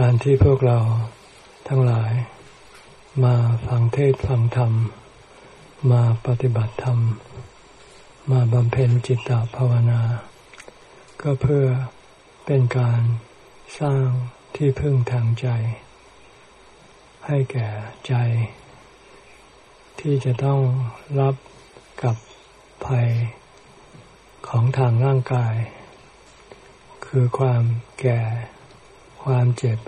การที่พวกเราทั้งหลาย มาฟังเทศฟังธรรม มาปฏิบัติธรรม มาบำเพ็ญจิตตภาวนา ก็เพื่อเป็นการสร้างที่พึ่งทางใจ ให้แก่ใจ ที่จะต้องรับกับภัยของทางร่างกาย คือความแก่ ความเจ็บ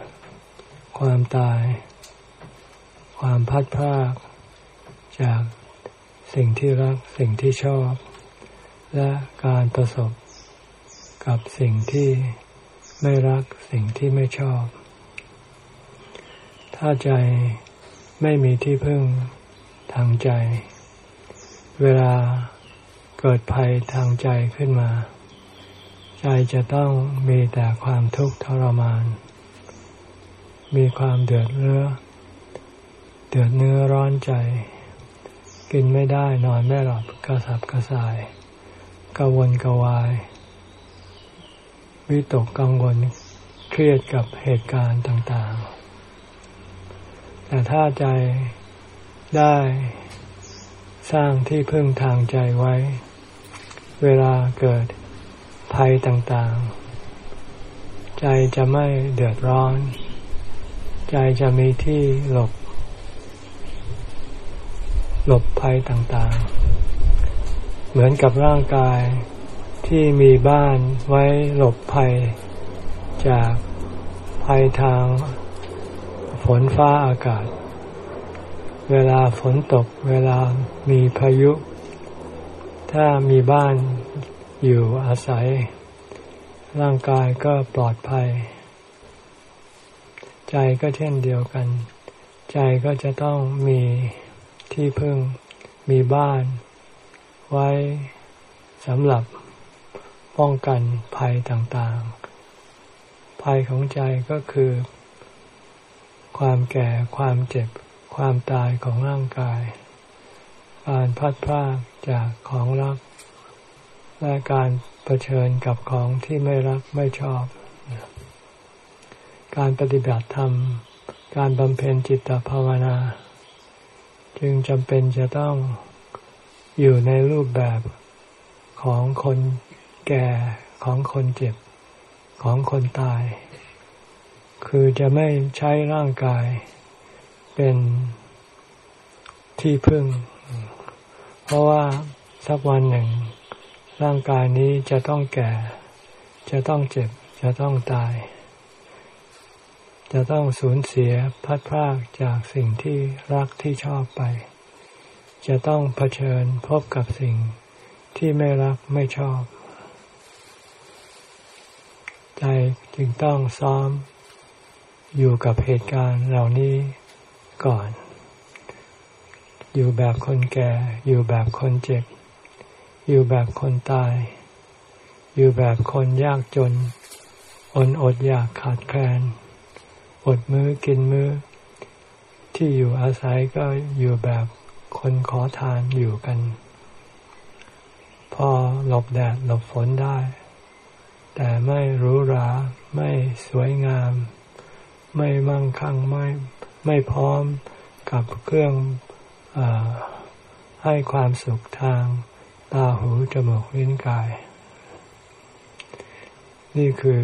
ความตาย ความพัดพรากจากสิ่งที่รักสิ่งที่ชอบ และการประสบกับสิ่งที่ไม่รักสิ่งที่ไม่ชอบ ถ้าใจไม่มีที่พึ่งทางใจ เวลาเกิดภัยทางใจขึ้นมา ใจจะต้องมีแต่ความทุกข์ทรมาน มีความเดือดเนื้อเดือดเนื้อร้อนใจ กินไม่ได้นอนไม่หลับกระสับกระส่ายกวนกวาย วิตกกังวลเครียดกับเหตุการณ์ต่างๆ แต่ถ้าใจได้สร้างที่พึ่งทางใจไว้ เวลาเกิดภัยต่างๆ ใจจะไม่เดือดร้อน ใจจะมีที่หลบ หลบภัยต่างๆ เหมือนกับร่างกายที่มีบ้านไว้หลบภัย จากภัยทางฝนฟ้าอากาศ เวลาฝนตก เวลามีพายุ ถ้ามีบ้านอยู่อาศัย ร่างกายก็ปลอดภัย ใจก็เช่นเดียวกัน ใจก็จะต้องมีที่พึ่งมีบ้าน ไว้สำหรับป้องกันภัยต่างๆ ภัยของใจก็คือ ความแก่ความเจ็บ ความตายของร่างกาย การพัดพลาดจากของรัก และการเผชิญกับของที่ไม่รักไม่ชอบ การปฏิบัติธรรม การบำเพ็ญจิตภาวนา จึงจำเป็นจะต้องอยู่ในรูปแบบของคนแก่ของคนเจ็บของคนตาย คือจะไม่ใช้ร่างกายเป็นที่พึ่ง เพราะว่าสักวันหนึ่ง ร่างกายนี้จะต้องแก่ จะต้องเจ็บ จะต้องตาย จะต้องสูญเสียพัดพรากจากสิ่งที่รักที่ชอบไป จะต้องเผชิญพบกับสิ่งที่ไม่รักไม่ชอบ ใจจึงต้องซ้อมอยู่กับเหตุการณ์เหล่านี้ก่อน อยู่แบบคนแก่ อยู่แบบคนเจ็บ อยู่แบบคนตาย อยู่แบบคนยากจน อนอดอยากขาดแคลน อดมือ้อกินมือ้อ ที่อยู่อาศัยก็อยู่แบบคนขอทานอยู่กัน พอหลบแดดหลบฝนได้ แต่ไม่รู้ราไม่สวยงาม ไม่มั่งคั่งไม่ไม่พร้อมกับเครื่องอให้ความสุขทางตาหูจมูกลิ้นกาย นี่คือ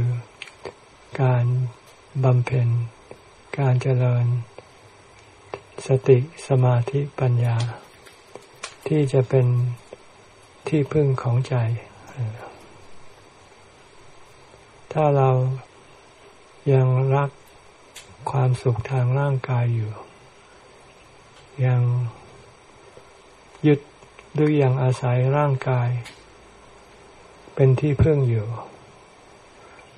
การ บำเพ็ญ การเจริญ สติสมาธิปัญญา ที่จะเป็นที่พึ่งของใจ ถ้าเรายังรักความสุขทางร่างกายอยู่ ยังยึดด้วยยังอาศัยร่างกาย เป็นที่พึ่งอยู่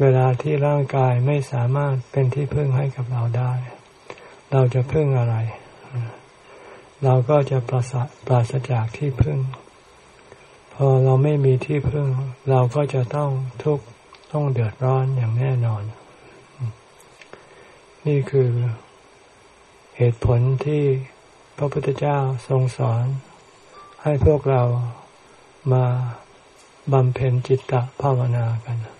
เวลาที่ร่างกายไม่สามารถเป็นที่พึ่งให้กับเราได้ เราจะพึ่งอะไร เราก็จะปราศปราศจากที่พึ่ง พอเราไม่มีที่พึ่ง เราก็จะต้องทุกข์ต้องเดือดร้อนอย่างแน่นอน นี่คือเหตุผลที่พระพุทธเจ้าทรงสอน ให้พวกเรามาบำเพ็ญจิตตภาวนากัน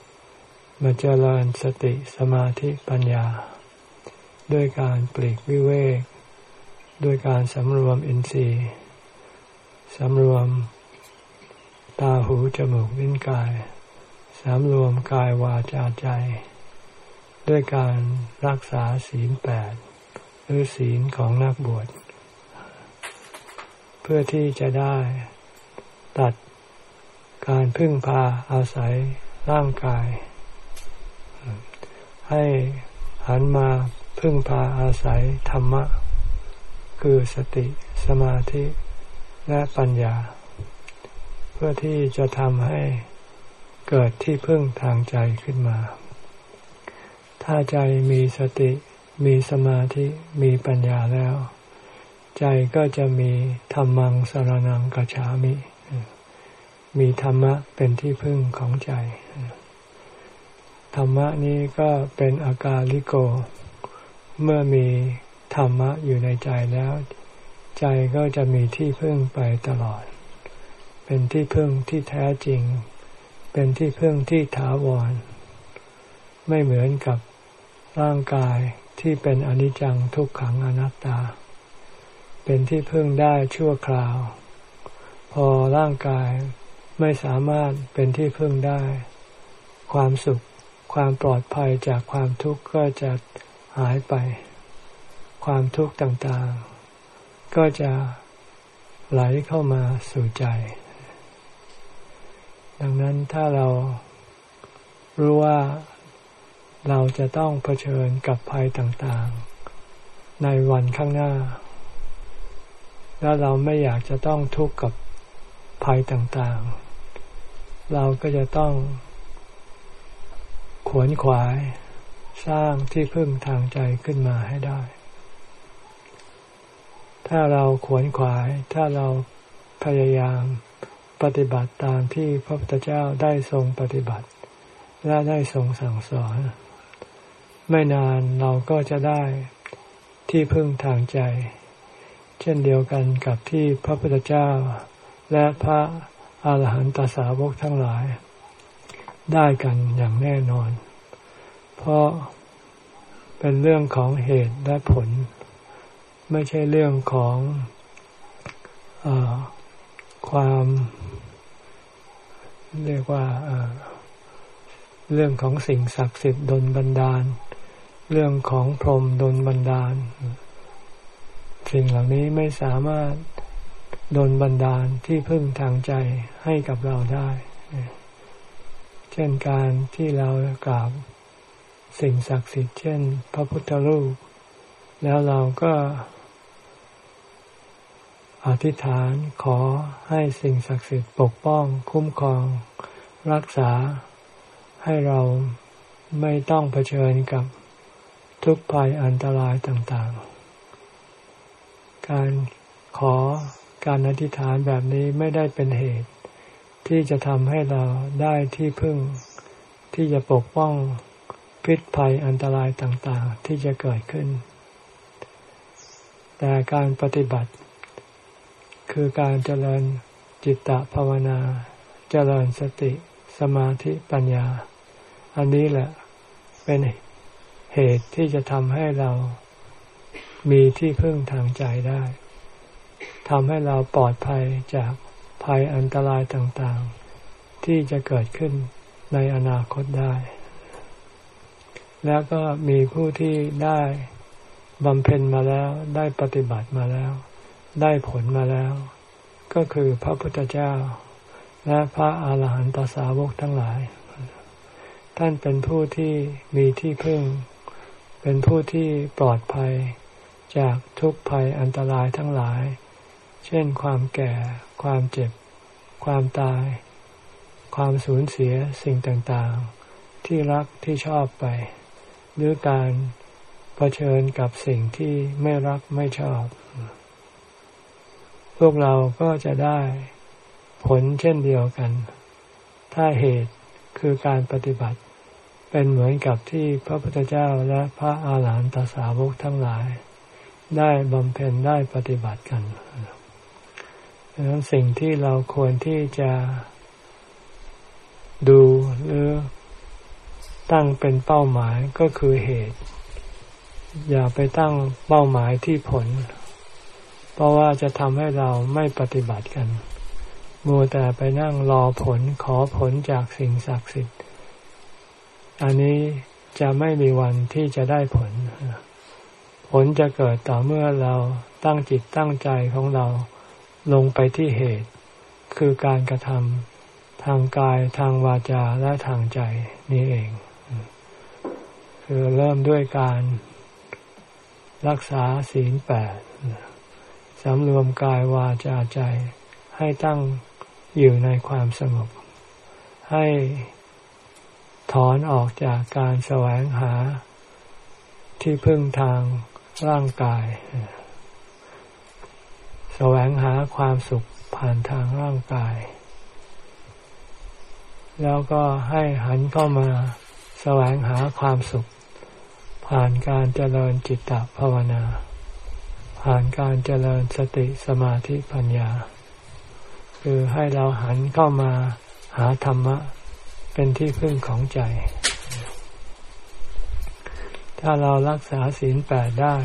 มาเจริญสติสมาธิปัญญา ด้วยการปลีกวิเวก ด้วยการสำรวมอินทรีย์สำรวม ตาหูจมูกลิ้นกายสำรวมกายวาจาใจ ด้วยการรักษาศีลแปดหรือศีลของนักบวช เพื่อที่จะได้ตัดการพึ่งพาอาศัยร่างกาย ให้หันมาพึ่งพาอาศัยธรรมะ คือสติสมาธิและปัญญา เพื่อที่จะทำให้เกิดที่พึ่งทางใจขึ้นมา ถ้าใจมีสติมีสมาธิมีปัญญาแล้ว ใจก็จะมีธรรมังสารนังกัจฉามิ มีธรรมะเป็นที่พึ่งของใจ ธรรมะนี้ก็เป็นอากาลิโก เมื่อมีธรรมะอยู่ในใจแล้ว ใจก็จะมีที่พึ่งไปตลอด เป็นที่พึ่งที่แท้จริง เป็นที่พึ่งที่ถาวร ไม่เหมือนกับร่างกายที่เป็นอนิจจังทุกขังอนัตตา เป็นที่พึ่งได้ชั่วคราว พอร่างกายไม่สามารถเป็นที่พึ่งได้ ความสุข ความปลอดภัยจากความทุกข์ก็จะหายไป ความทุกข์ต่างๆ ก็จะไหลเข้ามาสู่ใจ ดังนั้นถ้าเรารู้ว่าเราจะต้องเผชิญกับภัยต่างๆ ในวันข้างหน้า แล้วเราไม่อยากจะต้องทุกข์กับภัยต่างๆ เราก็จะต้อง ขวนขวาย สร้างที่พึ่งทางใจขึ้นมาให้ได้ ถ้าเราขวนขวาย ถ้าเราพยายามปฏิบัติตามที่พระพุทธเจ้าได้ทรงปฏิบัติ และได้ทรงสั่งสอน ไม่นานเราก็จะได้ที่พึ่งทางใจ เช่นเดียวกันกับที่พระพุทธเจ้า และพระอาหารหันตสาวกทั้งหลาย ได้กันอย่างแน่นอน เพราะเป็นเรื่องของเหตุและผล ไม่ใช่เรื่องของอความเรียกว่าเรื่องของสิ่งศักดิ์สิทธิ์ดลบันดาล เรื่องของพรหมดลบันดาล สิ่งเหล่านี้ไม่สามารถดลบันดาลที่พึ่งทางใจให้กับเราได้ เช่นการที่เรากราบสิ่งศักดิ์สิทธิ์เช่น พระพุทธรูป แล้วเราก็อธิษฐานขอให้สิ่งศักดิ์สิทธิ์ปกป้องคุ้มครอง รักษาให้เราไม่ต้องเผชิญกับทุกภัยอันตรายต่างๆ การขอการอธิษฐานแบบนี้ไม่ได้เป็นเหตุ ที่จะทำให้เราได้ที่พึ่งที่จะปกป้องพิษภัยอันตรายต่างๆ ที่จะเกิดขึ้น แต่การปฏิบัติ คือการเจริญจิตตภาวนา เจริญสติสมาธิปัญญา อันนี้แหละเป็นเหตุที่จะทำให้เรามีที่พึ่งทางใจได้ทำให้เราปลอดภัยจาก ภัยอันตรายต่างๆ ที่จะเกิดขึ้นในอนาคตได้ แล้วก็มีผู้ที่ได้บำเพ็ญมาแล้วได้ปฏิบัติมาแล้ว ได้ผลมาแล้ว ก็คือพระพุทธเจ้า และพระอาหารหันตสาวกทั้งหลาย ท่านเป็นผู้ที่มีที่พึ่ง เป็นผู้ที่ปลอดภัยจากทุกภัยอันตรายทั้งหลาย เช่นความแก่ ความเจ็บ ความตาย ความสูญเสียสิ่งต่างๆ ที่รักที่ชอบไป หรือการเผชิญกับสิ่งที่ไม่รักไม่ชอบ พวกเราก็จะได้ผลเช่นเดียวกัน ถ้าเหตุคือการปฏิบัติ เป็นเหมือนกับที่พระพุทธเจ้าและพระอาหารหันตสาวกทั้งหลาย ได้บำเพ็ญได้ปฏิบัติกัน ดังนั้นสิ่งที่เราควรที่จะดูหรือตั้งเป็นเป้าหมายก็คือเหตุ อย่าไปตั้งเป้าหมายที่ผล เพราะว่าจะทำให้เราไม่ปฏิบัติกันมัวแต่ไปนั่งรอผลขอผลจากสิ่งศักดิ์สิทธิ์ อันนี้จะไม่มีวันที่จะได้ผล ผลจะเกิดต่อเมื่อเราตั้งจิตตั้งใจของเรา ลงไปที่เหตุ คือการกระทำทางกายทางวาจาและทางใจนี่เอง คือเริ่มด้วยการรักษาศีลแปดสำรวมกายวาจาใจ ให้ตั้งอยู่ในความสงบ ให้ถอนออกจากการแสวงหาที่พึ่งทางร่างกาย แสวงหาความสุขผ่านทางร่างกาย แล้วก็ให้หันเข้ามาแสวงหาความสุข ผ่านการเจริญจิตตภาวนา ผ่านการเจริญสติสมาธิปัญญา คือให้เราหันเข้ามาหาธรรมะ เป็นที่พึ่งของใจ ถ้าเรารักษาศีลแปดได้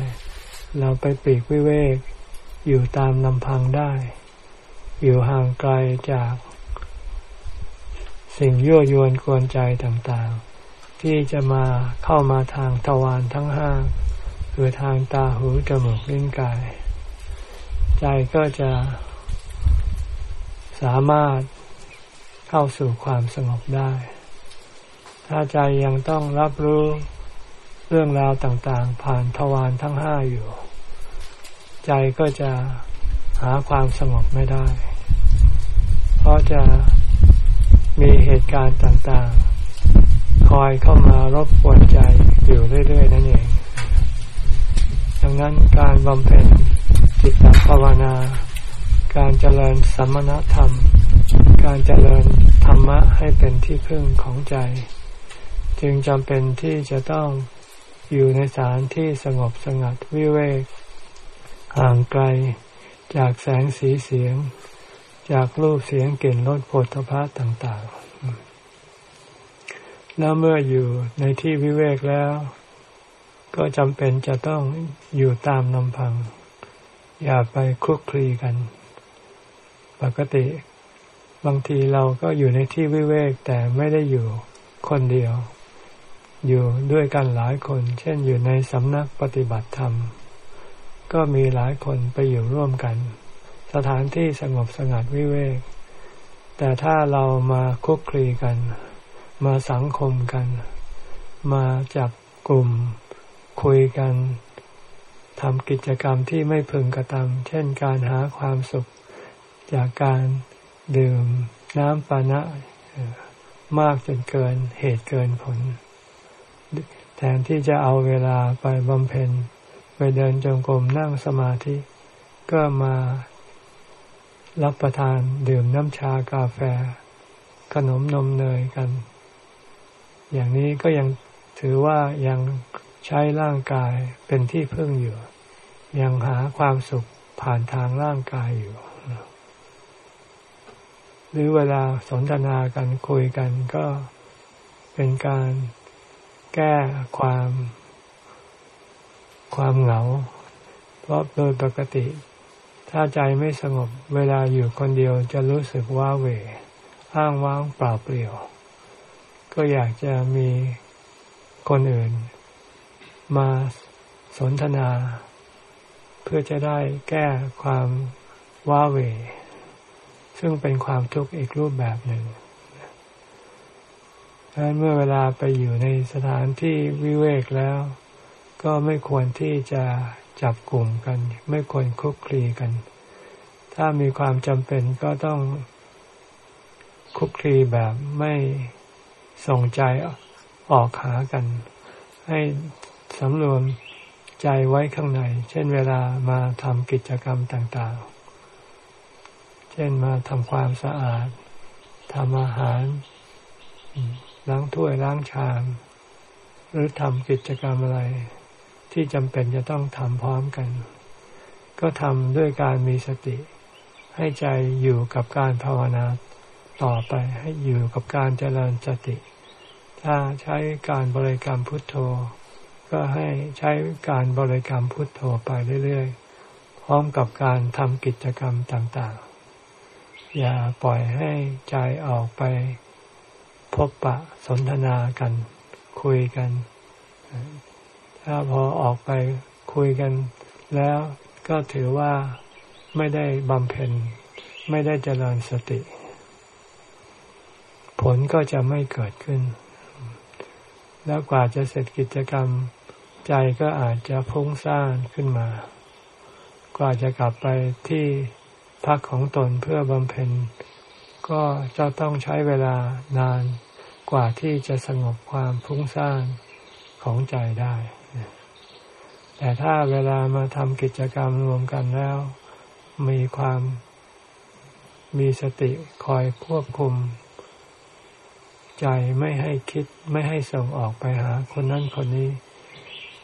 เราไปปีกวิเวก อยู่ตามลำพังได้ อยู่ห่างไกลจาก สิ่งยั่วยวนกวนใจต่างๆ ที่จะมาเข้ามาทางทวารทั้งห้าคือทางตาหูจมูกลิ้นกาย ใจก็จะสามารถเข้าสู่ความสงบได้ ถ้าใจยังต้องรับรู้เรื่องราวต่างๆ ผ่านทวารทั้งห้าอยู่ ใจก็จะหาความสงบไม่ได้ เพราะจะมีเหตุการณ์ต่างๆ คอยเข้ามารบกวนใจอยู่เรื่อย ๆ นั่นเอง ดังนั้นการบำเพ็ญจิตตภาวนา การเจริญสัมณธรรม การเจริญธรรมะให้เป็นที่พึ่งของใจ จึงจำเป็นที่จะต้องอยู่ในสถานที่สงบสงัดวิเวก ห่างไกลจากแสงสีเสียง จากรูปเสียงกลิ่นรสผลพะต่างๆ แล้วเมื่ออยู่ในที่วิเวกแล้ว ก็จำเป็นจะต้องอยู่ตามลำพัง อย่าไปคลุกคลีกัน ปกติ บางทีเราก็อยู่ในที่วิเวกแต่ไม่ได้อยู่คนเดียว อยู่ด้วยกันหลายคน เช่นอยู่ในสำนักปฏิบัติธรรม ก็มีหลายคนไปอยู่ร่วมกัน สถานที่สงบสงัดวิเวก แต่ถ้าเรามาคุกคลีกัน มาสังคมกัน มาจับกลุ่ม คุยกันทำกิจกรรมที่ไม่พึงกระทำเช่นการหาความสุขจากการดื่มน้ำปานะมากจนเกินเหตุเกินผล แทนที่จะเอาเวลาไปบำเพ็ญ ไปเดินจงกรมนั่งสมาธิ ก็มารับประทานดื่มน้ำชากาแฟ ขนมนมเนยกัน อย่างนี้ก็ยังถือว่ายังใช้ร่างกายเป็นที่พึ่งอยู่ ยังหาความสุขผ่านทางร่างกายอยู่ หรือเวลาสนทนากันคุยกันก็เป็นการแก้ความ ความเหงา เพราะโดยปกติ ถ้าใจไม่สงบเวลาอยู่คนเดียวจะรู้สึกว้าเหวอ้างว้างเปล่าเปลี่ยว ก็อยากจะมีคนอื่น มาสนทนา เพื่อจะได้แก้ความว้าเหวซึ่งเป็นความทุกข์อีกรูปแบบหนึ่งดังนั้นเมื่อเวลาไปอยู่ในสถานที่วิเวกแล้ว ก็ไม่ควรที่จะจับกลุ่มกัน ไม่ควรคุกคลีกัน ถ้ามีความจำเป็นก็ต้องคุกคลีแบบไม่ส่งใจออกหากัน ให้สำรวมใจไว้ข้างใน เช่นเวลามาทำกิจกรรมต่างๆ เช่นมาทำความสะอาดทำอาหาร ล้างถ้วยล้างชาม หรือทำกิจกรรมอะไร ที่จำเป็นจะต้องทำพร้อมกัน ก็ทำด้วยการมีสติ ให้ใจอยู่กับการภาวนาต่อไปให้อยู่กับการเจริญสติ ถ้าใช้การบริกรรมพุทโธ ก็ให้ใช้การบริกรรมพุทโธไปเรื่อยๆ พร้อมกับการทำกิจกรรมต่างๆ อย่าปล่อยให้ใจออกไป พบปะสนทนากัน คุยกัน ถ้าพอออกไปคุยกันแล้วก็ถือว่าไม่ได้บำเพ็ญ ไม่ได้เจริญสติ ผลก็จะไม่เกิดขึ้น แล้วกว่าจะเสร็จกิจกรรม ใจก็อาจจะพุ่งสร้างขึ้นมา กว่าจะกลับไปที่พักของตนเพื่อบำเพ็ญ ก็จะต้องใช้เวลานานกว่าที่จะสงบความพุ่งสร้างของใจได้ แต่ถ้าเวลามาทำกิจกรรมรวมกันแล้ว มีความมีสติคอยควบคุม ใจไม่ให้คิดไม่ให้ส่งออกไปหาคนนั้นคนนี้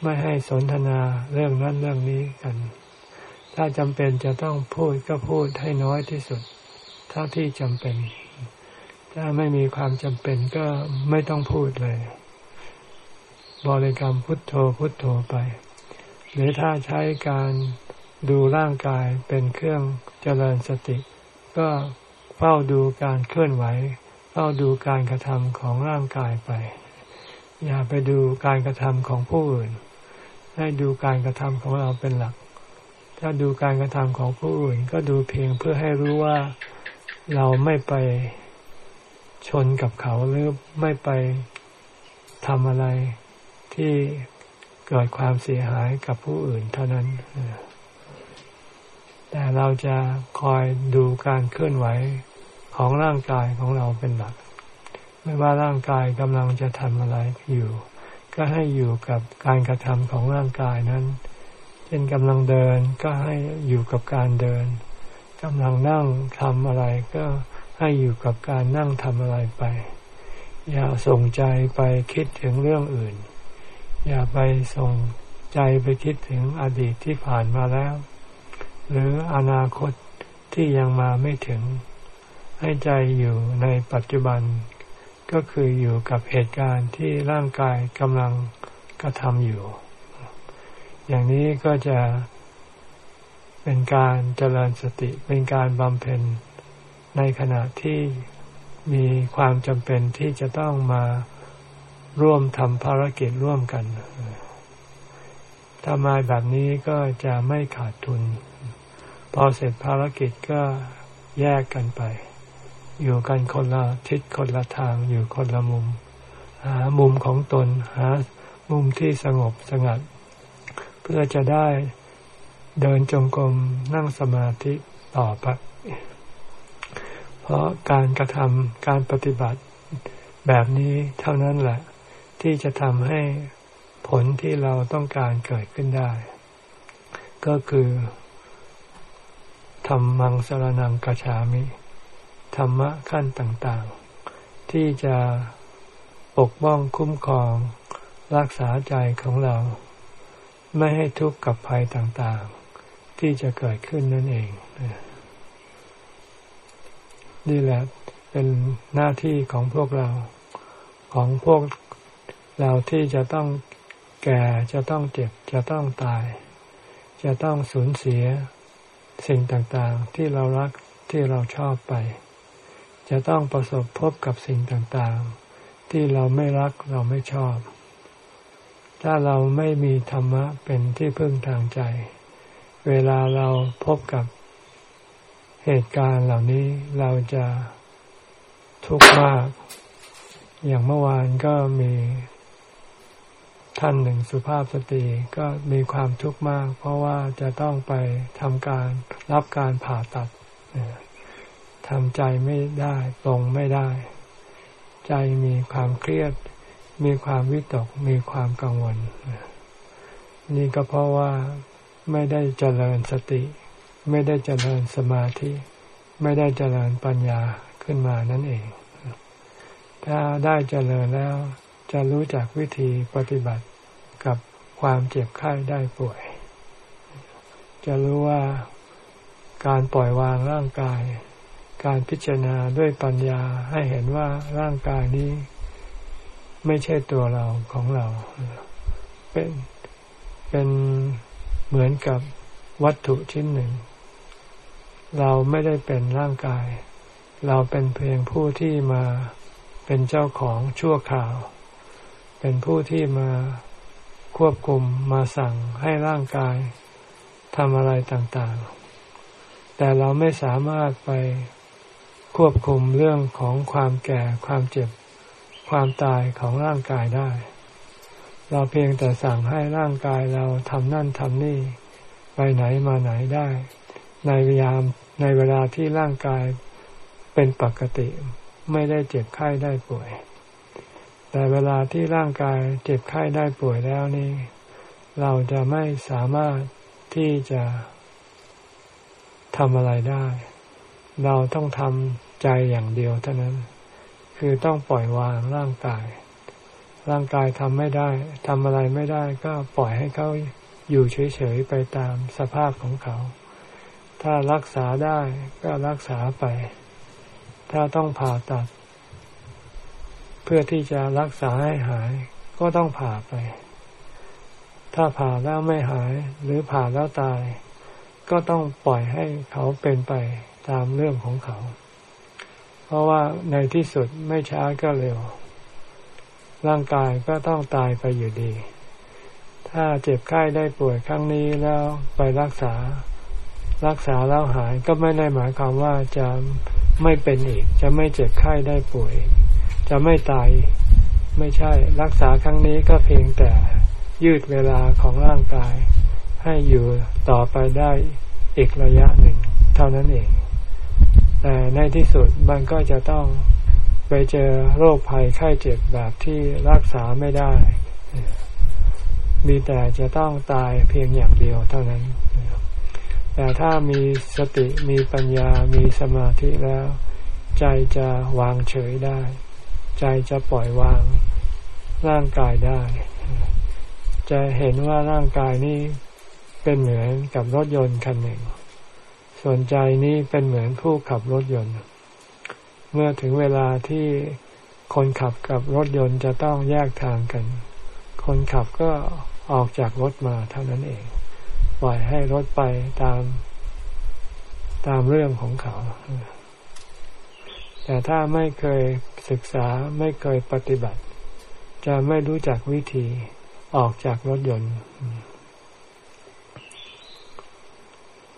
ไม่ให้สนทนาเรื่องนั้นเรื่องนี้กัน ถ้าจำเป็นจะต้องพูดก็พูดให้น้อยที่สุด เท่าที่จำเป็น ถ้าไม่มีความจำเป็นก็ไม่ต้องพูดเลย บริกรรมพุทโธพุทโธไป หรือถ้าใช้การดูร่างกายเป็นเครื่องเจริญสติ ก็เฝ้าดูการเคลื่อนไหว เฝ้าดูการกระทำของร่างกายไป อย่าไปดูการกระทำของผู้อื่น ให้ดูการกระทำของเราเป็นหลัก ถ้าดูการกระทำของผู้อื่น ก็ดูเพียงเพื่อให้รู้ว่าเราไม่ไปชนกับเขาหรือไม่ไปทำอะไรที่ เกิดความเสียหายกับผู้อื่นเท่านั้น แต่เราจะคอยดูการเคลื่อนไหวของร่างกายของเราเป็นหลัก ไม่ว่าร่างกายกำลังจะทำอะไรอยู่ ก็ให้อยู่กับการกระทำของร่างกายนั้น เช่นกำลังเดินก็ให้อยู่กับการเดินกำลังนั่งทำอะไรก็ให้อยู่กับการนั่งทำอะไรไป อย่าส่งใจไปคิดถึงเรื่องอื่น อย่าไปส่งใจไปคิดถึงอดีตที่ผ่านมาแล้ว หรืออนาคตที่ยังมาไม่ถึง ให้ใจอยู่ในปัจจุบัน ก็คืออยู่กับเหตุการณ์ที่ร่างกายกำลังกระทำอยู่ อย่างนี้ก็จะเป็นการเจริญสติเป็นการบำเพ็ญในขณะที่มีความจำเป็นที่จะต้องมา ร่วมทำภารกิจร่วมกันถ้ามาแบบนี้ก็จะไม่ขาดทุน พอเสร็จภารกิจก็แยกกันไป อยู่กันคนละทิศคนละทางอยู่คนละมุม หามุมของตน หามุมที่สงบสงัด เพื่อจะได้เดินจงกรมนั่งสมาธิต่อไปเพราะการกระทำการปฏิบัติแบบนี้เท่านั้นแหละ ที่จะทำให้ผลที่เราต้องการเกิดขึ้นได้ ก็คือธรรมังสรนังกชามิ ธรรมะขั้นต่างๆ ที่จะปกป้องคุ้มครองรักษาใจของเรา ไม่ให้ทุกข์กับภัยต่างๆ ที่จะเกิดขึ้นนั่นเอง นี่แหละเป็นหน้าที่ของพวกเราของพวก เราที่จะต้องแก่จะต้องเจ็บจะต้องตาย จะต้องสูญเสียสิ่งต่างๆ ที่เรารักที่เราชอบไป จะต้องประสบพบกับสิ่งต่างๆ ที่เราไม่รักเราไม่ชอบ ถ้าเราไม่มีธรรมะเป็นที่พึ่งทางใจ เวลาเราพบกับเหตุการณ์เหล่านี้เราจะทุกข์มาก อย่างเมื่อวานก็มี ท่านหนึ่งสุภาพสตรีก็มีความทุกข์มาก เพราะว่าจะต้องไปทำการรับการผ่าตัดทำใจไม่ได้ตรงไม่ได้ ใจมีความเครียด มีความวิตก มีความกังวล นี่ก็เพราะว่าไม่ได้เจริญสติ ไม่ได้เจริญสมาธิ ไม่ได้เจริญปัญญาขึ้นมานั่นเอง ถ้าได้เจริญแล้ว จะรู้จักวิธีปฏิบัติกับความเจ็บไข้ได้ป่วย จะรู้ว่าการปล่อยวางร่างกาย การพิจารณาด้วยปัญญาให้เห็นว่าร่างกายนี้ ไม่ใช่ตัวเราของเรา เป็นเป็นเหมือนกับวัตถุชิ้นหนึ่ง เราไม่ได้เป็นร่างกาย เราเป็นเพียงผู้ที่มาเป็นเจ้าของชั่วข่าว เป็นผู้ที่มาควบคุมมาสั่งให้ร่างกายทำอะไรต่างๆ แต่เราไม่สามารถไปควบคุมเรื่องของความแก่ความเจ็บ ความตายของร่างกายได้ เราเพียงแต่สั่งให้ร่างกายเราทำนั่นทำนี่ ไปไหนมาไหนได้ ในเวลาในเวลาที่ร่างกายเป็นปกติ ไม่ได้เจ็บไข้ได้ป่วย แต่เวลาที่ร่างกายเจ็บไข้ได้ป่วยแล้วนี่ เราจะไม่สามารถที่จะทำอะไรได้ เราต้องทำใจอย่างเดียวเท่านั้น คือต้องปล่อยวางร่างกาย ร่างกายทำไม่ได้ทำอะไรไม่ได้ ก็ปล่อยให้เขาอยู่เฉยๆไปตามสภาพของเขา ถ้ารักษาได้ก็รักษาไป ถ้าต้องผ่าตัด เพื่อที่จะรักษาให้หาย ก็ต้องผ่าไป ถ้าผ่าแล้วไม่หาย หรือผ่าแล้วตาย ก็ต้องปล่อยให้เขาเป็นไปตามเรื่องของเขา เพราะว่าในที่สุดไม่ช้าก็เร็ว ร่างกายก็ต้องตายไปอยู่ดี ถ้าเจ็บไข้ได้ป่วยครั้งนี้แล้วไปรักษา รักษาแล้วหายก็ไม่ได้หมายความว่าจะไม่เป็นอีก จะไม่เจ็บไข้ได้ป่วย จะไม่ตายไม่ใช่ รักษาครั้งนี้ก็เพียงแต่ยืดเวลาของร่างกาย ให้อยู่ต่อไปได้อีกระยะหนึ่ง เท่านั้นเอง แต่ในที่สุดมันก็จะต้องไปเจอโรคภัยไข้เจ็บแบบที่รักษาไม่ได้ มีแต่จะต้องตายเพียงอย่างเดียวเท่านั้น แต่ถ้ามีสติมีปัญญามีสมาธิแล้ว ใจจะวางเฉยได้ ใจจะปล่อยวางร่างกายได้ จะเห็นว่าร่างกายนี้เป็นเหมือนกับรถยนต์คันหนึ่ง ส่วนใจนี้เป็นเหมือนผู้ขับรถยนต์ เมื่อถึงเวลาที่คนขับกับรถยนต์จะต้องแยกทางกัน คนขับก็ออกจากรถมาเท่านั้นเอง ปล่อยให้รถไปตาม ตามเรื่องของเขา แต่ถ้าไม่เคยศึกษาไม่เคยปฏิบัติ จะไม่รู้จักวิธีออกจากรถยนต์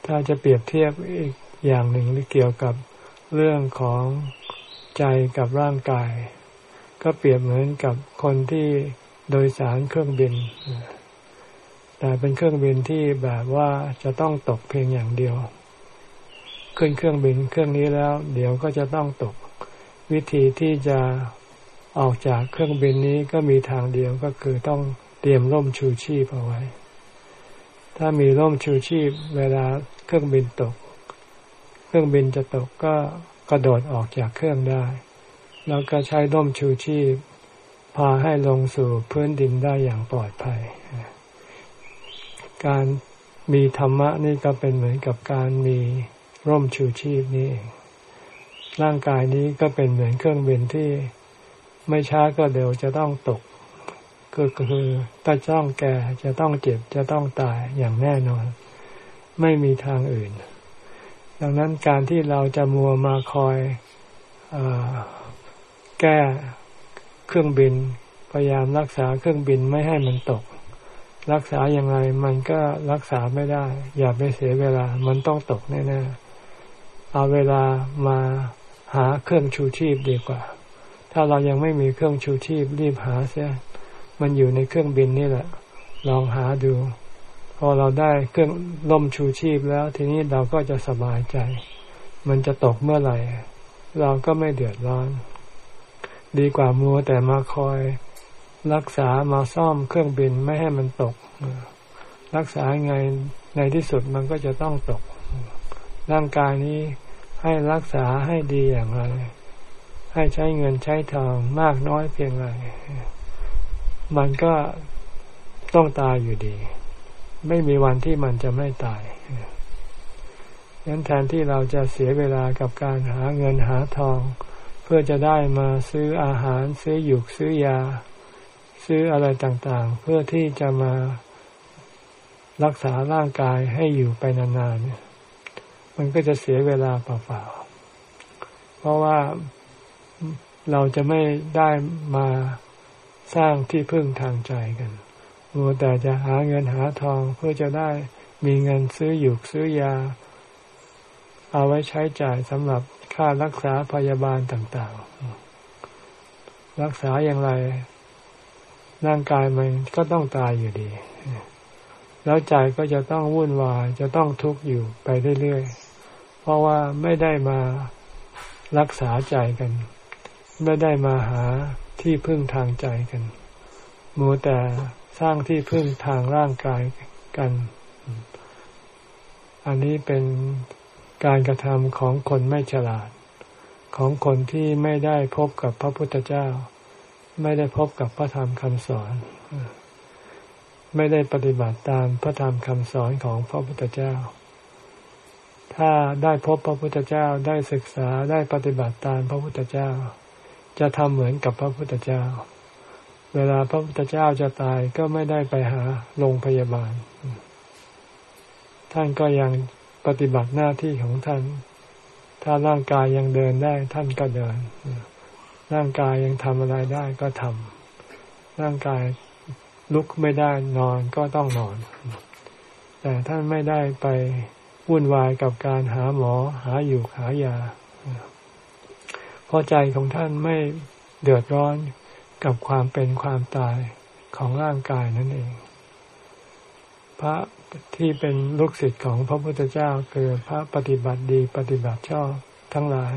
ถ้าจะเปรียบเทียบอีกอย่างหนึ่งหรือเกี่ยวกับเรื่องของใจกับร่างกาย ก็เปรียบเหมือนกับคนที่โดยสารเครื่องบิน แต่เป็นเครื่องบินที่แบบว่าจะต้องตกเพียงอย่างเดียว ขึ้นเครื่องบินเครื่องนี้แล้ว เดี๋ยวก็จะต้องตก วิธีที่จะออกจากเครื่องบินนี้ก็มีทางเดียวก็คือต้องเตรียมร่มชูชีพเอาไว้ ถ้ามีร่มชูชีพ เวลาเครื่องบินตก เครื่องบินจะตกก็กระโดดออกจากเครื่องได้ แล้วก็ใช้ร่มชูชีพ พาให้ลงสู่พื้นดินได้อย่างปลอดภัย การมีธรรมะนี่ก็เป็นเหมือนกับการมี ร่มชูชีพนี่เองร่างกายนี้ก็เป็นเหมือนเครื่องบินที่ไม่ช้าก็เร็วจะต้องตก ก็คือถ้าจ้องแก่จะต้องเจ็บจะต้องตายอย่างแน่นอน ไม่มีทางอื่น ดังนั้นการที่เราจะมัวมาคอยอแก้เครื่องบิน พยายามรักษาเครื่องบินไม่ให้มันตก รักษาอยังไงมันก็รักษาไม่ได้ อย่าไปเสียเวลา มันต้องตกแน่ๆ เอาเวลามาหาเครื่องชูชีพดีกว่า ถ้าเรายังไม่มีเครื่องชูชีพรีบหาเสียมันอยู่ในเครื่องบินนี่แหละ ลองหาดู พอเราได้เครื่องล่มชูชีพแล้ว ทีนี้เราก็จะสบายใจ มันจะตกเมื่อไหร่ เราก็ไม่เดือดร้อน ดีกว่ามัวแต่มาคอย รักษามาซ่อมเครื่องบินไม่ให้มันตก รักษาไงในที่สุดมันก็จะต้องตก ร่างกายนี้ให้รักษาให้ดีอย่างไร ให้ใช้เงินใช้ทองมากน้อยเพียงไร มันก็ต้องตายอยู่ดี ไม่มีวันที่มันจะไม่ตายงั้นแทนที่เราจะเสียเวลากับการหาเงินหาทอง เพื่อจะได้มาซื้ออาหารซื้อหยุกซื้อยา ซื้ออะไรต่างๆ เพื่อที่จะมารักษาร่างกายให้อยู่ไปนานๆ มันก็จะเสียเวลาเปล่าๆ เพราะว่าเราจะไม่ได้มาสร้างที่พึ่งทางใจกันมัวแต่จะหาเงินหาทองเพื่อจะได้มีเงินซื้ออยู่ซื้อยา เอาไว้ใช้จ่ายสำหรับค่ารักษาพยาบาลต่างๆ รักษาอย่างไร ร่างกายมันก็ต้องตายอยู่ดี แล้วใจก็จะต้องวุ่นวาย จะต้องทุกข์อยู่ไปเรื่อยๆ ราะว่าไม่ได้มารักษาใจกัน ไม่ได้มาหาที่พึ่งทางใจกันมัวแต่สร้างที่พึ่งทางร่างกายกัน อันนี้เป็นการกระทำของคนไม่ฉลาด ของคนที่ไม่ได้พบกับพระพุทธเจ้า ไม่ได้พบกับพระธรรมคำสอน ไม่ได้ปฏิบัติตามพระธรรมคำสอนของพระพุทธเจ้า ถ้าได้พบพระพุทธเจ้าได้ศึกษาได้ปฏิบัติตามพระพุทธเจ้า จะทำเหมือนกับพระพุทธเจ้า เวลาพระพุทธเจ้าจะตายก็ไม่ได้ไปหาโรงพยาบาล ท่านก็ยังปฏิบัติหน้าที่ของท่าน ถ้าร่างกายยังเดินได้ท่านก็เดิน ร่างกายยังทำอะไรได้ก็ทำร่างกายลุกไม่ได้นอนก็ต้องนอน แต่ท่านไม่ได้ไป วุ่นวายกับการหาหมอหาอยู่หายาเพราะใจของท่านไม่เดือดร้อนกับความเป็นความตายของร่างกายนั่นเอง พระที่เป็นลูกศิษย์ของพระพุทธเจ้าคือพระปฏิบัติดีปฏิบัติชอบทั้งหลาย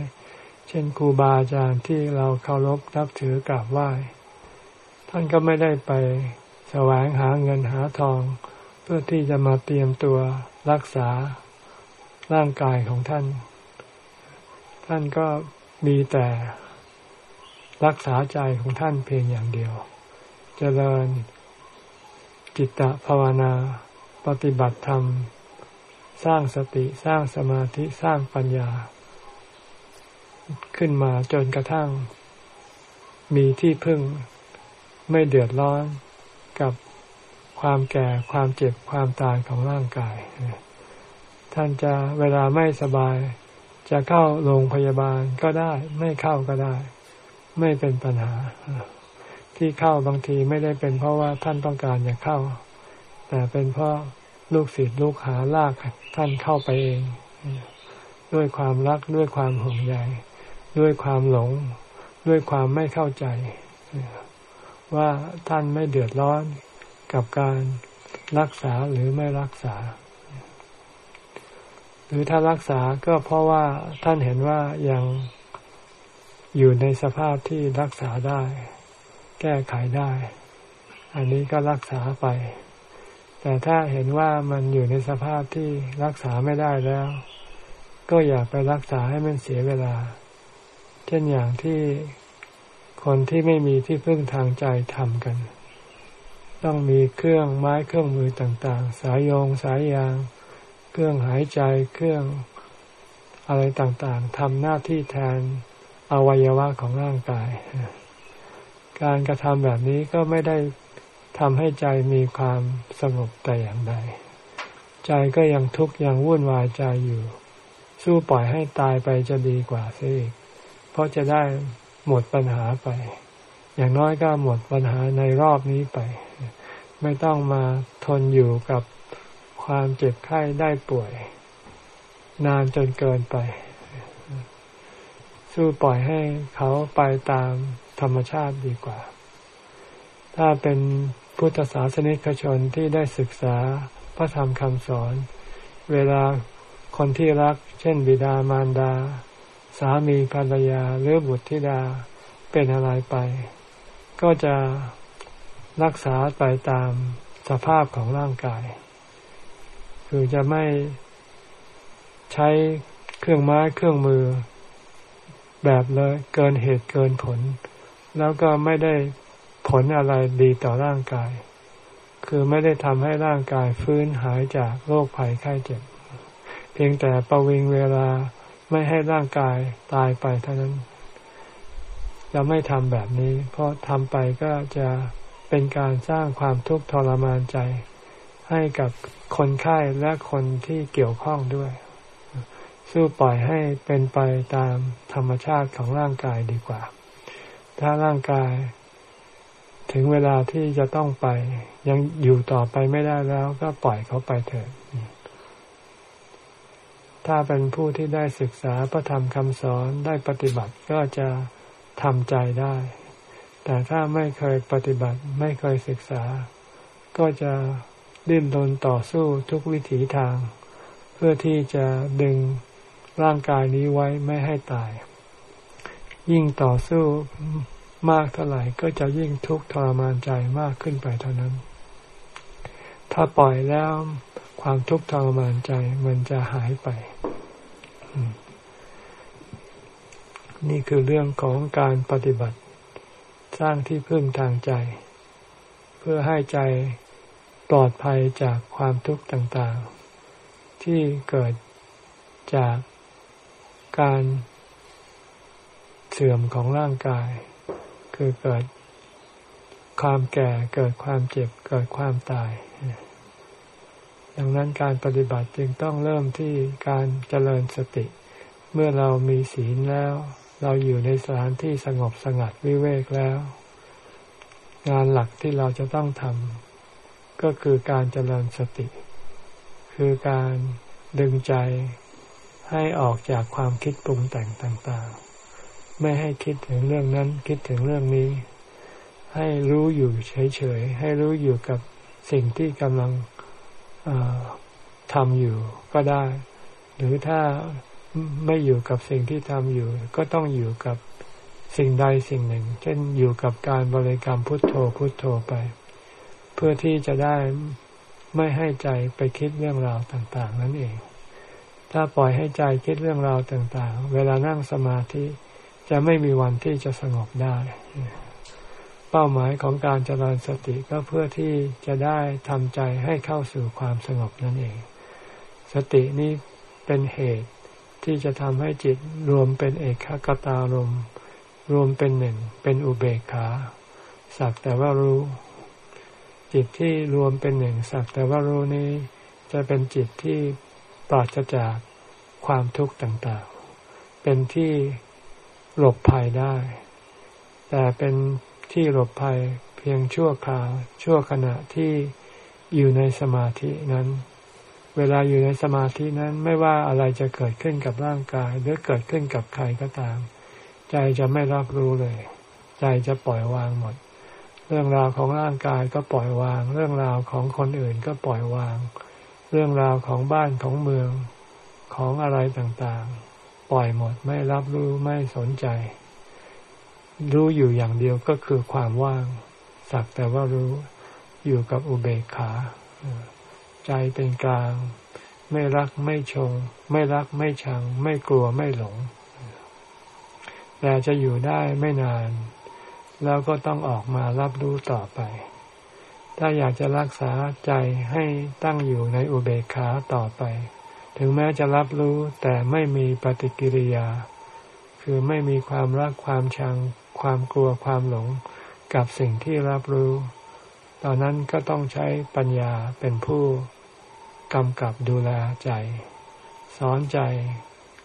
เช่นครูบาอาจารย์ที่เราเคารพนับถือกราบไหว้ ท่านก็ไม่ได้ไปแสวงหาเงินหาทอง เพื่อที่จะมาเตรียมตัวรักษา ร่างกายของท่าน ท่านก็มีแต่รักษาใจของท่านเพียงอย่างเดียวจเจริญจิตตภาวนา ปฏิบัติธรรม สร้างสติสร้างสมาธิสร้างปัญญา ขึ้นมาจนกระทั่ง มีที่พึ่งไม่เดือดร้อนกับความแก่ความเจ็บความตายของร่างกาย ท่านจะเวลาไม่สบาย จะเข้าโรงพยาบาลก็ได้ ไม่เข้าก็ได้ ไม่เป็นปัญหา ที่เข้าบางทีไม่ได้เป็นเพราะว่าท่านต้องการอยากเข้า แต่เป็นเพราะลูกศิษย์ลูกหาลากท่านเข้าไปเอง ด้วยความรักด้วยความห่วงใยด้วยความหลง ด้วยความไม่เข้าใจ ว่าท่านไม่เดือดร้อนกับการรักษาหรือไม่รักษา หรือถ้ารักษาก็เพราะว่าท่านเห็นว่ายังอยู่ในสภาพที่รักษาได้ แก้ไขได้ อันนี้ก็รักษาไป แต่ถ้าเห็นว่ามันอยู่ในสภาพที่รักษาไม่ได้แล้ว ก็อย่าไปรักษาให้มันเสียเวลา เช่นอย่างที่คนที่ไม่มีที่พึ่งทางใจทำกัน ต้องมีเครื่องไม้เครื่องมือต่าง ๆ สายโยงสายยาง เครื่องหายใจ เครื่องอะไรต่างๆทำหน้าที่แทนอวัยวะของร่างกาย การกระทำแบบนี้ก็ไม่ได้ทำให้ใจมีความสงบแต่อย่างใด ใจก็ยังทุกข์ยังวุ่นวายใจอยู่ สู้ปล่อยให้ตายไปจะดีกว่าซิเพราะจะได้หมดปัญหาไป อย่างน้อยก็หมดปัญหาในรอบนี้ไป ไม่ต้องมาทนอยู่กับ ความเจ็บไข้ได้ป่วย นานจนเกินไป สู้ปล่อยให้เขาไปตามธรรมชาติดีกว่า ถ้าเป็นพุทธศาสนิกชนที่ได้ศึกษาพระธรรมคำสอน เวลาคนที่รัก เช่น บิดามารดา สามีภรรยาหรือบุตรธิดาเป็นอะไรไป ก็จะรักษาไปตามสภาพของร่างกาย คือจะไม่ใช้เครื่องไม้เครื่องมือแบบเลยเกินเหตุเกินผล แล้วก็ไม่ได้ผลอะไรดีต่อร่างกาย คือไม่ได้ทำให้ร่างกายฟื้นหายจากโรคภัยไข้เจ็บ เพียงแต่ประวิงเวลาไม่ให้ร่างกายตายไปเท่านั้นจะไม่ทำแบบนี้ เพราะทำไปก็จะเป็นการสร้างความทุกข์ทรมานใจ ให้กับคนไข้และคนที่เกี่ยวข้องด้วย สู้ปล่อยให้เป็นไปตามธรรมชาติของร่างกายดีกว่า ถ้าร่างกาย ถึงเวลาที่จะต้องไป ยังอยู่ต่อไปไม่ได้แล้ว ก็ปล่อยเขาไปเถิดถ้าเป็นผู้ที่ได้ศึกษาพระธรรมคำสอนได้ปฏิบัติก็จะทำใจได้ แต่ถ้าไม่เคยปฏิบัติไม่เคยศึกษา ก็จะ ดิ้นรนต่อสู้ทุกวิถีทาง เพื่อที่จะดึงร่างกายนี้ไว้ไม่ให้ตาย ยิ่งต่อสู้มากเท่าไหร่ก็จะยิ่งทุกข์ทรมานใจมากขึ้นไปเท่านั้น ถ้าปล่อยแล้วความทุกข์ทรมานใจมันจะหายไป นี่คือเรื่องของการปฏิบัติ สร้างที่พึ่งทางใจ เพื่อให้ใจ ปลอดภัยจากความทุกข์ต่างๆ ที่เกิดจากการเสื่อมของร่างกาย คือเกิดความแก่เกิดความเจ็บเกิดความตาย ดังนั้นการปฏิบัติจึงต้องเริ่มที่การเจริญสติ เมื่อเรามีศีลแล้ว เราอยู่ในสถานที่สงบสงัดวิเวกแล้ว งานหลักที่เราจะต้องทำ ก็คือการเจริญสติ คือการดึงใจให้ออกจากความคิดปรุงแต่งต่างๆ ไม่ให้คิดถึงเรื่องนั้นคิดถึงเรื่องนี้ ให้รู้อยู่เฉยๆ ให้รู้อยู่กับสิ่งที่กำลังทำอยู่ก็ได้ หรือถ้าไม่อยู่กับสิ่งที่ทำอยู่ ก็ต้องอยู่กับสิ่งใดสิ่งหนึ่ง เช่นอยู่กับการบริกรรมพุทโธพุทโธไป พื่อที่จะได้ไม่ให้ใจไปคิดเรื่องราวต่างๆ นั่นเอง ถ้าปล่อยให้ใจคิดเรื่องราวต่างๆ เวลานั่งสมาธิจะไม่มีวันที่จะสงบได้ เป้าหมายของการเจริญสติก็เพื่อที่จะได้ทำใจให้เข้าสู่ความสงบนั่นเอง สตินี้เป็นเหตุที่จะทำให้จิตรวมเป็นเอกขตารมรวมเป็นหนึ่ง เป็นอุเบกขา สักแต่ว่ารู้ จิตที่รวมเป็นหนึ่งสักแต่ว่ารู้นี้ จะเป็นจิตที่ปราศจากความทุกข์ต่างๆ เป็นที่หลบภัยได้ แต่เป็นที่หลบภัยเพียงชั่วคราว ชั่วขณะที่อยู่ในสมาธินั้น เวลาอยู่ในสมาธินั้นไม่ว่าอะไรจะเกิดขึ้นกับร่างกาย หรือเกิดขึ้นกับใครก็ตาม ใจจะไม่รับรู้เลย ใจจะปล่อยวางหมด เรื่องราวของร่างกายก็ปล่อยวาง เรื่องราวของคนอื่นก็ปล่อยวาง เรื่องราวของบ้านของเมืองของอะไรต่างๆ ปล่อยหมดไม่รับรู้ไม่สนใจ รู้อยู่อย่างเดียวก็คือความว่าง สักแต่ว่ารู้อยู่กับอุเบกขา ใจเป็นกลาง ไม่รักไม่ชง ไม่รักไม่ชัง ไม่กลัวไม่หลงแต่จะอยู่ได้ไม่นาน แล้วก็ต้องออกมารับรู้ต่อไป ถ้าอยากจะรักษาใจให้ตั้งอยู่ในอุเบกขาต่อไป ถึงแม้จะรับรู้แต่ไม่มีปฏิกิริยา คือไม่มีความรักความชัง ความกลัวความหลงกับสิ่งที่รับรู้ ตอนนั้นก็ต้องใช้ปัญญาเป็นผู้กำกับดูแลใจ สอนใจ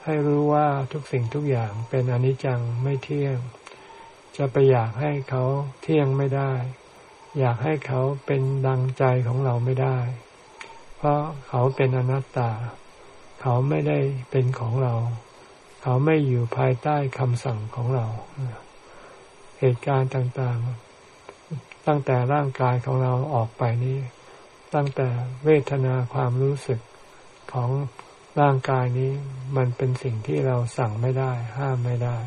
ให้รู้ว่าทุกสิ่งทุกอย่างเป็นอนิจจังไม่เที่ยง จะไปอยากให้เขาเที่ยงไม่ได้ อยากให้เขาเป็นดังใจของเราไม่ได้ เพราะเขาเป็นอนัตตา เขาไม่ได้เป็นของเรา เขาไม่อยู่ภายใต้คำสั่งของเรา เหตุการณ์ต่างๆ ตั้งแต่ร่างกายของเราออกไปนี้ ตั้งแต่เวทนาความรู้สึกของร่างกายนี้มันเป็นสิ่งที่เราสั่งไม่ได้ ห้ามไม่ได้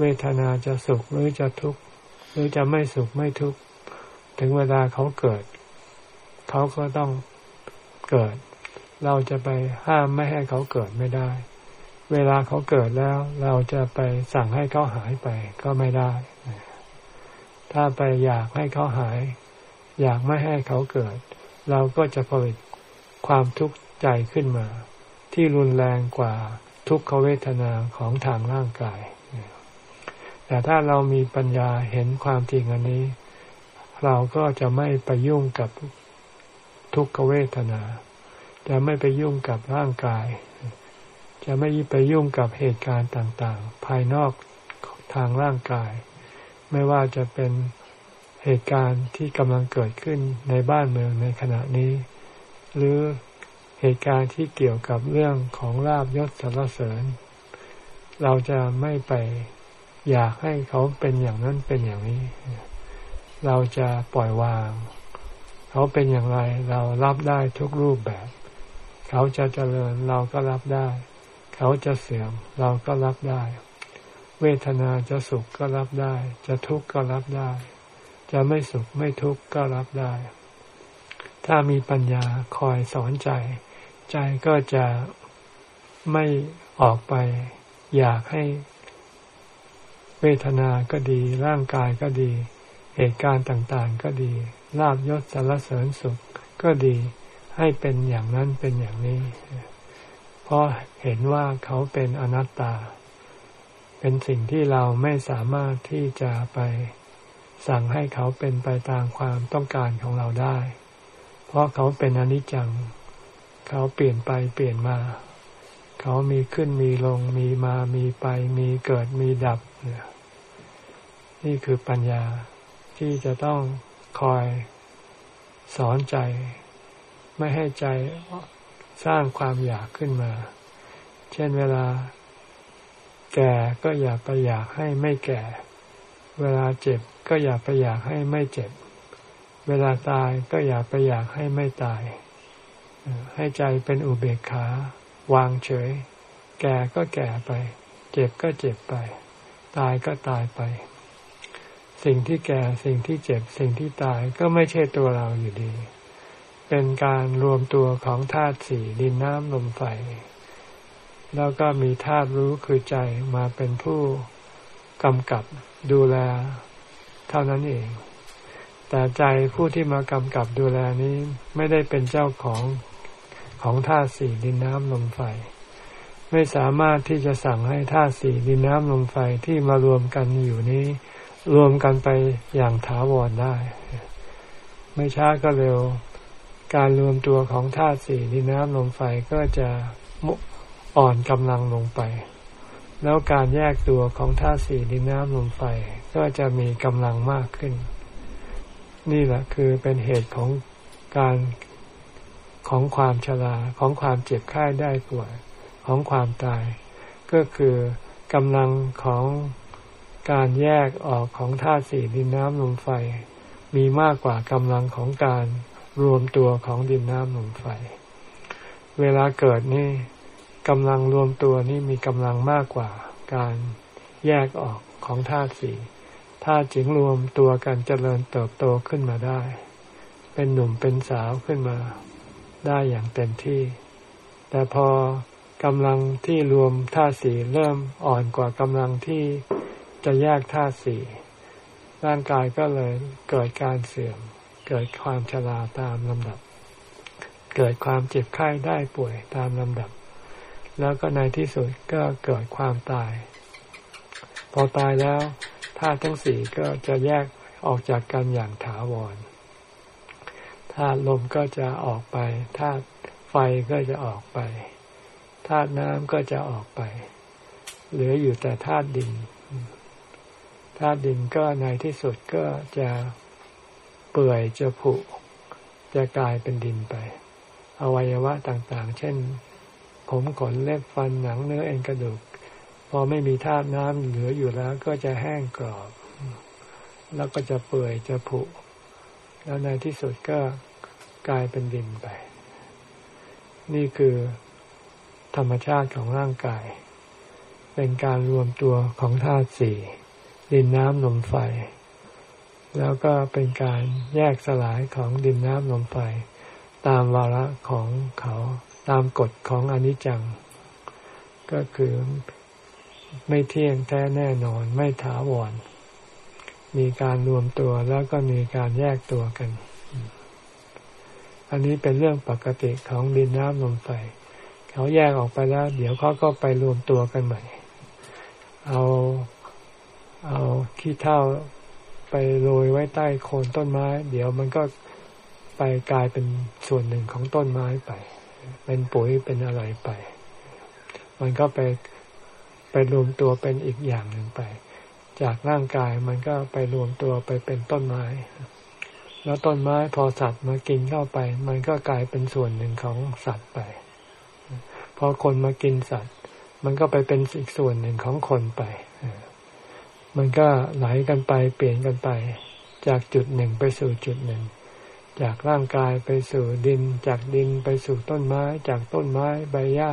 เวทนาจะสุขหรือจะทุกข์หรือจะไม่สุขไม่ทุกข์ถึงเวลาเขาเกิด เขาก็ต้องเกิด เราจะไปห้ามไม่ให้เขาเกิดไม่ได้ เวลาเขาเกิดแล้ว เราจะไปสั่งให้เขาหายไปก็ไม่ได้ ถ้าไปอยากให้เขาหาย อยากไม่ให้เขาเกิด เราก็จะผลิตความทุกข์ใจขึ้นมา ที่รุนแรงกว่าทุกขเวทนาของทางร่างกาย แต่ถ้าเรามีปัญญาเห็นความจริงอันนี้ เราก็จะไม่ไปยุ่งกับทุกขเวทนา จะไม่ไปยุ่งกับร่างกาย จะไม่ไปยุ่งกับเหตุการณ์ต่างๆ ภายนอกทางร่างกาย ไม่ว่าจะเป็นเหตุการณ์ที่กำลังเกิดขึ้นในบ้านเมืองในขณะนี้ หรือเหตุการณ์ที่เกี่ยวกับเรื่องของลาบยศสรรเสริญ เราจะไม่ไป อยากให้เขาเป็นอย่างนั้นเป็นอย่างนี้ เราจะปล่อยวาง เขาเป็นอย่างไร เรารับได้ทุกรูปแบบ เขาจะเจริญเราก็รับได้ เขาจะเสื่อมเราก็รับได้ เวทนาจะสุขก็รับได้ จะทุกข์ก็รับได้ จะไม่สุขไม่ทุกข์ก็รับได้ ถ้ามีปัญญาคอยสอนใจ ใจก็จะไม่ออกไป อยากให้ เวทนาก็ดี ร่างกายก็ดี เหตุการณ์ต่างๆก็ดีลาบยศสารเสริญสุขก็ดี ให้เป็นอย่างนั้นเป็นอย่างนี้ เพราะเห็นว่าเขาเป็นอนัตตา เป็นสิ่งที่เราไม่สามารถที่จะไปสั่งให้เขาเป็นไปตามความต้องการของเราได้ เพราะเขาเป็นอนิจจัง เขาเปลี่ยนไปเปลี่ยนมา เขามีขึ้นมีลง มีมามีไป มีเกิดมีดับเนี่ย นี่คือปัญญาที่จะต้องคอยสอนใจ ไม่ให้ใจสร้างความอยากขึ้นมา เช่นเวลา แก่ก็อย่าไปอยากให้ไม่แก่ เวลาเจ็บก็อย่าไปอยากให้ไม่เจ็บ เวลาตายก็อย่าไปอยากให้ไม่ตาย ให้ใจเป็นอุเบกขา วางเฉย แก่ก็แก่ไป เจ็บก็เจ็บไป ตายก็ตายไป สิ่งที่แก่สิ่งที่เจ็บสิ่งที่ตายก็ไม่ใช่ตัวเราอยู่ดี เป็นการรวมตัวของธาตุสี่ดินน้ำลมไฟ แล้วก็มีธาตุรู้คือใจมาเป็นผู้กำกับดูแล เท่านั้นเอง แต่ใจผู้ที่มากำกับดูแลนี้ไม่ได้เป็นเจ้าของของธาตุสี่ดินน้ำลมไฟ ไม่สามารถที่จะสั่งให้ธาตุสี่ดินน้ำลมไฟที่มารวมกันอยู่นี้ รวมกันไปอย่างถาวรได้ ไม่ช้าก็เร็ว การรวมตัวของธาตุสี่ดินน้ำลมไฟก็จะอ่อนกำลังลงไป แล้วการแยกตัวของธาตุสี่ดินน้ำลมไฟก็จะมีกำลังมากขึ้น นี่แหละคือเป็นเหตุของการของความชราของความเจ็บไข้ได้ป่วยของความตาย ก็คือกำลังของ การแยกออกของธาตุสี่ดินน้ำลมไฟ มีมากกว่ากำลังของการรวมตัวของดินน้ำลมไฟ เวลาเกิดนี่กำลังรวมตัวนี่มีกำลังมากกว่าการแยกออกของธาตุสี่ธาตุจึงรวมตัวกันเจริญเติบโตขึ้นมาได้ เป็นหนุ่มเป็นสาวขึ้นมา ได้อย่างเต็มที่ แต่พอกำลังที่รวมธาตุสี่เริ่มอ่อนกว่ากำลังที่ จะแยกธาตุสี่ร่างกายก็เลยเกิดการเสื่อม เกิดความชราตามลำดับ เกิดความเจ็บไข้ได้ป่วยตามลำดับ แล้วก็ในที่สุดก็เกิดความตาย พอตายแล้วธาตุทั้งสี่ก็จะแยกออกจากกันอย่างถาวรธาตุลมก็จะออกไปธาตุไฟก็จะออกไปธาตุน้ำก็จะออกไป เหลืออยู่แต่ธาตุดิน ธาตุดินก็ในที่สุดก็จะเปื่อยจะผุ จะกลายเป็นดินไป อวัยวะต่างๆ เช่น ผมขนเล็บฟันหนังเนื้อเอ็นกระดูก พอไม่มีธาตุน้ำเหลืออยู่แล้วก็จะแห้งกรอบ แล้วก็จะเปื่อยจะผุ แล้วในที่สุดก็กลายเป็นดินไป นี่คือธรรมชาติของร่างกาย เป็นการรวมตัวของธาตุสี่ ดินน้ำลมไฟ แล้วก็เป็นการแยกสลายของดินน้ำลมไฟ ตามวาระของเขาตามกฎของอนิจจัง ก็คือไม่เที่ยงแท้แน่นอนไม่ถาวร มีการรวมตัวแล้วก็มีการแยกตัวกัน อันนี้เป็นเรื่องปกติของดินน้ำลมไฟ เขาแยกออกไปแล้ว เดี๋ยวเขาก็ไปรวมตัวกันใหม่ เอา เอาขี้เท่าไปโรยไว้ใต้โคนต้นไม้ เดี๋ยวมันก็ไปกลายเป็นส่วนหนึ่งของต้นไม้ไป เป็นปุ๋ยเป็นอะไรไป มันก็ไปไปรวมตัวเป็นอีกอย่างหนึ่งไป จากร่างกายมันก็ไปรวมตัวไปเป็นต้นไม้ แล้วต้นไม้พอสัตว์มากินเข้าไป มันก็กลายเป็นส่วนหนึ่งของสัตว์ไป พอคนมากินสัตว์ มันก็ไปเป็นอีกส่วนหนึ่งของคนไป มันก็ไหลกันไปเปลี่ยนกันไป จากจุดหนึ่งไปสู่จุดหนึ่ง จากร่างกายไปสู่ดิน จากดินไปสู่ต้นไม้ จากต้นไม้ใบหญ้า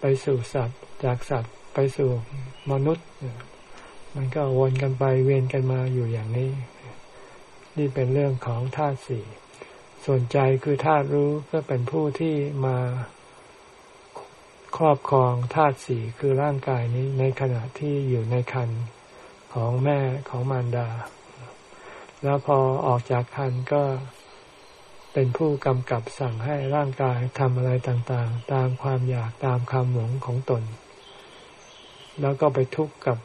ไปสู่สัตว์ จากสัตว์ไปสู่มนุษย์ มันก็วนกันไปเวียนกันมาอยู่อย่างนี้ นี่เป็นเรื่องของธาตุสี่ส่วนใจคือธาตุรู้ก็เป็นผู้ที่มาครอบครองธาตุสี่คือร่างกายนี้ในขณะที่อยู่ในคัน ของแม่ของมารดา แล้วพอออกจากคันก็เป็นผู้กำกับสั่งให้ร่างกายทำอะไรต่างๆ ตามความอยากตามความหลงของตน แล้วก็ไปทุกข์กับ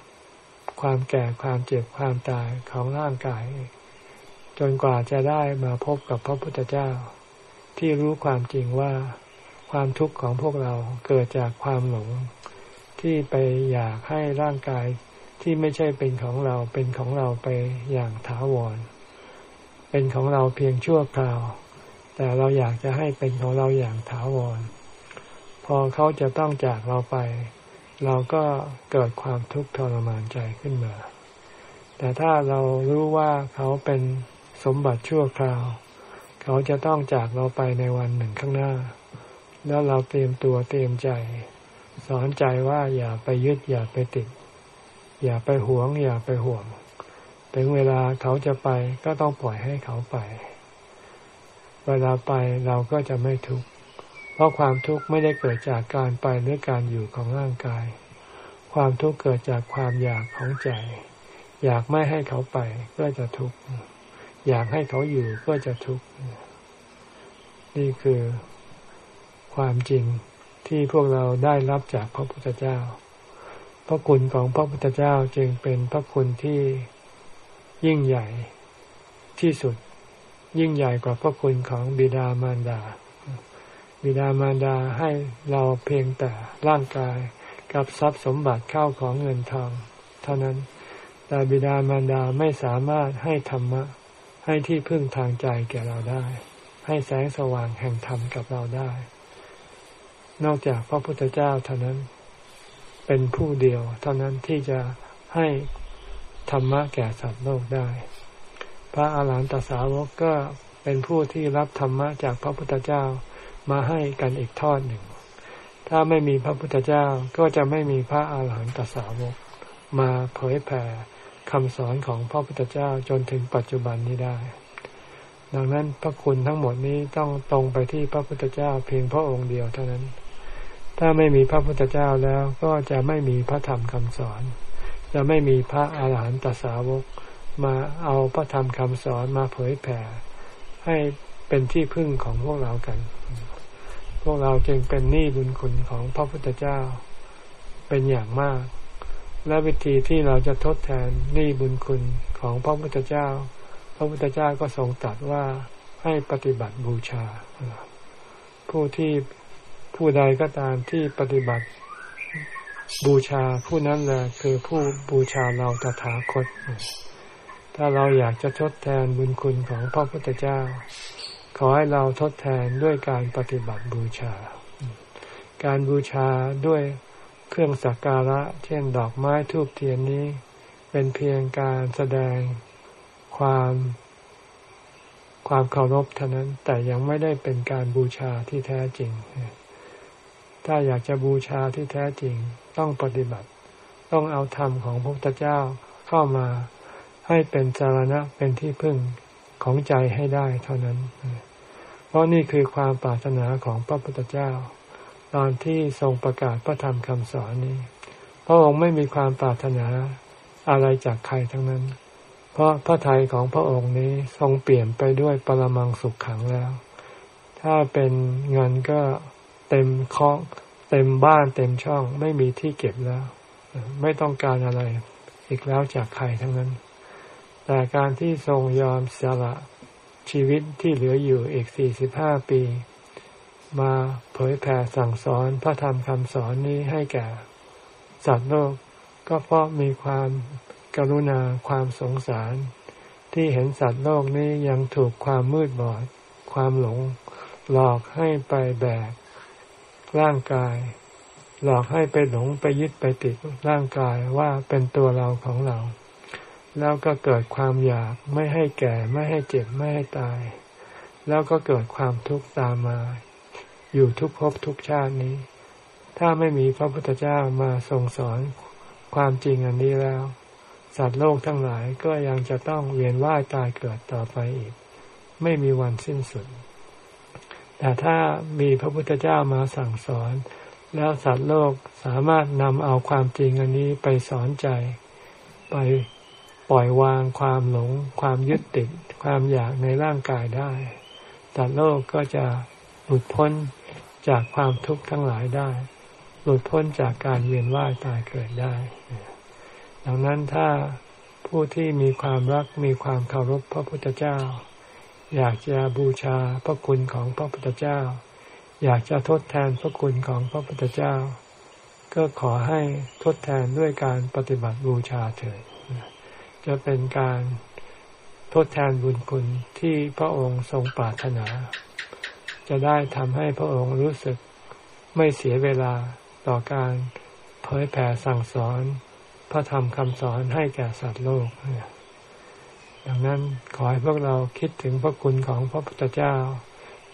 ความแก่ความเจ็บความตายของร่างกาย จนกว่าจะได้มาพบกับพระพุทธเจ้า ที่รู้ความจริงว่าความทุกข์ของพวกเราเกิดจากความหลง ที่ไปอยากให้ร่างกาย ที่ไม่ใช่เป็นของเราเป็นของเราไปอย่างถาวร เป็นของเราเพียงชั่วคราว แต่เราอยากจะให้เป็นของเราอย่างถาวร พอเขาจะต้องจากเราไป เราก็เกิดความทุกข์ทรมานใจขึ้นมา แต่ถ้าเรารู้ว่าเขาเป็นสมบัติชั่วคราว เขาจะต้องจากเราไปในวันหนึ่งข้างหน้า แล้วเราเตรียมตัวเตรียมใจ สอนใจว่าอย่าไปยึดอย่าไปติด อย่าไปหวง อย่าไปห่วง ถึงเวลาเขาจะไปก็ต้องปล่อยให้เขาไป เวลาไปเราก็จะไม่ทุกข์เพราะความทุกข์ไม่ได้เกิดจากการไปหรือการอยู่ของร่างกาย ความทุกข์เกิดจากความอยากของใจ อยากไม่ให้เขาไปก็จะทุกข์อยากให้เขาอยู่ก็จะทุกข์นี่คือความจริงที่พวกเราได้รับจากพระพุทธเจ้า พระคุณของพระพุทธเจ้าจึงเป็นพระคุณที่ยิ่งใหญ่ที่สุด ยิ่งใหญ่กว่าพระคุณของบิดามารดา บิดามารดาให้เราเพียงแต่ร่างกายกับทรัพย์สมบัติเข้าของเงินทอง เท่านั้น แต่บิดามารดาไม่สามารถให้ธรรมะ ให้ที่พึ่งทางใจแก่เราได้ ให้แสงสว่างแห่งธรรมกับเราได้ นอกจากพระพุทธเจ้าเท่านั้น เป็นผู้เดียว เท่านั้นที่จะให้ธรรมะแก่สัตว์โลกได้ พระอาหารหันตสาวกก็เป็นผู้ที่รับธรรมะจากพระพุทธเจ้ามาให้กันอีกทอดหนึ่ง ถ้าไม่มีพระพุทธเจ้าก็จะไม่มีพระอาหารหันตสาวก มาเผยแผ่คำสอนของพระพุทธเจ้าจนถึงปัจจุบันนี้ได้ ดังนั้นพระคุณทั้งหมดนี้ต้องตรงไปที่พระพุทธเจ้าเพียงพระองค์เดียวเท่านั้น ถ้าไม่มีพระพุทธเจ้าแล้วก็จะไม่มีพระธรรมคำสอน จะไม่มีพระอาหารหันตสาวกมาเอาพระธรรมคำสอนมาเผยแผ่ ให้เป็นที่พึ่งของพวกเรากัน พวกเราจึงเป็นหนี้บุญคุณของพระพุทธเจ้าเป็นอย่างมาก และวิธีที่เราจะทดแทนหนี้บุญคุณของพระพุทธเจ้า พระพุทธเจ้าก็ทรงตรัสว่าให้ปฏิบัติบูชา ผู้ที่ ผู้ใดก็ตามที่ปฏิบัติ บูชาผู้นั้นแหละคือผู้บูชาเราตถาคต ถ้าเราอยากจะทดแทนบุญคุณของพระพุทธเจ้า ขอให้เราทดแทนด้วยการปฏิบัติบูชา การบูชาด้วยเครื่องสักการะ เช่นดอกไม้ทูบเทียนนี้ เป็นเพียงการแสดงความความเคารพเท่านั้นแต่ยังไม่ได้เป็นการบูชาที่แท้จริง ถ้าอยากจะบูชาที่แท้จริงต้องปฏิบัติ ต้องเอาธรรมของพระพุทธเจ้าเข้ามาให้เป็นสารณะเป็นที่พึ่งของใจให้ได้เท่านั้น เพราะนี่คือความปรารถนาของพระพุทธเจ้า ตอนที่ทรงประกาศพระธรรมคำสอนนี้ พระองค์ไม่มีความปรารถนาอะไรจากใครทั้งนั้น เพราะพระทัยของพระองค์นี้ทรงเปลี่ยนไปด้วยปรมังสุขขังแล้ว ถ้าเป็นเงินก็ เต็มคล้องเต็มบ้านเต็มช่อง ไม่มีที่เก็บแล้ว ไม่ต้องการอะไร อีกแล้วจากใครทั้งนั้น แต่การที่ทรงยอมสละชีวิตที่เหลืออยู่อีกสี่สิบห้าปี มาเผยแผ่สั่งสอนพระธรรมคำสอนนี้ให้แก่ สัตว์โลก ก็เพราะมีความกรุณาความสงสาร ที่เห็นสัตว์โลกนี้ยังถูกความมืดบอด ความหลง หลอกให้ไปแบก ร่างกาย หลอกให้ไปหลงไปยึดไปติดร่างกายว่าเป็นตัวเราของเรา แล้วก็เกิดความอยากไม่ให้แก่ไม่ให้เจ็บไม่ให้ตาย แล้วก็เกิดความทุกข์ตามมา อยู่ทุกภพทุกชาตินี้ ถ้าไม่มีพระพุทธเจ้ามาทรงสอนความจริงอันนี้แล้ว สัตว์โลกทั้งหลายก็ยังจะต้องเวียนว่ายตายเกิดต่อไปอีก ไม่มีวันสิ้นสุด แต่ถ้ามีพระพุทธเจ้ามาสั่งสอน แล้วสัตว์โลกสามารถนำเอาความจริงอันนี้ไปสอนใจ ไปปล่อยวางความหลง ความยึดติด ความอยากในร่างกายได้ สัตว์โลกก็จะหลุดพ้นจากความทุกข์ทั้งหลายได้ หลุดพ้นจากการเวียนว่ายตายเกิดได้ ดังนั้นถ้าผู้ที่มีความรักมีความเคารพพระพุทธเจ้า อยากจะบูชาพระคุณของพระพุทธเจ้า อยากจะทดแทนพระคุณของพระพุทธเจ้า ก็ขอให้ทดแทนด้วยการปฏิบัติบูชาเถิดจะเป็นการทดแทนบุญคุณที่พระองค์ทรงปรารถนา จะได้ทำให้พระองค์รู้สึกไม่เสียเวลาต่อการเผยแผ่สั่งสอน พระธรรมคำสอนให้แก่สัตว์โลก ดังนั้นขอให้พวกเราคิดถึงพระคุณของพระพุทธเจ้า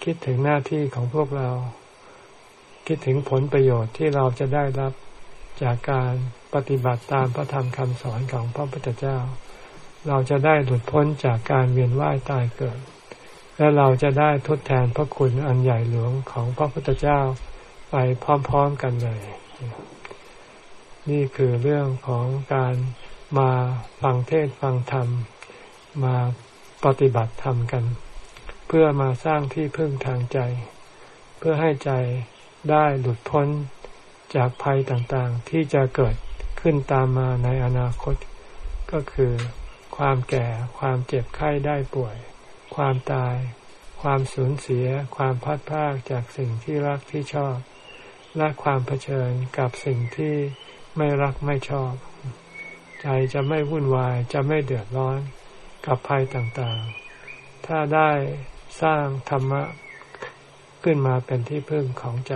คิดถึงหน้าที่ของพวกเรา คิดถึงผลประโยชน์ที่เราจะได้รับจากการปฏิบัติตามพระธรรมคำสอนของพระพุทธเจ้า เราจะได้หลุดพ้นจากการเวียนว่ายตายเกิด และเราจะได้ทดแทนพระคุณอันใหญ่หลวงของพระพุทธเจ้าไปพร้อมๆกันเลย นี่คือเรื่องของการมาฟังเทศฟังธรรม มาปฏิบัติธรรมกัน เพื่อมาสร้างที่พึ่งทางใจ เพื่อให้ใจได้หลุดพ้นจากภัยต่างๆ ที่จะเกิดขึ้นตามมาในอนาคต ก็คือความแก่ ความเจ็บไข้ได้ป่วย ความตาย ความสูญเสีย ความพัดพากจากสิ่งที่รักที่ชอบ และความเผชิญกับสิ่งที่ไม่รักไม่ชอบ ใจจะไม่วุ่นวายจะไม่เดือดร้อน กับภัยต่างๆ ถ้าได้สร้างธรรมะขึ้นมาเป็นที่พึ่งของใจ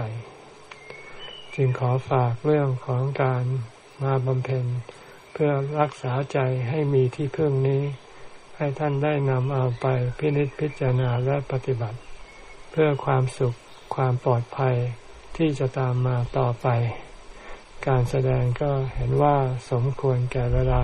จึงขอฝากเรื่องของการมาบำเพ็ญเพื่อรักษาใจให้มีที่พึ่งนี้ ให้ท่านได้นำเอาไปพินิจพิจารณาและปฏิบัติ เพื่อความสุขความปลอดภัยที่จะตามมาต่อไป การแสดงก็เห็นว่าสมควรแก่เวลา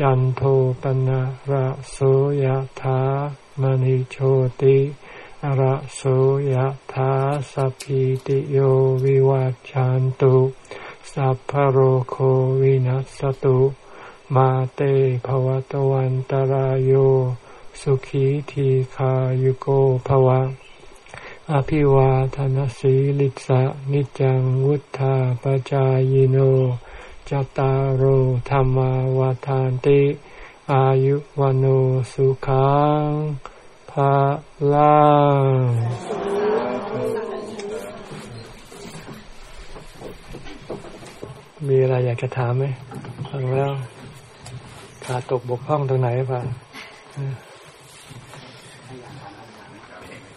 จันโทปนะระโสยะถามณิโชติระโสยธาสัพพิติโยวิวัจจันตุสัพพโรโควินัสตุมาเตภวตวันตารโยสุขีทีขายุโกภวะ อภิวาทนสีลิสะนิจังวุธาปจายโน จตารโหธรรมวาทานติ อายุวโนสุขังพลังมีอะไรอยากจะถามไหมฟังแล้วขาดตกบกพร่องตรงไหนป่ะ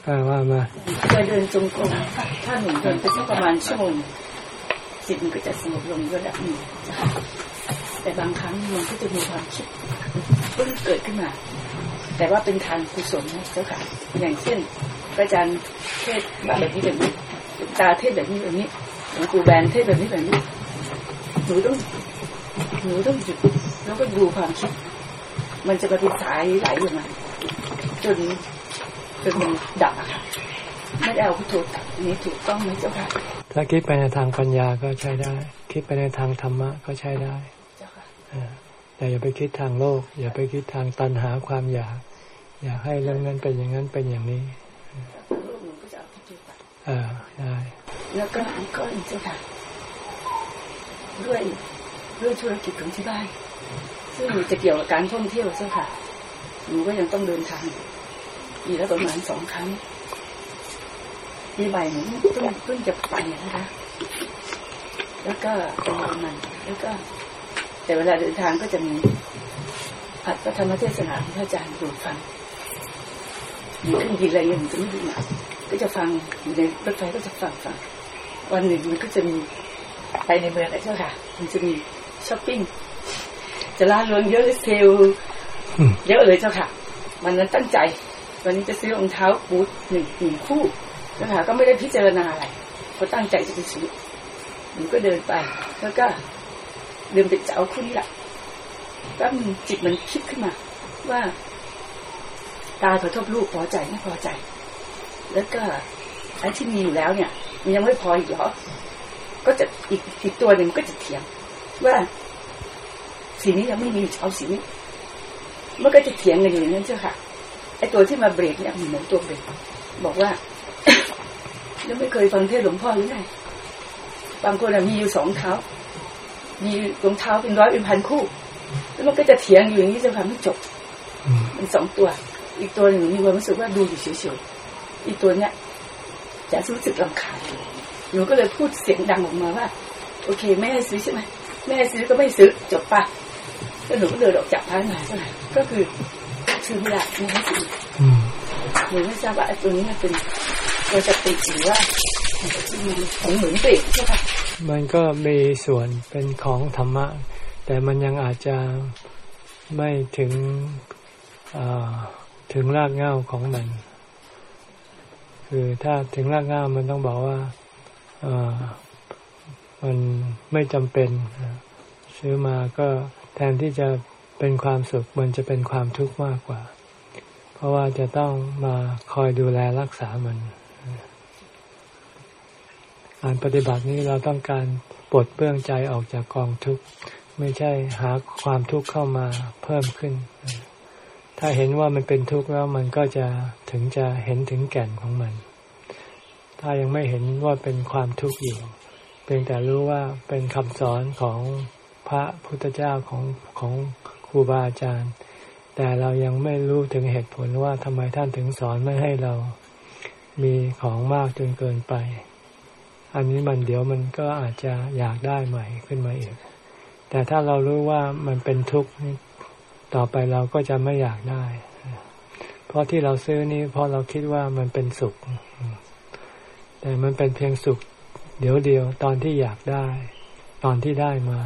ป้าว่ามาจะเดินจงกรมถ้าหนุ่มเดินไปสักประมาณชั่วโมง จิตมันก็จะสงบลงระดับหนึ่งแต่บางครั้งมันก็จะมีความคิดเพิ่งเกิดขึ้นมา แต่ว่าเป็นทางกุศลนะเจ้าค่ะ อย่างเช่นอาจารย์เทศแบบนี้แบบนี้ตาเทศแบบนี้แบบนี้หลวงปู่แบนเทศแบบนี้แบบนี้หนูต้องหนูต้องหยุดแล้วก็ดูความคิด มันจะไปเป็นสายไหลออกมาจนจนมันดับอะค่ะไม่ได้เอาพุทโธตัดอันนี้ถูกต้องไหมเจ้าค่ะ ถ้าคิดไปในทางปัญญาก็ใช้ได้ คิดไปในทางธรรมะก็ใช้ได้แต่อย่าไปคิดทางโลก อย่าไปคิดทางตัณหาความอยาก อยากให้เรื่องนั้นเป็นอย่างนั้นเป็นอย่างนี้เอาพุทโธตัดเอได้แล้วก็อีกก็อีกเจ้าค่ะด้วยด้วยธุรกิจของที่บ้านซึ่งจะเกี่ยวกับการท่องเที่ยวเจ้าค่ะหนูก็ยังต้องเดินทางปีและประมาณสองครั้ง ปีใหม่หนูเพิ่งเพิ่งจะไปนะคะแล้วก็เป็นประมาณแล้วก็ แต่เวลาเดินทางก็จะมีอัดพระธรรมเทศนาของพระอาจารย์ดูฟังมีเครื่องบินอะไรอย่างนี้จะไม่ดูหนักก็จะฟังอยู่ในรถไฟก็จะฟังฟังวันหนึ่งมันก็จะมีไปในเมืองอะไรเจ้าค่ะ มันจะมีช้อปปิ้งจะร้านรวงเยอะเซลล์อืมเยอะเลยเจ้าค่ะ วันนั้นตั้งใจ วันนี้จะซื้อรองเท้าบูทหนึ่งหนึ่งคู่ เจ้าค่ะก็ไม่ได้พิจารณาอะไรก็ตั้งใจจะไปซื้อหนูก็เดินไป แล้วก็เดินไปจะเอาคู่นี้แหละก็มีจิตมันคิดขึ้นมา ว่าตาขอโทษลูกพอใจไม่พอใจ แล้วก็ไอ้ที่มีอยู่แล้วเนี่ยมันยังไม่พออีกเหรอ ก็จะอีกอีกตัวหนึ่งก็จะเถียง ว่าสีนี้ยังไม่มีเอาสีนี้มันก็จะเถียงกันอยู่อย่างนั้นเจ้าค่ะไอ้ตัวที่มาเบรกเนี่ยมันเหมือนตัวเบรกบอกว่า ยังไม่เคยฟังเทศน์หลวงพ่อหรือไงบางคนอะมีอยู่สองเท้า มีรองเท้าเป็นร้อยเป็นพันคู่ แล้วมันก็จะเถียงอยู่อย่างนี้เจ้าค่ะไม่จบอืมมันสองตัว อีกตัวหนึ่งมีความรู้สึกว่าดูอยู่เฉยๆ อีกตัวเนี้ยจะรู้สึกลำคาญหนูก็เลยพูดเสียงดังออกมาว่า โอเคไม่ให้ซื้อใช่ไหมไม่ให้ซื้อก็ไม่ซื้อจบปะแล้วหนูก็เดินออกจากร้านมาใช่ไหมก็คือซื้อไม่ได้ไม่ให้ซื้ออืมหนูไม่ทราบว่าไอ้ตัวนี้มันเป็น ตัวสติหรือว่าของเหมือนเบรกใช่ปะมันก็มีส่วนเป็นของธรรมะ แต่มันยังอาจจะไม่ถึงถึงรากเหง้าของมัน คือถ้าถึงรากเหง้ามันต้องบอกว่ามันไม่จำเป็น ซื้อมาก็แทนที่จะเป็นความสุขมันจะเป็นความทุกข์มากกว่า เพราะว่าจะต้องมาคอยดูแลรักษามัน การปฏิบัตินี้เราต้องการปลดเปลื้องใจออกจากกองทุกข์ ไม่ใช่หาความทุกข์เข้ามาเพิ่มขึ้น ถ้าเห็นว่ามันเป็นทุกข์แล้วมันก็จะถึงจะเห็นถึงแก่นของมัน ถ้ายังไม่เห็นว่าเป็นความทุกข์อยู่ เพียงแต่รู้ว่าเป็นคำสอนของพระพุทธเจ้าของของครูบาอาจารย์ แต่เรายังไม่รู้ถึงเหตุผลว่าทำไมท่านถึงสอนไม่ให้เรามีของมากจนเกินไป อันนี้มันเดี๋ยวมันก็อาจจะอยากได้ใหม่ขึ้นมาอีก แต่ถ้าเรารู้ว่ามันเป็นทุกข์ต่อไปเราก็จะไม่อยากได้ เพราะที่เราซื้อนี่เพราะเราคิดว่ามันเป็นสุข แต่มันเป็นเพียงสุข เดี๋ยวเดียวตอนที่อยากได้ ตอนที่ได้มา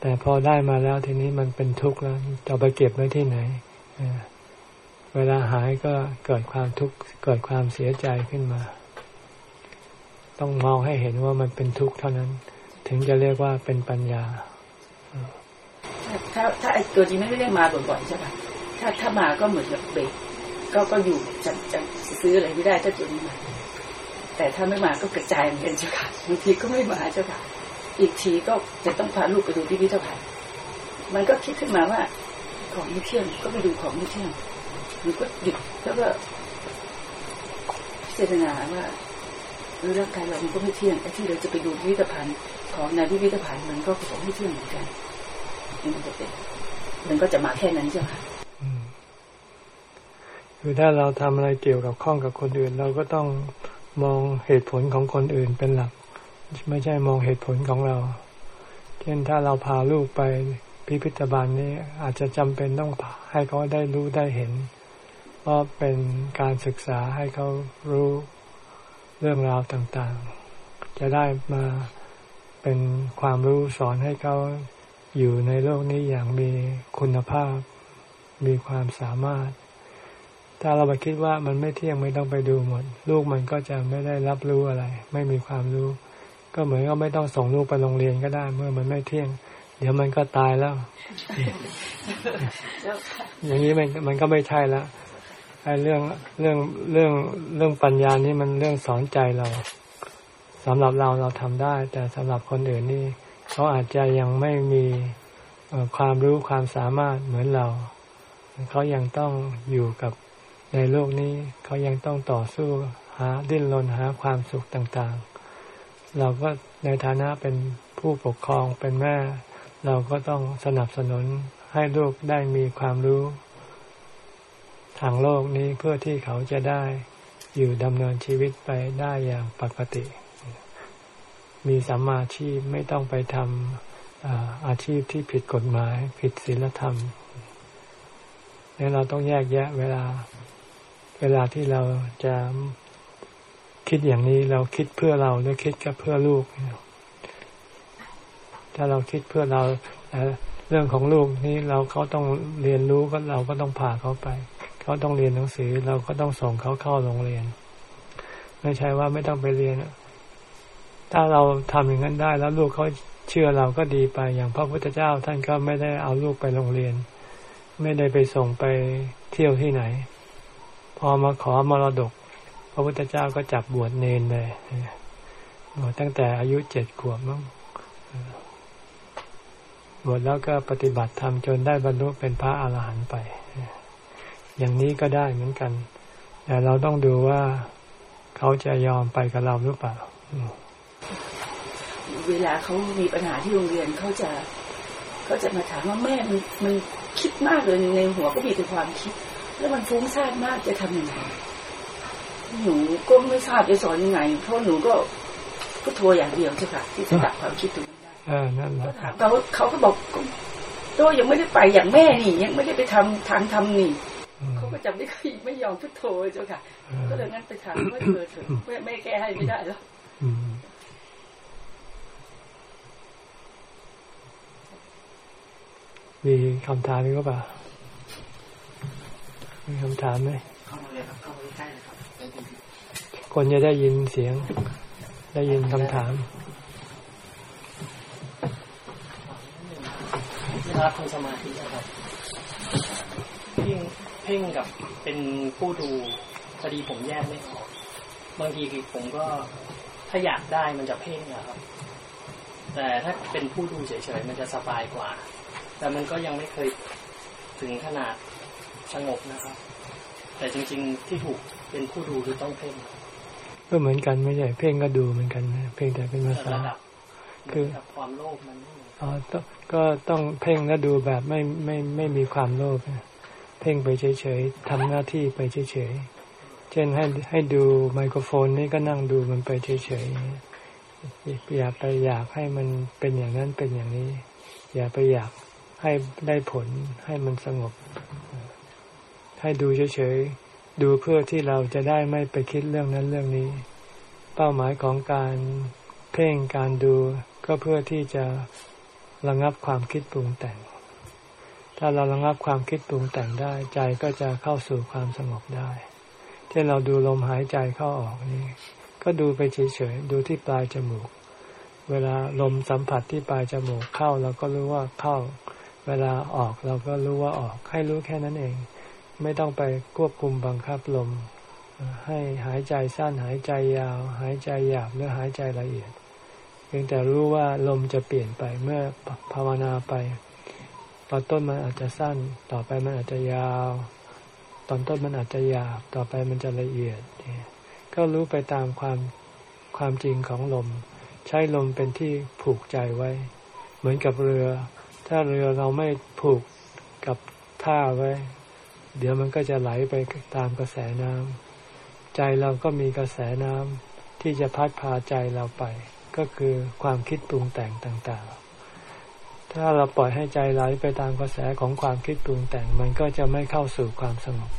แต่พอได้มาแล้วทีนี้มันเป็นทุกข์แล้วจะไปเก็บไว้ที่ไหนเวลาหายก็เกิดความทุกข์เกิดความเสียใจขึ้นมา ต้องมองให้เห็นว่ามันเป็นทุกข์เท่านั้น ถึงจะเรียกว่าเป็นปัญญา ถ้าถ้าไอ้ตัวนี้ไม่ได้มาบ่อยๆใช่ปะถ้าถ้ามาก็เหมือนกับเบรกก็ก็อยู่จะจะซื้ออะไรไม่ได้ถ้าตัวนี้มาแต่ถ้าไม่มาก็กระจายเหมือนกันเจ้าค่ะบางทีก็ไม่มาเจ้าค่ะ อีกทีก็จะต้องพาลูกไปดูที่พิพิธภัณฑ์มันก็คิดขึ้นมาว่า ของไม่เที่ยงก็ไปดูของไม่เที่ยงหนูก็หยุดแล้วก็พิจารณาว่า เออร่างกายเรามันก็ไม่เที่ยงไอ้ที่เราจะไปดูพิพิธภัณฑ์ของในพิพิธภัณฑ์มันก็ของไม่เที่ยงเหมือนกันมันจะเป็นมันก็จะมาแค่นั้นเจ้าค่ะอืมคือถ้าเราทำอะไรเกี่ยวกับข้องกับคนอื่น เราก็ต้องมองเหตุผลของคนอื่นเป็นหลัก ไม่ใช่มองเหตุผลของเรา เช่นถ้าเราพาลูกไปพิพิธภัณฑ์นี้อาจจะจำเป็นต้องพาให้เขาได้รู้ได้เห็น เพราะเป็นการศึกษาให้เขารู้ เรื่องราวต่างๆ จะได้มาเป็นความรู้สอนให้เขาอยู่ในโลกนี้อย่างมีคุณภาพ มีความสามารถ ถ้าเราไปคิดว่ามันไม่เที่ยงไม่ต้องไปดูหมด ลูกมันก็จะไม่ได้รับรู้อะไร ไม่มีความรู้ ก็เหมือนก็ไม่ต้องส่งลูกไปโรงเรียนก็ได้ เมื่อมันไม่เที่ยง เดี๋ยวมันก็ตายแล้วเจ้าค่ะอย่างนี้มันมันก็ไม่ใช่แล้ว ไอ้เรื่องเรื่องเรื่องเรื่องปัญญานี่มันเรื่องสอนใจเราสำหรับเราเราทำได้ แต่สำหรับคนอื่นนี่เขาอาจจะยังไม่มีความรู้ความสามารถเหมือนเรา เขายังต้องอยู่กับในโลกนี้ เขายังต้องต่อสู้หาดิ้นรนหาความสุขต่างๆ เราก็ในฐานะเป็นผู้ปกครองเป็นแม่ เราก็ต้องสนับสนุนให้ลูกได้มีความรู้ ทางโลกนี้เพื่อที่เขาจะได้อยู่ดำเนินชีวิตไปได้อย่างปกติ มีสัมมาชีพไม่ต้องไปทำอาชีพที่ผิดกฎหมาย ผิดศีลธรรมนี่เราต้องแยกแยะเวลา เวลาที่เราจะคิดอย่างนี้เราคิดเพื่อเราหรือคิดกับเพื่อลูก ถ้าเราคิดเพื่อเราเรื่องของลูกนี้เราเขาต้องเรียนรู้ก็เราก็ต้องพาเขาไป เขาต้องเรียนหนังสือ เราก็ต้องส่งเขาเข้าโรงเรียน ไม่ใช่ว่าไม่ต้องไปเรียน ถ้าเราทำอย่างนั้นได้ แล้วลูกเขาเชื่อเราก็ดีไป อย่างพระพุทธเจ้าท่านก็ไม่ได้เอาลูกไปโรงเรียน ไม่ได้ไปส่งไปเที่ยวที่ไหน พอมาขอมรดก พระพุทธเจ้าก็จับบวชเนนเลยบวชตั้งแต่อายุเจ็ดขวบมั้งบวชแล้วก็ปฏิบัติธรรมจนได้บรรลุเป็นพระอาหารหันต์ไป อย่างนี้ก็ได้เหมือนกัน แต่เราต้องดูว่าเขาจะยอมไปกับเราหรือเปล่า เวลาเขามีปัญหาที่โรงเรียนเขาจะเขาจะมาถามว่าแม่มันมันคิดมากเลยในหัวก็มีแต่ความคิด แล้วมันฟุ้งซ่านมากจะทำยังไงหนูก็ไม่ทราบจะสอนยังไง เพราะหนูก็ก็โทรอย่างเดียวใช่ค่ะที่จะดับความคิดตรงนั้นได้เออนั่นแหละเขาเขาก็บอกตัวยังไม่ได้ไปอย่างแม่นี่ยังไม่ได้ไปทำทางทำนี่ เขาก็จำไม่ค่อยไม่ยอมพุทโธเจ้าค่ะ ก็เลยงั้นไปถามว่าเธอเถอะไม่ไม่แก้ให้ไม่ได้แล้วมีคำถามนี้ก็ป่ะมีคำถามไหมเข้ามาเลยครับเข้ามาใกล้เลยครับคนจะได้ยินเสียง ได้ยินคำถามเวลาทำสมาธินะครับเพ่งกับเป็นผู้ดูพอดีผมแยกไม่ออกบางทีผมก็ถ้าอยากได้มันจะเพ่งนะครับ แต่ถ้าเป็นผู้ดูเฉยๆมันจะสบายกว่า แต่มันก็ยังไม่เคยถึงขนาดสงบนะครับ แต่จริง ๆ ที่ถูกเป็นผู้ดูคือต้องเพ่งก็เหมือนกันไม่ใช่เพ่งก็ดูเหมือนกันเพ่งแต่เป็นภาษาคือความโลภมันอ๋อก็ต้องเพ่งแล้วดูแบบไม่ไม่ไม่มีความโลภ เพ่งไปเฉยๆทำหน้าที่ไปเฉยๆเช่นให้ให้ดูไมโครโฟนนี่ก็นั่งดูมันไปเฉยๆอย่าไปอยากให้มันเป็นอย่างนั้นเป็นอย่างนี้ อย่าไปอยากให้ได้ผลให้มันสงบ ให้ดูเฉยๆดูเพื่อที่เราจะได้ไม่ไปคิดเรื่องนั้นเรื่องนี้ เป้าหมายของการเพ่งการดูก็เพื่อที่จะระงับความคิดปรุงแต่ง ถ้าเราระงับความคิดปรุงแต่งได้ใจก็จะเข้าสู่ความสงบได้เช่นเราดูลมหายใจเข้าออกนี่ ก็ดูไปเฉยๆดูที่ปลายจมูก เวลาลมสัมผัสที่ปลายจมูกเข้าเราก็รู้ว่าเข้า เวลาออกเราก็รู้ว่าออก ให้รู้แค่นั้นเอง ไม่ต้องไปควบคุมบังคับลม ให้หายใจสั้นหายใจยาว หายใจหยาบหรือหายใจละเอียดเพียงแต่รู้ว่าลมจะเปลี่ยนไปเมื่อภาวนาไป ตอนต้นมันอาจจะสั้น ต่อไปมันอาจจะยาว ตอนต้นมันอาจจะหยาบ ต่อไปมันจะละเอียด ก็รู้ไปตามความความจริงของลม ใช้ลมเป็นที่ผูกใจไว้ เหมือนกับเรือ ถ้าเรือเราไม่ผูกกับท่าไว้ เดี๋ยวมันก็จะไหลไปตามกระแสน้ำใจเราก็มีกระแสน้ำที่จะพัดพาใจเราไป ก็คือความคิดปรุงแต่งต่างๆ ถ้าเราปล่อยให้ใจไหลไปตามกระแสของความคิดปรุงแต่งมันก็จะไม่เข้าสู่ความสงบ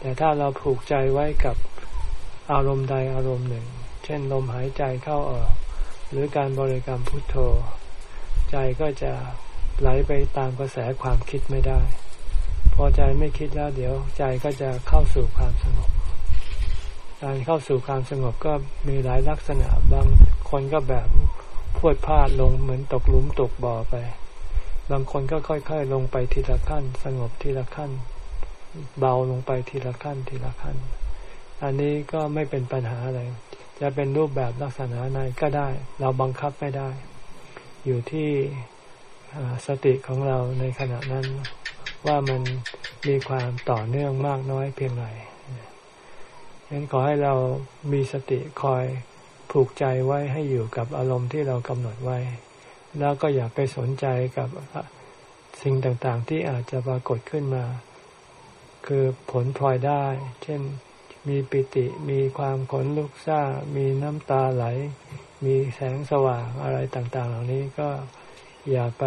แต่ถ้าเราผูกใจไว้กับอารมณ์ใดอารมณ์หนึ่ง เช่นลมหายใจเข้าออก หรือการบริกรรมพุทโธ ใจก็จะไหลไปตามกระแสความคิดไม่ได้ พอใจไม่คิดแล้วเดี๋ยวใจก็จะเข้าสู่ความสงบ การเข้าสู่ความสงบก็มีหลายลักษณะบางคนก็แบบ พวดพลาดลงเหมือนตกหลุมตกบ่อไป บางคนก็ค่อยๆ ลงไปทีละขั้น สงบทีละขั้น เบาลงไปทีละขั้นทีละขั้น อันนี้ก็ไม่เป็นปัญหาอะไร จะเป็นรูปแบบลักษณะไหนก็ได้ เราบังคับไม่ได้ อยู่ที่สติของเราในขณะนั้นว่ามันมีความต่อเนื่องมากน้อยเพียงไรฉะนั้นขอให้เรามีสติคอย ผูกใจไว้ให้อยู่กับอารมณ์ที่เรากำหนดไว้ แล้วก็อย่าไปสนใจกับสิ่งต่างๆ ที่อาจจะปรากฏขึ้นมา คือผลพลอยได้ เช่นมีปิติมีความขนลุกซ่ามีน้ำตาไหล มีแสงสว่างอะไรต่าง ๆ เหล่านี้ก็อย่าไป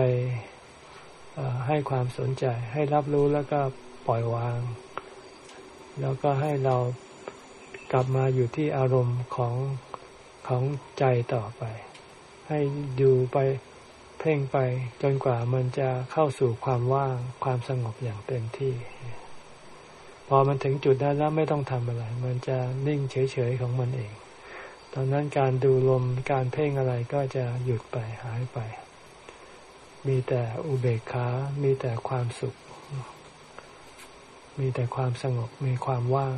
ให้ความสนใจ ให้รับรู้แล้วก็ปล่อยวาง แล้วก็ให้เรากลับมาอยู่ที่อารมณ์ของ ของใจต่อไป ให้ดูไปเพ่งไปจนกว่ามันจะเข้าสู่ความว่างความสงบอย่างเต็มที่ พอมันถึงจุดนั้นแล้วไม่ต้องทำอะไร มันจะนิ่งเฉยๆของมันเอง ตอนนั้นการดูลมการเพ่งอะไรก็จะหยุดไปหายไป มีแต่อุเบกขา มีแต่ความสุข มีแต่ความสงบมีความว่าง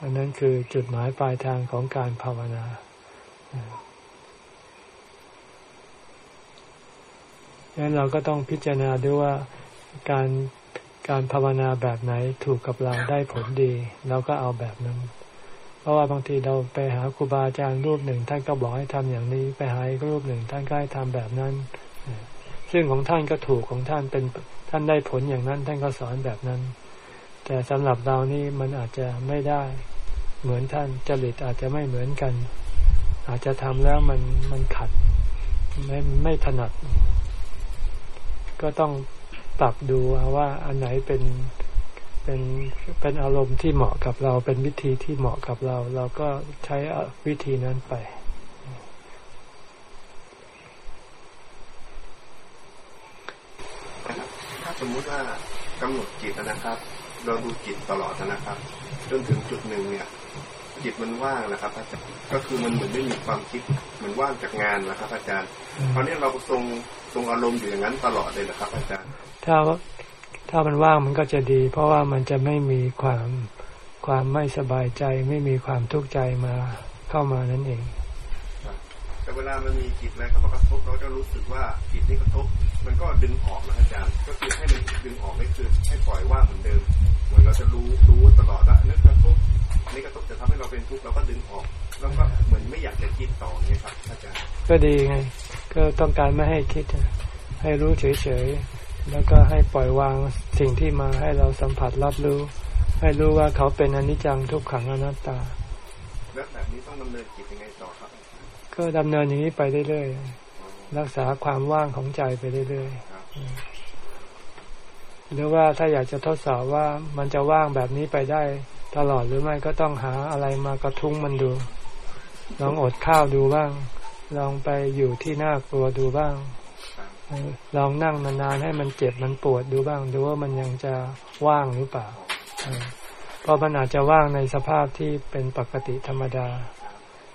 อันนั้นคือจุดหมายปลายทางของการภาวนา ดังนั้นเราก็ต้องพิจารณาด้วยว่าการการภาวนาแบบไหนถูกกับเราได้ผลดีเราก็เอาแบบนั้น เพราะว่าบางทีเราไปหาครูบาอาจารย์รูปหนึ่ง ท่านก็บอกให้ทำอย่างนี้ ไปหาอีกรูปหนึ่ง ท่านก็ให้ทำแบบนั้น ซึ่งของท่านก็ถูกของท่านเป็นท่านได้ผลอย่างนั้น ท่านก็สอนแบบนั้น แต่สำหรับเรานี่มันอาจจะไม่ได้เหมือนท่านจริตอาจจะไม่เหมือนกัน อาจจะทำแล้วมันมันขัดไม่ไม่ถนัด ก็ต้องปรับดูว่าอันไหนเป็นเป็นเป็นอารมณ์ที่เหมาะกับเราเป็นวิธีที่เหมาะกับเรา เราก็ใช้วิธีนั้นไป ถ้าสมมุติว่ากำหนดจิตนะครับ เราดูจิตตลอดนะครับ จนถึงจุดหนึ่งเนี่ย จิตมันว่างนะครับ อาจารย์ก็คือมันเหมือนไม่มีความคิดเหมือนว่างจากงานนะครับ อาจารย์ตอนนี้เราทรงทรงอารมณ์อยู่อย่างนั้นตลอดเลยนะครับ อาจารย์ ถ้าถ้ามันว่างมันก็จะดี เพราะว่ามันจะไม่มีความความไม่สบายใจ ไม่มีความทุกข์ใจมาเข้ามานั่นเอง แต่เวลามันมีจิตอะไรเข้ามากระทบเราจะรู้สึกว่าจิตนี้กระทบ มันก็ดึงออกนะอาจารย์ ก็คือให้มันดึงออกไม่คือให้ปล่อยว่างเหมือนเดิม เหมือนเราจะรู้รู้ตลอดว่านึกกระทบนี่กระทบจะทำให้เราเป็นทุกข์เราก็ดึงออก แล้วก็เหมือนไม่อยากจะคิดต่อไงครับอาจารย์ก็ดีไง ก็ต้องการไม่ให้คิด ให้รู้เฉยๆแล้วก็ให้ปล่อยวางสิ่งที่มาให้เราสัมผัสรับรู้ ให้รู้ว่าเขาเป็นอนิจจังทุกขังอนัตตา แล้วแบบนี้ต้องดำเนินจิตยังไงต่อครับ ก็ดำเนินอย่างนี้ไปเรื่อยๆรักษาความว่างของใจไปเรื่อยๆหรือว่าถ้าอยากจะทดสอบว่ามันจะว่างแบบนี้ไปได้ตลอดหรือไม่ก็ต้องหาอะไรมากระทุ้งมันดู ลองอดข้าวดูบ้าง ลองไปอยู่ที่น่ากลัวดูบ้าง ลองนั่งนานๆให้มันเจ็บมันปวดดูบ้าง ดูว่ามันยังจะว่างหรือเปล่า เพราะมันอาจจะว่างในสภาพที่เป็นปกติธรรมดา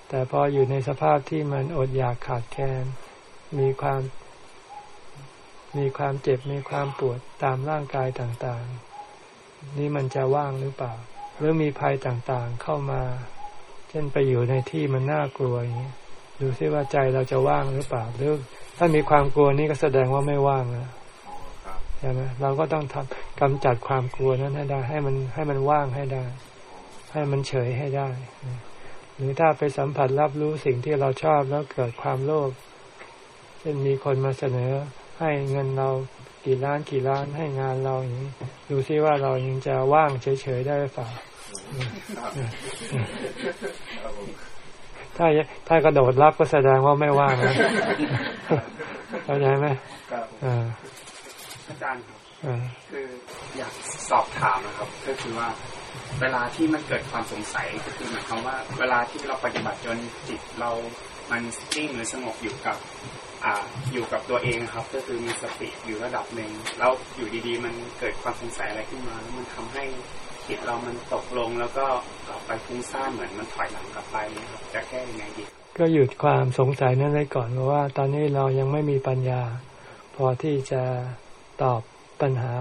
แต่พออยู่ในสภาพที่มันอดอยากขาดแคลนมีความ มีความเจ็บมีความปวดตามร่างกายต่างๆ นี่มันจะว่างหรือเปล่า หรือมีภัยต่างๆเข้ามา เช่นไปอยู่ในที่มันน่ากลัวอย่างนี้ดูซิว่าใจเราจะว่างหรือเปล่าหรือถ้ามีความกลัวนี่ก็แสดงว่าไม่ว่างนะ ช่ไหมเราก็ต้องทำกำจัดความกลัวนั้นให้ได้ ให้มันให้มันว่างให้ได้ ให้มันเฉยให้ได้ หรือถ้าไปสัมผัสรับรู้สิ่งที่เราชอบแล้วเกิดความโลภเช่นมีคนมาเสนอ ให้เงินเรากี่ล้านกี่ล้านให้งานเราอย่างนี้ดูซิว่าเรายังจะว่างเฉยๆได้หรือเปล่าถ้าถ้ากระโดดรับก็แสดงว่าไม่ว่างนะเข้าใจไหมอา จารย์ครับคืออยากสอบถามนะครับ ก็คือว่า เวลาที่มันเกิดความสงสัยก็คือหมายความว่า เวลาที่เราปฏิบัติจนจิตเรามันนิ่งหรือสงบอยู่กับอยู่กับตัวเองครับ ก็คือมีสติอยู่ระดับหนึ่งแล้วอยู่ดีๆ มันเกิดความสงสัยอะไรขึ้นมาแล้วมันทำให้จิตเรามันตกลงแล้วก็กลับไปฟุ้งซ่านเหมือนมันถอยหลังกลับไปนะครับจะแก้ยังไงดีก็หยุดความสงสัยนั้นไว้ก่อนเพราะว่า ตอนนี้เรายังไม่มีปัญญา พอที่จะ ตอบปัญหา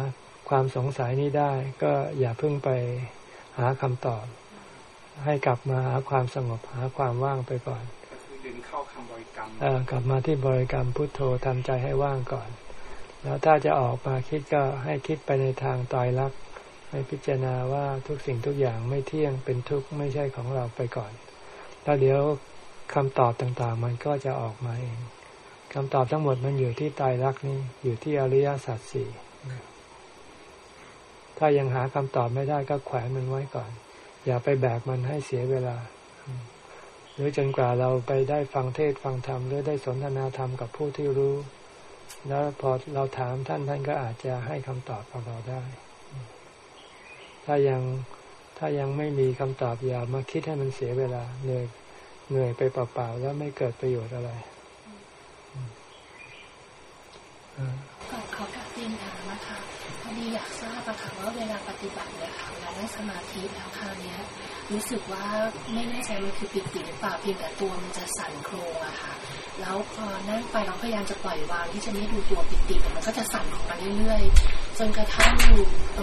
ความสงสัยนี้ได้ ก็อย่าเพิ่งไปหาคำตอบ ให้กลับมาหาความสงบหาความว่างไปก่อนก็คือดึงเข้าคำบริกรรมเออกลับมาที่บริกรรมพุทโธทำใจให้ว่างก่อน แล้วถ้าจะออกมาคิดก็ให้คิดไปในทางตายรักให้พิจารณาว่าทุกสิ่งทุกอย่างไม่เที่ยงเป็นทุกข์ไม่ใช่ของเราไปก่อน แล้วเดี๋ยวคำตอบต่างๆ มันก็จะออกมาเอง คำตอบทั้งหมดมันอยู่ที่ตายรักนี่อยู่ที่อริยสัจสี่ถ้ายังหาคำตอบไม่ได้ก็แขวนมันไว้ก่อน อย่าไปแบกมันให้เสียเวลา หรือจนกว่าเราไปได้ฟังเทศฟังธรรมหรือได้สนทนาธรรมกับผู้ที่รู้ แล้วพอเราถามท่านท่านก็อาจจะให้คำตอบกับเราได้ ถ้ายังถ้ายังไม่มีคำตอบอย่ามาคิดให้มันเสียเวลาเหนื่อยเหนื่อยไปเปล่าๆแล้วไม่เกิดประโยชน์อะไร ก็ขอกลับเรียนถามนะคะพอดีอยากทราบอะค่ะว่าเวลาปฏิบัติเนี่ยค่ะเวลานั่งสมาธิแล้วคราวนี้รู้สึกว่าไม่แน่ใจมันคือปิติหรือเปล่าเพียงแต่ตัวมันจะสั่นโครงอะค่ะ แล้วพอนั่งไปเราพยายามจะปล่อยวางที่จะไม่ดูตัวปิติแต่มันก็จะสั่นของมันเรื่อยๆจนกระทั่ง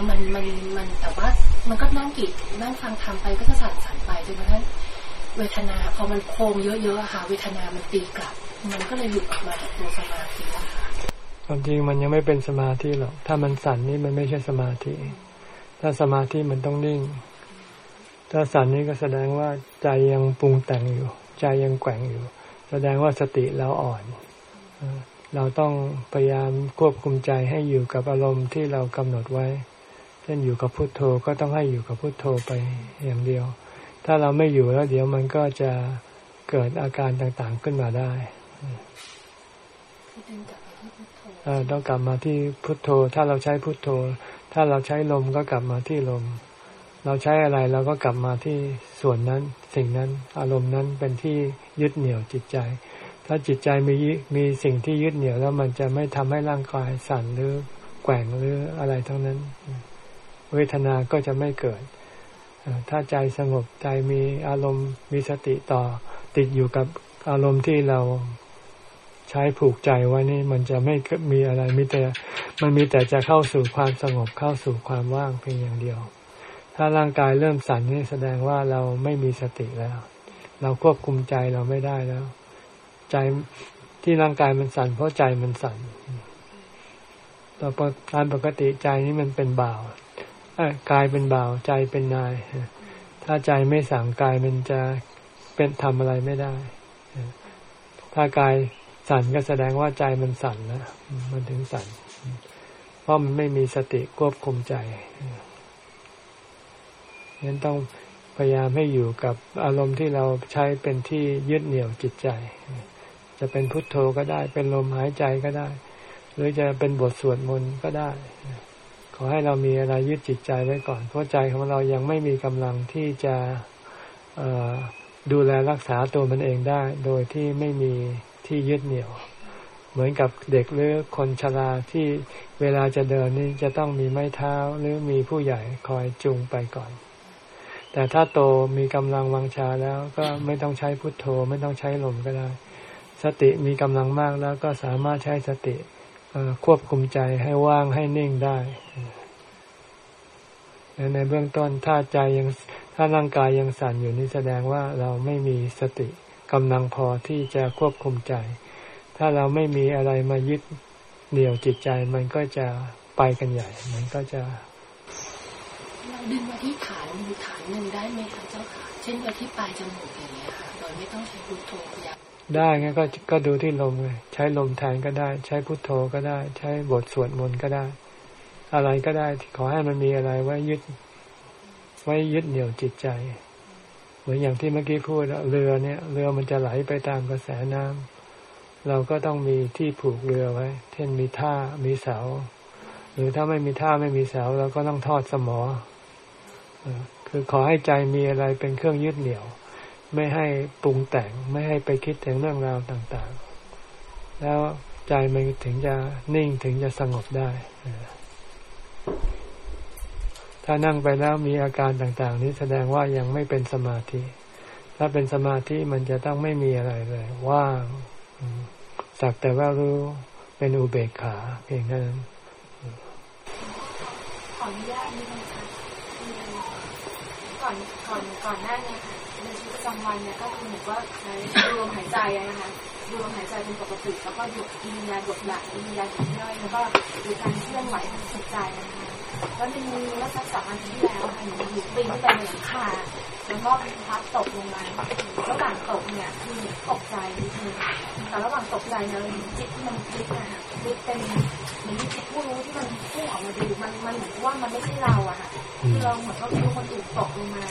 มันมันมันแต่ว่ามันก็นั่งกิจนั่งฟังทำไปก็จะสั่นสั่นไปจนกระทั่งเวทนาพอมันโครงเยอะๆอะค่ะ เวทนามันตีกลับ มันก็เลยหลุดออกมาจากตัวสมาธิ ความจริงมันยังไม่เป็นสมาธิหรอก ถ้ามันสั่นนี่มันไม่ใช่สมาธิ ถ้าสมาธิมันต้องนิ่ง ถ้าสั่นนี่ก็แสดงว่าใจยังปรุงแต่งอยู่ ใจยังแกว่งอยู่ แสดงว่าสติเราอ่อน เราต้องพยายามควบคุมใจให้อยู่กับอารมณ์ที่เรากำหนดไว้ เช่นอยู่กับพุโทโธก็ต้องให้อยู่กับพุโทโธไปอย่างเดียว ถ้าเราไม่อยู่แล้วเดี๋ยวมันก็จะเกิดอาการต่างๆขึ้นมาได้ ต้องกลับมาที่พุทโธ ถ้าเราใช้พุทโธ ถ้าเราใช้ลมก็กลับมาที่ลม เราใช้อะไรเราก็กลับมาที่ส่วนนั้น สิ่งนั้น อารมณ์นั้นเป็นที่ยึดเหนี่ยวจิตใจ ถ้าจิตใจมีมีสิ่งที่ยึดเหนี่ยวแล้วมันจะไม่ทำให้ร่างกายสั่นหรือแกว่งหรืออะไรทั้งนั้น เวทนาก็จะไม่เกิด ถ้าใจสงบใจมีอารมณ์มีสติต่อ ติดอยู่กับอารมณ์ที่เรา ใช้ผูกใจไว้นี่มันจะไม่มีอะไรมีแต่มันมีแต่จะเข้าสู่ความสงบเข้าสู่ความว่างเพียงอย่างเดียว ถ้าร่างกายเริ่มสั่นนี่แสดงว่าเราไม่มีสติแล้ว เราควบคุมใจเราไม่ได้แล้ว ใจที่ร่างกายมันสั่นเพราะใจมันสั่นต่อไปตามปกติใจนี้มันเป็นบ่าวกายเป็นบ่าวใจเป็นนาย ถ้าใจไม่สั่งกายมันจะเป็นทำอะไรไม่ได้ ถ้ากาย สั่นก็แสดงว่าใจมันสั่นแล้วมันถึงสั่น เพราะมันไม่มีสติควบคุมใจงั้นต้องพยายามให้อยู่กับอารมณ์ที่เราใช้เป็นที่ยึดเหนี่ยวจิตใจ จะเป็นพุทโธก็ได้ เป็นลมหายใจก็ได้ หรือจะเป็นบทสวดมนต์ก็ได้ ขอให้เรามีอะไรยึดจิตใจไว้ก่อน เพราะใจของเรายังไม่มีกำลังที่จะดูแลรักษาตัวมันเองได้ โดยที่ไม่มี ที่ยึดเหนี่ยว เหมือนกับเด็กหรือคนชราที่เวลาจะเดินนี่จะต้องมีไม้เท้าหรือมีผู้ใหญ่คอยจูงไปก่อน แต่ถ้าโตมีกำลังวังชาแล้วก็ไม่ต้องใช้พุทโธ ไม่ต้องใช้ลมก็ได้ สติมีกำลังมากแล้วก็สามารถใช้สติควบคุมใจให้ว่างให้นิ่งได้ในเบื้องต้นถ้าใจยังถ้าร่างกายยังสั่นอยู่นี่แสดงว่าเราไม่มีสติ กำลังพอที่จะควบคุมใจ ถ้าเราไม่มีอะไรมายึดเหนี่ยวจิตใจมันก็จะไปกันใหญ่ มันก็จะ เราดึงมาที่ฐานดูฐานหนึ่งได้ไหมคะเจ้าค่ะ เช่นไปที่ปลายจมูกอย่างเงี้ยค่ะ โดยไม่ต้องใช้พุทโธพยายามได้งั้นก็ก็ดูที่ลมไงใช้ลมแทนก็ได้ ใช้พุทโธก็ได้ ใช้บทสวดมนต์ก็ได้ อะไรก็ได้ขอให้มันมีอะไรไว้ยึด ไว้ยึดเหนี่ยวจิตใจ เหมือนอย่างที่เมื่อกี้พูดอะเรือเนี่ย เรือมันจะไหลไปตามกระแสน้ำเราก็ต้องมีที่ผูกเรือไว้ เช่นมีท่ามีเสา หรือถ้าไม่มีท่าไม่มีเสาเราก็ต้องทอดสมอเออคือขอให้ใจมีอะไรเป็นเครื่องยึดเหนี่ยว ไม่ให้ปรุงแต่งไม่ให้ไปคิดถึงเรื่องราวต่างๆ แล้วใจมันถึงจะนิ่งถึงจะสงบได้ ถ้านั่งไปแล้วมีอาการต่างๆ นี้แสดงว่ายังไม่เป็นสมาธิ ถ้าเป็นสมาธิมันจะต้องไม่มีอะไรเลย ว่างสักแต่ว่ารู้เป็นอุเบกขาเพียงเท่านั้นขออนุญาตนิดนึงค่ะก่อนก่อนก่อนหน้าเนี้ค่ะในชีวิตประจำวันเนี่ยก็คือหนูก็ใช้ดูลมหายใจนะคะดูลมหายใจเป็นปกติแล้วก็หยุดกินยาบดหลักกินยาหยุดย่อยแล้วก็ดูการเคลื่อนไหวทางจิตใจนะคะ แล้วมันมีเมื่อสักสองอาทิตย์ที่แล้วค่ะหนูอยู่ปีนขึ้นไปบนหลังคาแล้วก็พัดตกลงมาระหว่างตกเนี่ยคือตกใจนิดนึงแต่ระหว่างตกใจเนี่ยเราเห็นจิตที่มันพลิกอะค่ะพลิกเป็นเหมือนจิตผู้รู้ที่มันพุ่งออกมาดูมันมันเหมือนว่ามันไม่ใช่เราอะค่ะคือเราเหมือนเราดูคนอื่นตกลงมา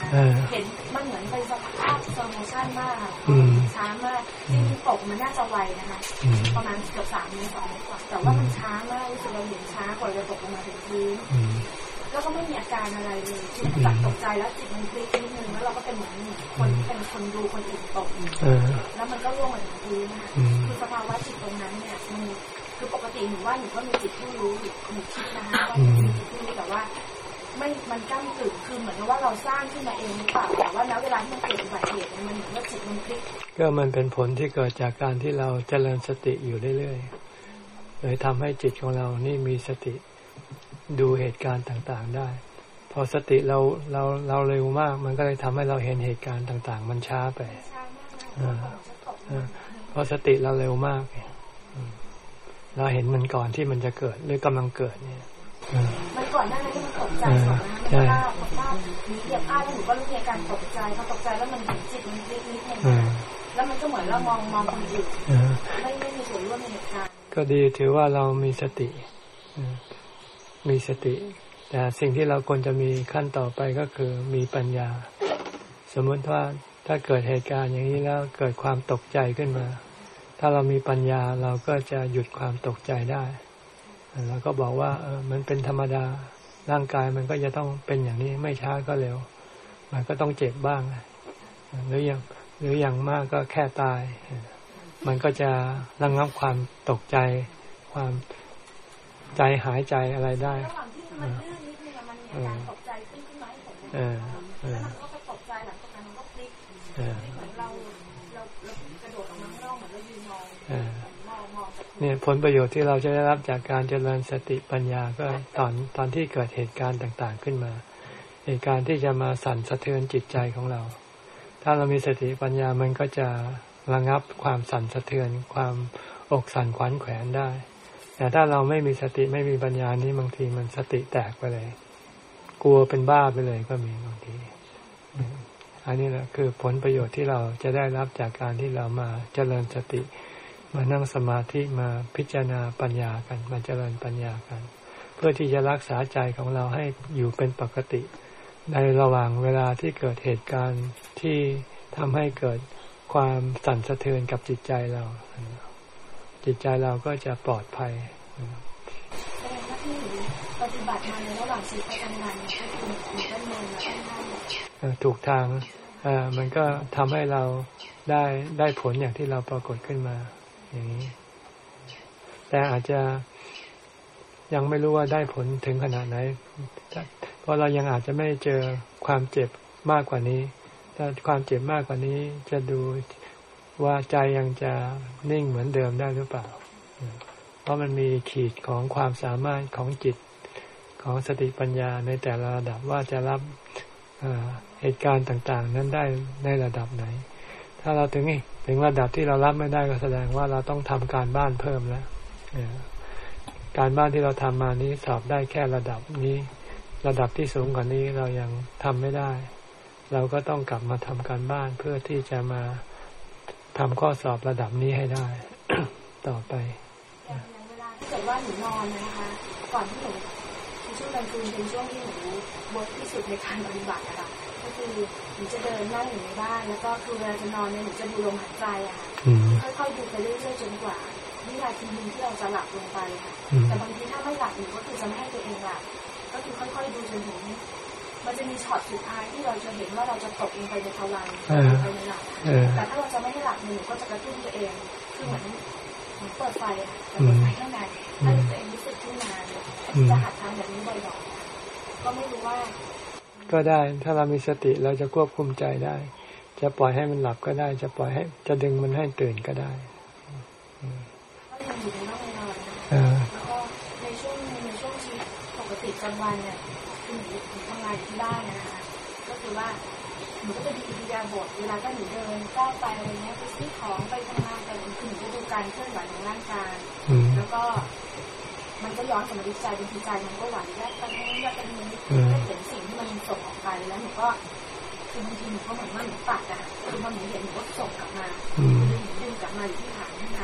เห็นมันเหมือนเป็นสภาพ โลโมชั่นมากค่ะอืมช้ามากจริงๆตกมันน่าจะไวนะคะอืมประมาณเกือบสามเมตรสองเมตรกว่า แต่ว่ามันช้ามากรู้สึกเราเห็นช้ากว่าจะตกลงมาถึงพื้นอืมแล้วก็ไม่มีอาการอะไรเลยจิตจากตกใจแล้วจิตมันพลิกนิดนึงแล้วเราก็เป็นเหมือนคนที่เป็นคนดูคนอื่นตกเออแล้วมันก็ร่วงมาถึงพื้นนะคะอืมคือสภาวะจิตตรงนั้นเนี่ยมันคือปกติหนูว่าหนูก็มีจิตผู้รู้อยู่หนูคิดนะคะว่าหนูมีจิตผู้รู้แต่ว่า ไม่มันก้ากึ่งคือเหมือนกับว่าเราสร้างขึ้นมาเองหรือเปล่าแต่ว่าณเวลาที่มันเกิดอุบัติเหตุเนี่ยมันเหมือนว่าจิตมันพลิกก็มันเป็นผลที่เกิดจากการที่เราเจริญสติอยู่เรื่อยๆเลยทำให้จิตของเรานี่มีสติดูเหตุการณ์ต่างๆได้ พอสติเราเราเราเร็วมาก มันก็เลยทำให้เราเห็นเหตุการณ์ต่าง ๆ มันช้าไปช้ามากนะเราจะตกเออเพราะสติเราเร็วมากเนี่ยอืมเราเห็นมันก่อนที่มันจะเกิดหรือกำลังเกิดเนี่ยเออ มันก่อนหน้านั้นที่มันตกใจก่อนนะมันก็ว่าพอว่าเหยียบพลาดแล้วหนูก็รู้มีอาการตกใจพอตกใจแล้วมันเห็นจิตมันพลิกนิดนึงเออแล้วมันก็เหมือนเรามองมองคนอื่นเออไม่ไม่มีส่วนร่วมในเหตุการณ์ก็ดีถือว่าเรามีสติอืมมีสติ แต่สิ่งที่เราควรจะมีขั้นต่อไปก็คือมีปัญญา สมมติว่าถ้าเกิดเหตุการณ์อย่างนี้แล้วเกิดความตกใจขึ้นมา ถ้าเรามีปัญญาเราก็จะหยุดความตกใจได้ เราก็บอกว่าเออมันเป็นธรรมดาร่างกายมันก็จะต้องเป็นอย่างนี้ไม่ช้าก็เร็ว มันก็ต้องเจ็บบ้างหรืออย่างหรืออย่างมากก็แค่ตาย มันก็จะระงับความตกใจ ความใจหายใจอะไรได้ระหว่างที่มันลื่นนิดนึงอะมันมีอาการตกใจขึ้นขึ้นมาให้ผมเออเอแล้วอมันก็ไปตกใจหลังจากนั้นมันก็พลิก เนี่ยผลประโยชน์ที่เราจะได้รับจากการเจริญสติปัญญาก็ตอนตอนที่เกิดเหตุการณ์ต่างๆขึ้นมา เหตุการณ์ที่จะมาสั่นสะเทือนจิตใจของเรา ถ้าเรามีสติปัญญามันก็จะระงับความสั่นสะเทือน ความอกสั่นขวัญแขวนได้ แต่ถ้าเราไม่มีสติไม่มีปัญญานี้บางทีมันสติแตกไปเลย กลัวเป็นบ้าไปเลยก็มีบางที อันนี้แหละคือผลประโยชน์ที่เราจะได้รับจากการที่เรามาเจริญสติ มานั่งสมาธิมาพิจารณาปัญญากัน มาเจริญปัญญากัน เพื่อที่จะรักษาใจของเราให้อยู่เป็นปกติ ในระหว่างเวลาที่เกิดเหตุการณ์ที่ทำให้เกิดความสั่นสะเทือนกับจิตใจเรา จิตใจเราก็จะปลอดภัยแสดงว่าที่หนูปฏิบัติมาในระหว่างชีวิตประจำวันเนี่ยก็คือหนูได้เงินมาค่อนข้างเอ่อถูกทางเอ่อมันก็ทำให้เราได้ได้ผลอย่างที่เราปรากฏขึ้นมา อย่างนี้ แต่อาจจะยังไม่รู้ว่าได้ผลถึงขนาดไหน เพราะเรายังอาจจะไม่เจอความเจ็บมากกว่านี้ถ้าความเจ็บมากกว่านี้ จะดูว่าใจยังจะนิ่งเหมือนเดิมได้หรือเปล่า เพราะมันมีขีดของความสามารถของจิตของสติปัญญาในแต่ละระดับว่าจะรับเอ่อเหตุการณ์ต่าง ๆ นั้นได้ในระดับไหน ถ้าเราถึงถึงระดับที่เรารับไม่ได้ก็แสดงว่าเราต้องทำการบ้านเพิ่มแล้วการบ้านที่เราทำมานี้สอบได้แค่ระดับนี้ ระดับที่สูงกว่านี้เรายังทำไม่ได้ เราก็ต้องกลับมาทำการบ้านเพื่อที่จะมาทำข้อสอบระดับนี้ให้ได้ ต่อไปอย่าเวลาที่เกิดว่าหนูนอนนะคะก่อนที่หนูคือช่วงกลางคืนเป็นช่วงที่หนู work ที่สุดในการปฏิบัติอะคะ คือหนูจะเดินนั่งอยู่ในบ้านแล้วก็คือเวลาจะนอนเนี่ยหนูจะดูลมหายใจอะค่ะอืมค่อยๆดูไปเรื่อยๆจนกว่าวินาทีหนึ่งที่เราจะหลับลงไปค่ะอืมแต่บางทีถ้าไม่หลับหนูก็คือจะไม่ให้ตัวเองหลับก็คือค่อยๆดูจนถึงมันจะมีช็อตสุดท้ายที่เราจะเห็นว่าเราจะตกลงไปในภวังค์ตกลงไปในหลับเออแต่ถ้าเราจะไม่ให้หลับเนี่ยหนูก็จะกระตุ้นตัวเองคือเหมือนเหมือนเปิดไฟอะแต่เปิดไฟข้างในให้ตัวเองรู้สึกขึ้นมาเนี่ยจะหัดทำแบบนี้บ่อยๆก็ไม่รู้ว่า ก็ได้ ถ้าเรามีสติเราจะควบคุมใจได้ จะปล่อยให้มันหลับก็ได้ จะปล่อยให้ จะดึงมันให้ตื่นก็ได้ก็ยังอยู่ในร่องในรอยนะเออแล้วก็ในช่วงในช่วงชีวิตปกติประจำวันเนี่ยานอยู่ที่บ้านนะคะก็คือว่าหนูก็จะดูอิริยาบถเวลาก็หนูเดินก้าวไปอะไรเงี้ยไปซื้อของไปทำงานไปคือหนูจะดูการเคลื่อนไหวของร่างกายอืมแล้วก็มันก็ย้อนกลับมาที่ใจบางทีใจมันก็หวั่นแวบไปนู้นแวบไปนี้อืมก็เห็น แล้วหนูก็คือบางทีหนูก็เหมือนว่าหนูปัดอะคือพอหนูเห็นหนูก็ส่งกลับมาดึงกลับมาอยู่ที่ฐานข้างใน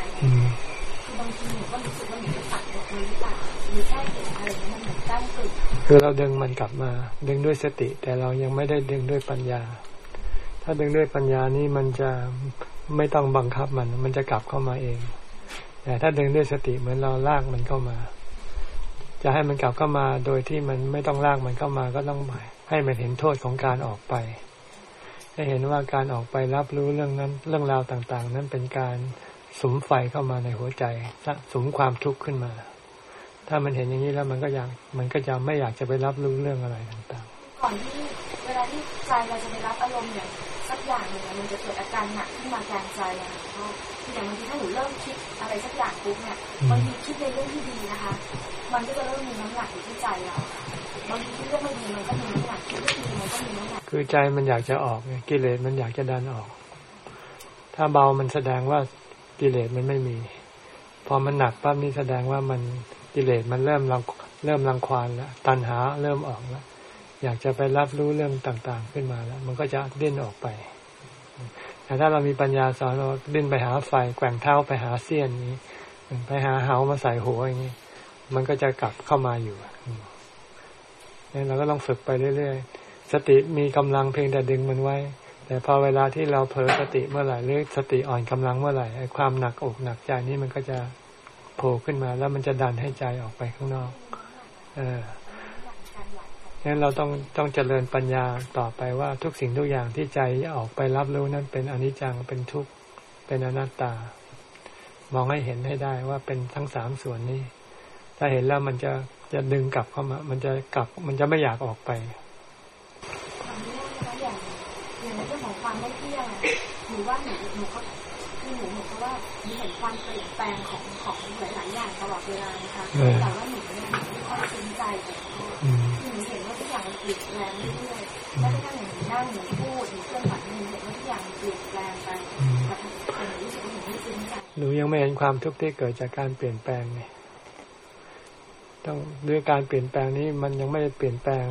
คือบางทีหนูก็รู้สึกว่าหนูจะปัดออกมาหรือเปล่าหรือแค่เห็นอะไรมันเหมือนตั้งกึ่งคือเราดึงมันกลับมา ดึงด้วยสติ แต่เรายังไม่ได้ดึงด้วยปัญญา ถ้าดึงด้วยปัญญานี่มันจะไม่ต้องบังคับมัน มันจะกลับเข้ามาเอง แต่ถ้าดึงด้วยสติเหมือนเราลากมันเข้ามา จะให้มันกลับเข้ามาโดยที่มันไม่ต้องลากมันเข้ามาก็ต้อง ให้มันเห็นโทษของการออกไปให้เห็นว่าการออกไปรับรู้เรื่องนั้นเรื่องราวต่างๆ นั้นเป็นการสุมไฟเข้ามาในหัวใจสุมความทุกข์ขึ้นมา ถ้ามันเห็นอย่างนี้แล้วมันก็อยากมันก็จะไม่อยากจะไปรับรู้เรื่องอะไรต่างๆ ก่อนที่เวลาที่ใจเราจะไปรับอารมณ์อย่างสักอย่างหนึ่งมันจะเกิดอาการหนักขึ้นมากลางใจอะค่ะก็คืออย่างบางทีถ้าหนูเริ่มคิดอะไรสักอย่างปุ๊บเนี่ยบางทีคิดในเรื่องที่ดีนะคะ มันก็จะเริ่มมีน้ำหนักอยู่ที่ใจเราบางทีคิดเรื่องไม่ดีมันก็มี คือใจมันอยากจะออกไงกิเลสมันอยากจะดันออก ถ้าเบามันแสดงว่ากิเลสมันไม่มี พอมันหนักปั๊บนี่แสดงว่ามันกิเลสมันเริ่มรังเริ่มรังควานแล้วตัณหาเริ่มออกแล้วอยากจะไปรับรู้เรื่องต่างๆขึ้นมาแล้ว มันก็จะเดินออกไป แต่ถ้าเรามีปัญญาสอนเราเดินไปหาไฟแกว่งเท้าไปหาเสี้ยนนี้ ไปหาเหามาใส่หัวอย่างนี้มันก็จะกลับเข้ามาอยู่อืมนี่เราก็ต้องฝึกไปเรื่อยๆ สติมีกำลังเพียงแต่ดึงมันไว้ แต่พอเวลาที่เราเผลอสติเมื่อไหร่หรือสติอ่อนกำลังเมื่อไหร่ไอความหนักอกหนักใจนี่มันก็จะโผล่ขึ้นมา แล้วมันจะดันให้ใจออกไปข้างนอก เอองั้นเราต้องต้องเจริญปัญญาต่อไปว่าทุกสิ่งทุกอย่างที่ใจออกไปรับรู้นั้นเป็นอนิจจังเป็นทุกข์เป็นอนัตตา มองให้เห็นให้ได้ว่าเป็นทั้งสามส่วนนี้ ถ้าเห็นแล้วมันจะจะดึงกลับเข้ามา มันจะกลับ มันจะไม่อยากออกไป ทำเรื่องนะคะอย่างอย่างในเรื่องของ ความไม่เที่ยงอะหนูว่าหนูหนูก็คือหนูหนูก็ว่าหนูเห็นความเปลี่ยนแปลงของของหลายๆอย่างตลอดเวลานะคะเออแต่ว่าหนูเนี่ยหนูไม่ค่อยสนใจกับเขาอืมคือหนูเห็นว่าทุกอย่างมันเปลี่ยนแปลงเรื่อยๆแม้กระทั่งอย่างหนูนั่งหนูพูดหนูเคลื่อนไหวหนูเห็นว่าทุกอย่างมันเปลี่ยนแปลงไปแต่แต่หนูรู้สึกว่าหนูไม่ซึ้งใจหนูยังไม่เห็นความทุกข์ที่เกิดจากการเปลี่ยนแปลงเนี่ยต้องด้วยการเปลี่ยนแปลงนี้มันยังไม่ได้เปลี่ยนแปลง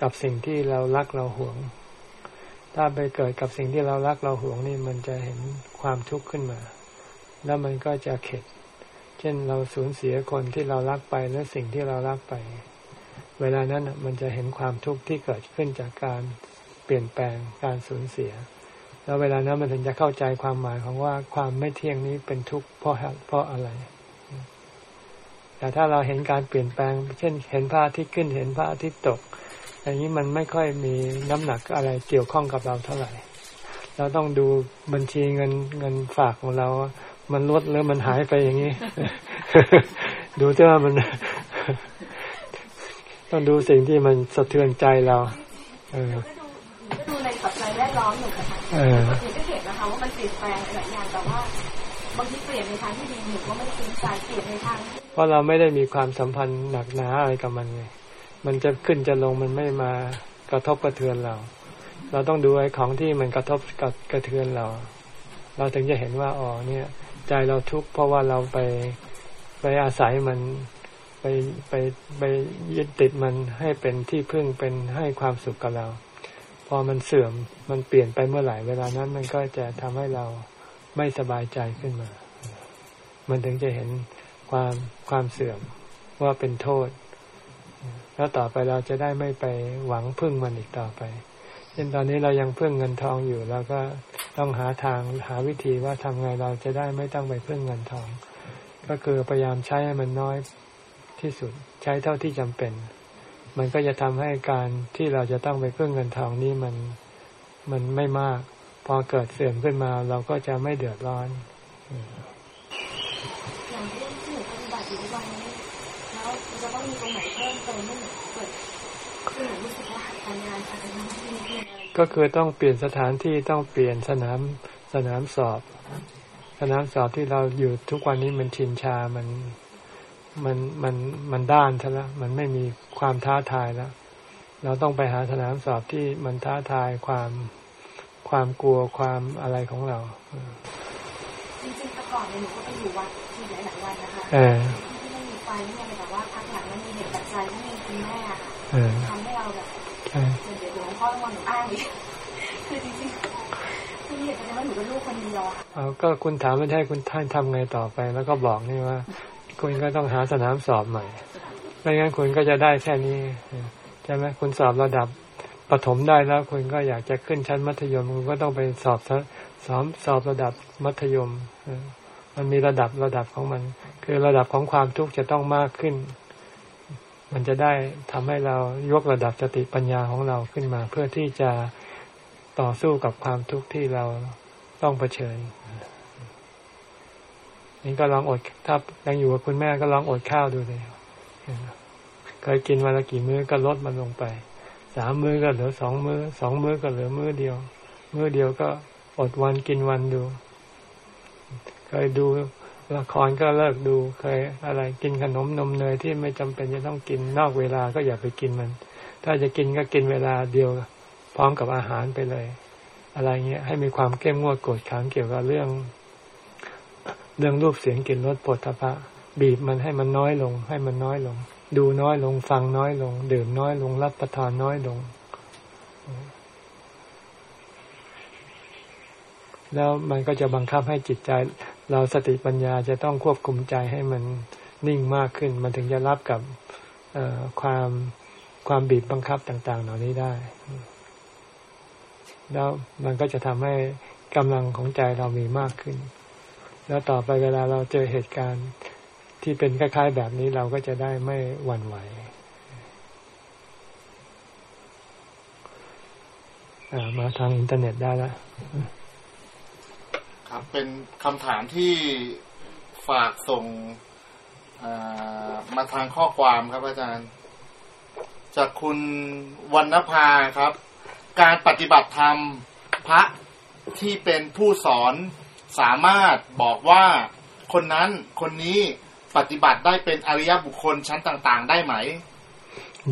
กับสิ่งที่เรารักเราหวง ถ้าไปเกิดกับสิ่งที่เรารักเราหวงนี่มันจะเห็นความทุกข์ขึ้นมา แล้วมันก็จะเข็ด เช่นเราสูญเสียคนที่เรารักไปและสิ่งที่เรารักไป เวลานั้นน่ะมันจะเห็นความทุกข์ที่เกิดขึ้นจากการเปลี่ยนแปลงการสูญเสีย แล้วเวลานั้นมันถึงจะเข้าใจความหมายของว่าความไม่เที่ยงนี้เป็นทุกข์เพราะเพราะอะไรแต่ถ้าเราเห็นการเปลี่ยนแปลง เช่น เห็นพระอาทิตย์ขึ้น เห็นพระอาทิตย์ตก อย่างนี้มันไม่ค่อยมีน้ำหนักอะไรเกี่ยวข้องกับเราเท่าไหร่ เราต้องดูบัญชีเงินเงินฝากของเรา มันลดหรือมันหายไปอย่างนี้ ดูที่ว่ามัน ต้องดูสิ่งที่มันสะเทือนใจเรา เออก็ดูในปัจจัยแวดล้อมหนูนะคะเออหนูก็เห็นนะคะว่ามันเปลี่ยนแปลงหลายอย่างแต่ว่าบางทีเปลี่ยนในทางที่ดีหนูก็ไม่ซึ้งใจเปลี่ยนในทาง เพราะเราไม่ได้มีความสัมพันธ์หนักหนาอะไรกับมันไง มันจะขึ้นจะลงมันไม่มากระทบกระเทือนเรา เราต้องดูไอ้ของที่มันกระทบกับกระเทือนเรา เราถึงจะเห็นว่าอ๋อเนี่ย ใจเราทุกข์เพราะว่าเราไปไปอาศัยมันไปไปไปยึดติดมันให้เป็นที่พึ่งเป็นให้ความสุขกับเรา พอมันเสื่อมมันเปลี่ยนไปเมื่อไหร่เวลานั้นมันก็จะทำให้เราไม่สบายใจขึ้นมา มันถึงจะเห็นความความเสื่อมว่าเป็นโทษ แล้วต่อไปเราจะได้ไม่ไปหวังพึ่งมันอีกต่อไป เช่นตอนนี้เรายังพึ่งเงินทองอยู่เราก็ต้องหาทางหาวิธีว่าทำไงเราจะได้ไม่ต้องไปพึ่งเงินทอง ก็คือพยายามใช้ให้มันน้อยที่สุด ใช้เท่าที่จำเป็น มันก็จะทำให้การที่เราจะต้องไปพึ่งเงินทองนี้มันมันไม่มาก พอเกิดเสื่อมขึ้นมาเราก็จะไม่เดือดร้อน อย่างเรื่องที่หนูปฏิบัติอยู่ทุกวันนี้แล้ว จะต้องมีตรงไหนเพิ่มเติมไม่เหมือนเกิดคือหนูรู้สึกว่าการงานอาจจะยังไม่ดีอะไรก็คือต้องเปลี่ยนสถานที่ต้องเปลี่ยนสนามสนามสอบ สนามสอบที่เราอยู่ทุกวันนี้มันชินชา มันมันมันมันด้านซะแล้วมันไม่มีความท้าทายแล้ว เราต้องไปหาสนามสอบที่มันท้าทายความความกลัวความอะไรของเราจริงๆแต่ก่อนเนี่ยหนูก็ไปอยู่วัดที่หลายๆวันนะคะเออที่ไม่มีไฟไม่มีอะไรแต่ว่าพัก หลังมันมีเหตุปัจจัยที่มีคุณแม่ค่ะเออทำให้เราแบบใช่เดี๋ยวหลวงพ่อต้องมาหนูอ้างอีกคือจริงๆคือเหตุปัจจัยว่าหนูเป็นลูกคนเดียวอะค่ะเอาก็คุณถามไม่ใช่คุณท่านทำไงต่อไป แล้วก็บอกนี่ว่า คุณก็ต้องหาสนามสอบใหม่ไม่งั้นคุณก็จะได้แค่นี้ใช่ไหมคุณสอบระดับประถมได้แล้วคุณก็อยากจะขึ้นชั้นมัธยมคุณก็ต้องไปสอบสสอบสอบระดับมัธยมเออมันมีระดับระดับของมัน คือระดับของความทุกข์จะต้องมากขึ้น มันจะได้ทำให้เรายกระดับสติปัญญาของเราขึ้นมา เพื่อที่จะต่อสู้กับความทุกข์ที่เราต้องเผชิญนี่ก็ลองอดถ้ายังอยู่กับคุณแม่ก็ลองอดข้าวดูเลยเคยกินวันละกี่มื้อก็ลดมันลงไป สามมื้อก็เหลือสองมื้อสองมื้อก็เหลือมื้อเดียว มื้อเดียวก็อดวันกินวันดู เคยดู ละครก็เลิกดูเคยอะไรกินขนมนมเนยที่ไม่จำเป็นจะต้องกินนอกเวลาก็อย่าไปกินมัน ถ้าจะกินก็กินเวลาเดียวพร้อมกับอาหารไปเลย อะไรเงี้ยให้มีความเข้มงวดกดขังเกี่ยวกับเรื่อง เรื่องรูปเสียงกลิ่นรสปฐพะบีบมันให้มันน้อยลง ให้มันน้อยลง ดูน้อยลงฟังน้อยลง ดื่มน้อยลง รับประทานน้อยลง แล้วมันก็จะบังคับให้จิตใจ เราสติปัญญาจะต้องควบคุมใจให้มันนิ่งมากขึ้น มันถึงจะรับกับความความบีบบังคับต่าง ๆ เหล่านี้ได้ แล้วมันก็จะทำให้กำลังของใจเรามีมากขึ้น แล้วต่อไปเวลาเราเจอเหตุการณ์ที่เป็นคล้าย ๆ แบบนี้เราก็จะได้ไม่หวั่นไหว มาทางอินเทอร์เน็ตได้แล้ว ครับ เป็นคำถามที่ฝากส่งามาทางข้อความครับอาจารย์ จากคุณวรรณภาครับ การปฏิบัติธรรมพระที่เป็นผู้สอนสามารถบอกว่าคนนั้นคนนี้ปฏิบัติได้เป็นอริยบุคคลชั้นต่างๆ ได้ไหม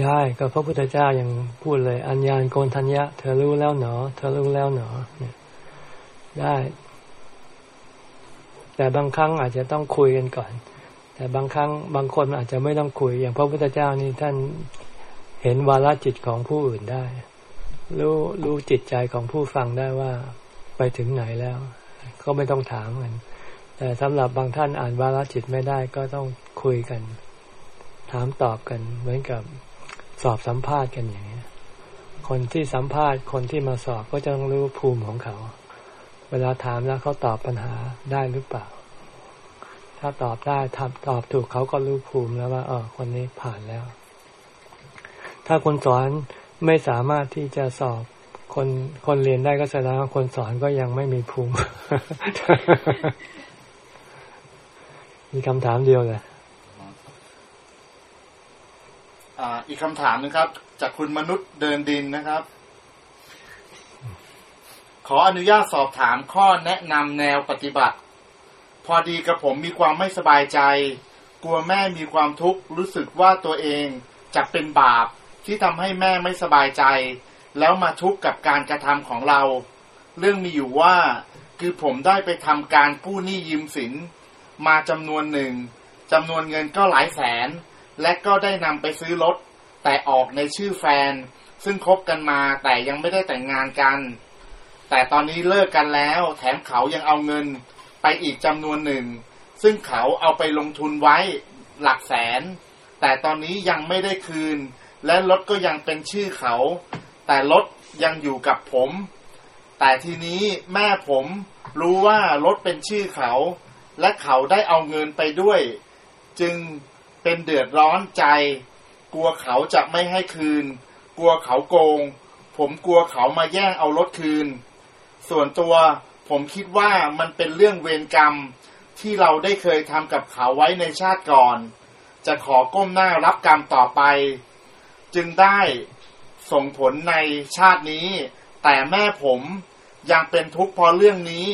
ได้ก็พระพุทธเจ้ายังพูดเลย อัญญาณโกนทัญญะ เธอรู้แล้วหนอ เธอรู้แล้วหนอเนี่ยได้ แต่บางครั้งอาจจะต้องคุยกันก่อน แต่บางครั้งบางคนอาจจะไม่ต้องคุย อย่างพระพุทธเจ้านี่ท่านเห็นวาลจิตของผู้อื่นได้ รู้รู้จิตใจของผู้ฟังได้ว่าไปถึงไหนแล้ว ก็ไม่ต้องถามกัน แต่สำหรับบางท่านอ่านวาลจิตไม่ได้ก็ต้องคุยกัน ถามตอบกัน เหมือนกับสอบสัมภาษณ์กันอย่างนี้ยคนที่สัมภาษณ์คนที่มาสอบก็จะต้องรู้ภูมิของเขา วลาถามแล้วเขาตอบปัญหาได้หรือเปล่า ถ้าตอบได้ทำตอบถูกเขาก็รู้ภูมิแล้วว่า เออคนนี้ผ่านแล้ว ถ้าคนสอนไม่สามารถที่จะสอบคนคนเรียนได้ก็แสดงว่าคนสอนก็ยังไม่มีภูมิ มีคำถามเดียวเลยอ,อีกคำถามหนึงครับ จากคุณมนุษย์เดินดินนะครับ ขออนุญาตสอบถามข้อแนะนำแนวปฏิบัติ พอดีกับผมมีความไม่สบายใจ กลัวแม่มีความทุกข์รู้สึกว่าตัวเองจะเป็นบาปที่ทำให้แม่ไม่สบายใจ แล้วมาทุกข์กับการกระทำของเรา เรื่องมีอยู่ว่าคือผมได้ไปทำการกู้หนี้ยืมสิน มาจำนวนหนึ่งจำนวนเงินก็หลายแสน และก็ได้นำไปซื้อรถแต่ออกในชื่อแฟน ซึ่งคบกันมาแต่ยังไม่ได้แต่งงานกัน แต่ตอนนี้เลิกกันแล้ว แถมเขายังเอาเงินไปอีกจำนวนหนึ่ง ซึ่งเขาเอาไปลงทุนไว้หลักแสน แต่ตอนนี้ยังไม่ได้คืน และรถก็ยังเป็นชื่อเขา แต่รถยังอยู่กับผม แต่ทีนี้แม่ผมรู้ว่ารถเป็นชื่อเขา และเขาได้เอาเงินไปด้วย จึงเป็นเดือดร้อนใจ กลัวเขาจะไม่ให้คืน กลัวเขาโกง ผมกลัวเขามาแย่งเอารถคืน ส่วนตัวผมคิดว่ามันเป็นเรื่องเวรกรรมที่เราได้เคยทำกับเขาไว้ในชาติก่อน จะขอก้มหน้ารับกรรมต่อไป จึงได้ส่งผลในชาตินี้ แต่แม่ผมยังเป็นทุกข์เพราะเรื่องนี้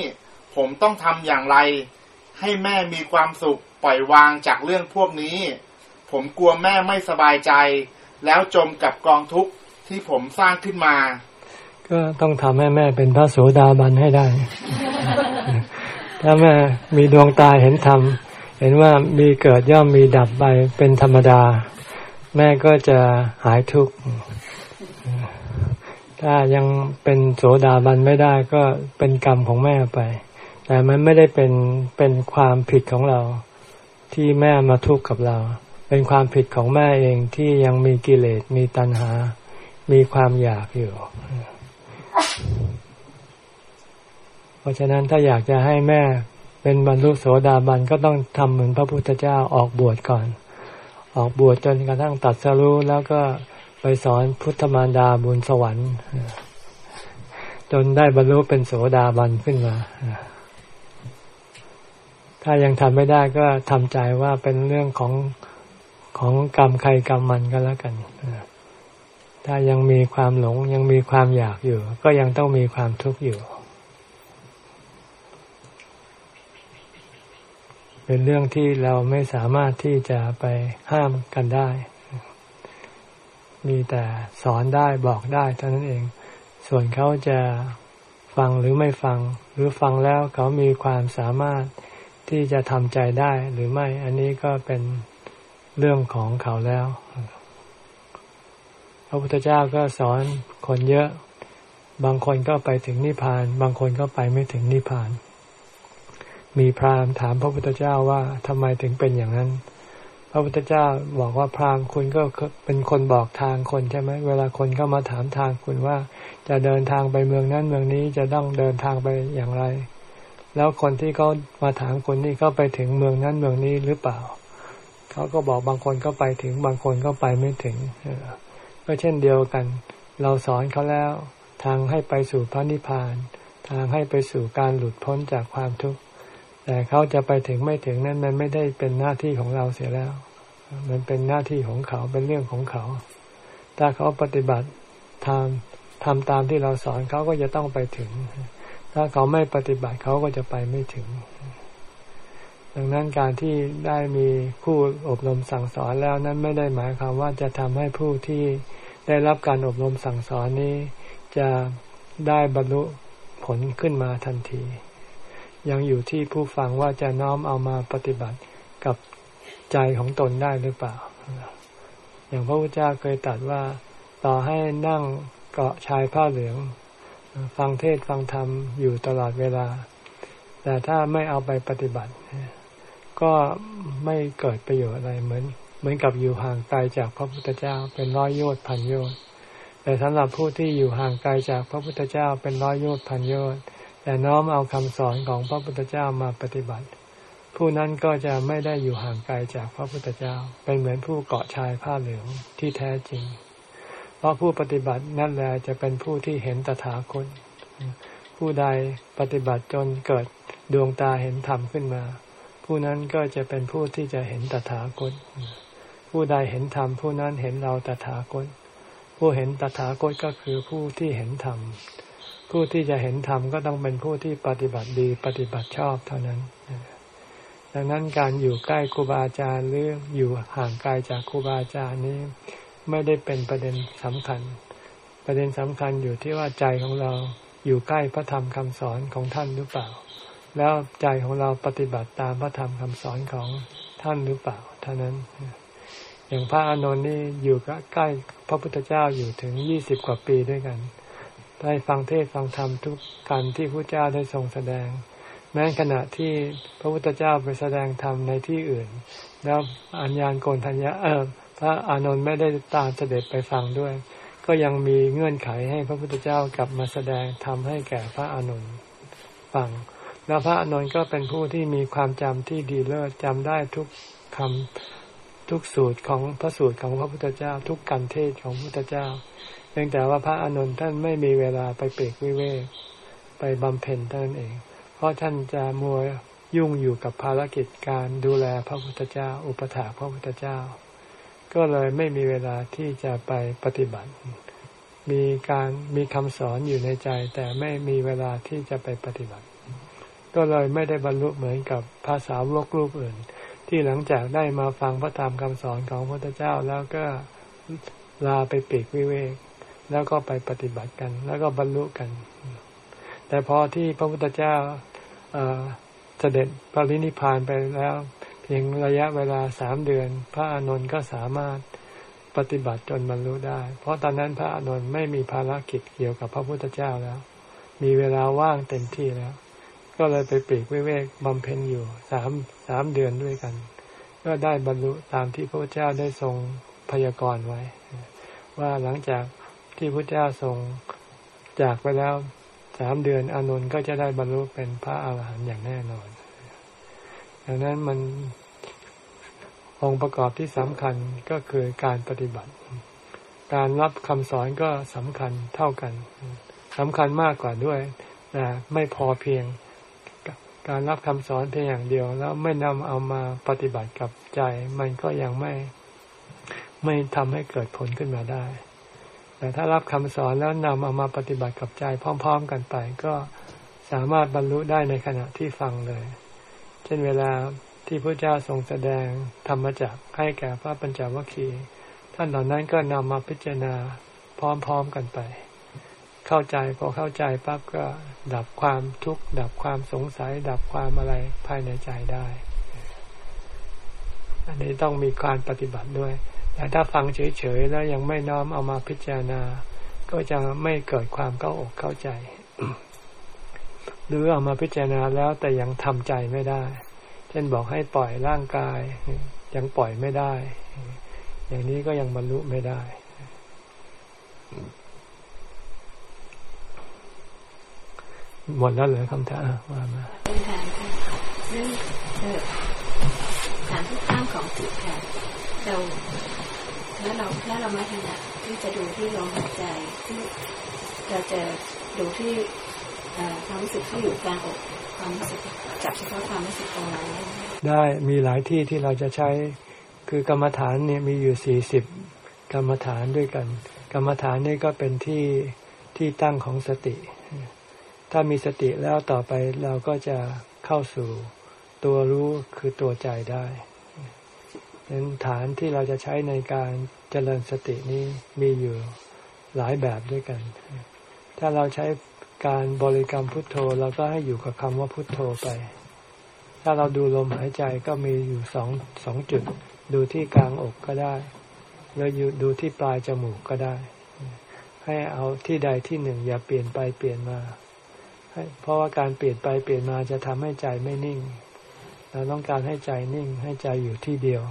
ผมต้องทำอย่างไร ให้แม่มีความสุขปล่อยวางจากเรื่องพวกนี้ ผมกลัวแม่ไม่สบายใจ แล้วจมกับกองทุกข์ที่ที่ผมสร้างขึ้นมา ก็ต้องทำให้แม่เป็นพระโสดาบันให้ได้ ถ้าแม่มีดวงตาเห็นธรรม เห็นว่ามีเกิดย่อมมีดับไปเป็นธรรมดา แม่ก็จะหายทุกข์ถ้ายังเป็นโสดาบันไม่ได้ก็เป็นกรรมของแม่ไป แต่มันไม่ได้เป็นเป็นความผิดของเรา ที่แม่มาทุกข์กับเรา เป็นความผิดของแม่เองที่ยังมีกิเลสมีตัณหา มีความอยากอยู่ เพราะฉะนั้นถ้าอยากจะให้แม่เป็นบรรลุโสดาบันก็ต้องทำเหมือนพระพุทธเจ้าออกบวชก่อน ออกบวชจนกระทั่งตัดสรู้แล้วก็ไปสอนพุทธมารดาบุญสวรรค์ จนได้บรรลุเป็นโสดาบันขึ้นมา ถ้ายังทำไม่ได้ก็ทำใจว่าเป็นเรื่องของของกรรมใครกรรมมันก็แล้วกัน ถ้ายังมีความหลงยังมีความอยากอยู่ ก็ยังต้องมีความทุกข์อยู่ เป็นเรื่องที่เราไม่สามารถที่จะไปห้ามกันได้ มีแต่สอนได้บอกได้เท่านั้นเอง ส่วนเขาจะฟังหรือไม่ฟัง หรือฟังแล้วเขามีความสามารถที่จะทำใจได้หรือไม่ อันนี้ก็เป็นเรื่องของเขาแล้ว ระพุทธเจ้าก็สอนคนเยอะ บางคนก็ไปถึงนิพพาน บางคนก็ไปไม่ถึงนิพพาน มีพราหมณ์ถามพระพุทธเจ้าว่าทำไมถึงเป็นอย่างนั้น พระพุทธเจ้าบอกว่าพราหมณ์คุณก็เป็นคนบอกทางคนใช่ไหมเวลาคนเข้ามาถามทางคุณว่า จะเดินทางไปเมืองนั้นเมืองนี้จะต้องเดินทางไปอย่างไร แล้วคนที่เขามาถามคนนี้ก็ไปถึงเมืองนั้นเมืองนี้หรือเปล่า เขาก็บอกบางคนก็ไปถึงบางคนก็ไปไม่ถึง ก็เช่นเดียวกัน เราสอนเขาแล้ว ทางให้ไปสู่พระนิพพาน ทางให้ไปสู่การหลุดพ้นจากความทุกข์ แต่เขาจะไปถึงไม่ถึงนั้นมันไม่ได้เป็นหน้าที่ของเราเสียแล้ว มันเป็นหน้าที่ของเขาเป็นเรื่องของเขา ถ้าเขาปฏิบัติทำทำตามที่เราสอนเขาก็จะต้องไปถึง ถ้าเขาไม่ปฏิบัติเขาก็จะไปไม่ถึง ดังนั้นการที่ได้มีผู้อบรมสั่งสอนแล้วนั้นไม่ได้หมายความว่าจะทำให้ผู้ที่ได้รับการอบรมสั่งสอนนี้ จะได้บรรลุผลขึ้นมาทันที ยังอยู่ที่ผู้ฟังว่าจะน้อมเอามาปฏิบัติกับใจของตนได้หรือเปล่า อย่างพระพุทธเจ้าเคยตรัสว่าต่อให้นั่งเกาะชายผ้าเหลือง ฟังเทศฟังธรรมอยู่ตลอดเวลา แต่ถ้าไม่เอาไปปฏิบัติ ก็ไม่เกิดประโยชน์อะไรเหมือน เหมือนกับอยู่ห่างไกลจากพระพุทธเจ้า เป็นร้อยโยชน์พันโยชน์แต่สำหรับผู้ที่อยู่ห่างไกลจากพระพุทธเจ้าเป็นร้อยโยชน์พันโยชน์แต่น้อมเอาคำสอนของพระพุทธเจ้ามาปฏิบัติ ผู้นั้นก็จะไม่ได้อยู่ห่างไกลจากพระพุทธเจ้า เป็นเหมือนผู้เกาะชายผ้าเหลืองที่แท้จริง เพราะผู้ปฏิบัตินั่นแหละจะเป็นผู้ที่เห็นตถาคตผู้ใดปฏิบัติจนเกิดดวงตาเห็นธรรมขึ้นมา ผู้นั้นก็จะเป็นผู้ที่จะเห็นตถาคต ผู้ใดเห็นธรรมผู้นั้นเห็นเราตถาคต ผู้เห็นตถาคตก็คือผู้ที่เห็นธรรม ผู้ที่จะเห็นธรรมก็ต้องเป็นผู้ที่ปฏิบัติดีปฏิบัติชอบเท่านั้น ดังนั้นการอยู่ใกล้ครูบาอาจารย์หรืออยู่ห่างไกลจากครูบาอาจารย์นี้ ไม่ได้เป็นประเด็นสำคัญ ประเด็นสำคัญอยู่ที่ว่าใจของเราอยู่ใกล้พระธรรมคำสอนของท่านหรือเปล่า แล้วใจของเราปฏิบัติตามพระธรรมคำสอนของท่านหรือเปล่าเท่านั้น อย่างพระอานนท์นี่อยู่ใกล้พระพุทธเจ้าอยู่ถึงยี่สิบกว่าปีด้วยกัน ได้ฟังเทศฟังธรรมทุกการที่พระเจ้าได้ทรงแสดง แม้ขณะที่พระพุทธเจ้าไปแสดงธรรมในที่อื่น แล้วอัญญาณโกนทัญญาเออพระอานนท์ไม่ได้ตามเสด็จไปฟังด้วย ก็ยังมีเงื่อนไขให้พระพุทธเจ้ากลับมาแสดงทำให้แก่พระอานนท์ฟัง แล้วพระอนนท์ก็เป็นผู้ที่มีความจำที่ดีเลิศจำได้ทุกคำทุกสูตรของพระสูตรของพระพุทธเจ้า ทุกการเทศของพระพุทธเจ้าเพียงแต่ว่าพระอนุนท่านไม่มีเวลาไปเปรกวิเวกไปบำเพ็ญท่านเอง เพราะท่านจะมัวยุ่งอยู่กับภารกิจการดูแลพระพุทธเจ้า อุปถาพระพุทธเจ้า ก็เลยไม่มีเวลาที่จะไปปฏิบัติ มีการมีคำสอนอยู่ในใจ แต่ไม่มีเวลาที่จะไปปฏิบัติ ก็เลยไม่ได้บรรลุเหมือนกับภาษาวกรูปอื่น ที่หลังจากได้มาฟังพระธรรมคำสอนของพระพุทธเจ้าแล้วก็ลาไปปีกวิเวก แล้วก็ไปปฏิบัติกัน แล้วก็บรรลุกัน แต่พอที่พระพุทธเจ้าเสด็จปรินิพานไปแล้ว เพียงระยะเวลาสามเดือน พระอานนท์ก็สามารถปฏิบัติจนบรรลุได้ เพราะตอนนั้นพระอานนท์ไม่มีภารกิจเกี่ยวกับพระพุทธเจ้าแล้ว มีเวลาว่างเต็มที่แล้ว ก็เลยไปปีกวิเวกบำเพ็ญอยู่สามสามเดือนด้วยกัน ก็ได้บรรลุตามที่พระเจ้าได้ทรงพยากรณ์ไว้ ว่าหลังจากที่พระเจ้าทรงจากไปแล้วสามเดือนอานนท์ก็จะได้บรรลุเป็นพระอาหารหันต์อย่างแน่นอน ดังนั้นมันองค์ประกอบที่สำคัญก็คือการปฏิบัติ การรับคำสอนก็สำคัญเท่ากันสำคัญมากกว่าด้วยแต่ไม่พอเพียง การรับคำสอนเพียงอย่างเดียว แล้วไม่นำเอามาปฏิบัติกับใจ มันก็ยังไม่ไม่ทำให้เกิดผลขึ้นมาได้ แต่ถ้ารับคำสอนแล้วนำเอามาปฏิบัติกับใจพร้อม ๆ กันไป ก็สามารถบรรลุได้ในขณะที่ฟังเลย เช่นเวลาที่พระเจ้าทรงแสดงธรรมจักให้แก่พระปัญจวัคคีย์ท่านเหล่านั้นก็นำมาพิจารณาพร้อม ๆ กันไป เข้าใจพอเข้าใจปั๊บก็ดับความทุกข์ดับความสงสัย ดับความอะไรภายในใจได้ อันนี้ต้องมีการปฏิบัติด้วย แต่ถ้าฟังเฉยๆแล้วยังไม่น้อมเอามาพิจารณา ก็จะไม่เกิดความเข้าอกเข้าใจ หรือเอามาพิจารณาแล้วแต่ยังทำใจไม่ได้ เช่นบอกให้ปล่อยร่างกาย ยังปล่อยไม่ได้ อย่างนี้ก็ยังบรรลุไม่ได้ หมดแล้วเหรอคำถามว่ามาเป็นถามค่ะเรื่องถามทุกข้ามของจิตค่ะเราถ้าเราถ้าเราไม่ถนัดที่จะดูที่ลมหายใจที่เราจะดูที่ความรู้สึกที่อยู่กลางอกความรู้สึกจับเฉพาะความรู้สึกตรงนั้นได้มีหลายที่ที่เราจะใช้คือกรรมฐานเนี่ยมีอยู่สี่สิบกรรมฐานด้วยกัน กรรมฐานนี่ก็เป็นที่ที่ตั้งของสติ ถ้ามีสติแล้วต่อไปเราก็จะเข้าสู่ตัวรู้คือตัวใจได้เป็นฐานที่เราจะใช้ในการเจริญสตินี้มีอยู่หลายแบบด้วยกัน ถ้าเราใช้การบริกรรมพุทโธเราก็ให้อยู่กับคำว่าพุทโธไป ถ้าเราดูลมหายใจก็มีอยู่สองสองจุด ดูที่กลางอกก็ได้แล้วอยู่ดูที่ปลายจมูกก็ได้ ให้เอาที่ใดที่หนึ่งอย่าเปลี่ยนไปเปลี่ยนมา เพราะว่าการเปลี่ยนไปเปลี่ยนมาจะทำให้ใจไม่นิ่ง เราต้องการให้ใจนิ่งให้ใจอยู่ที่เดียว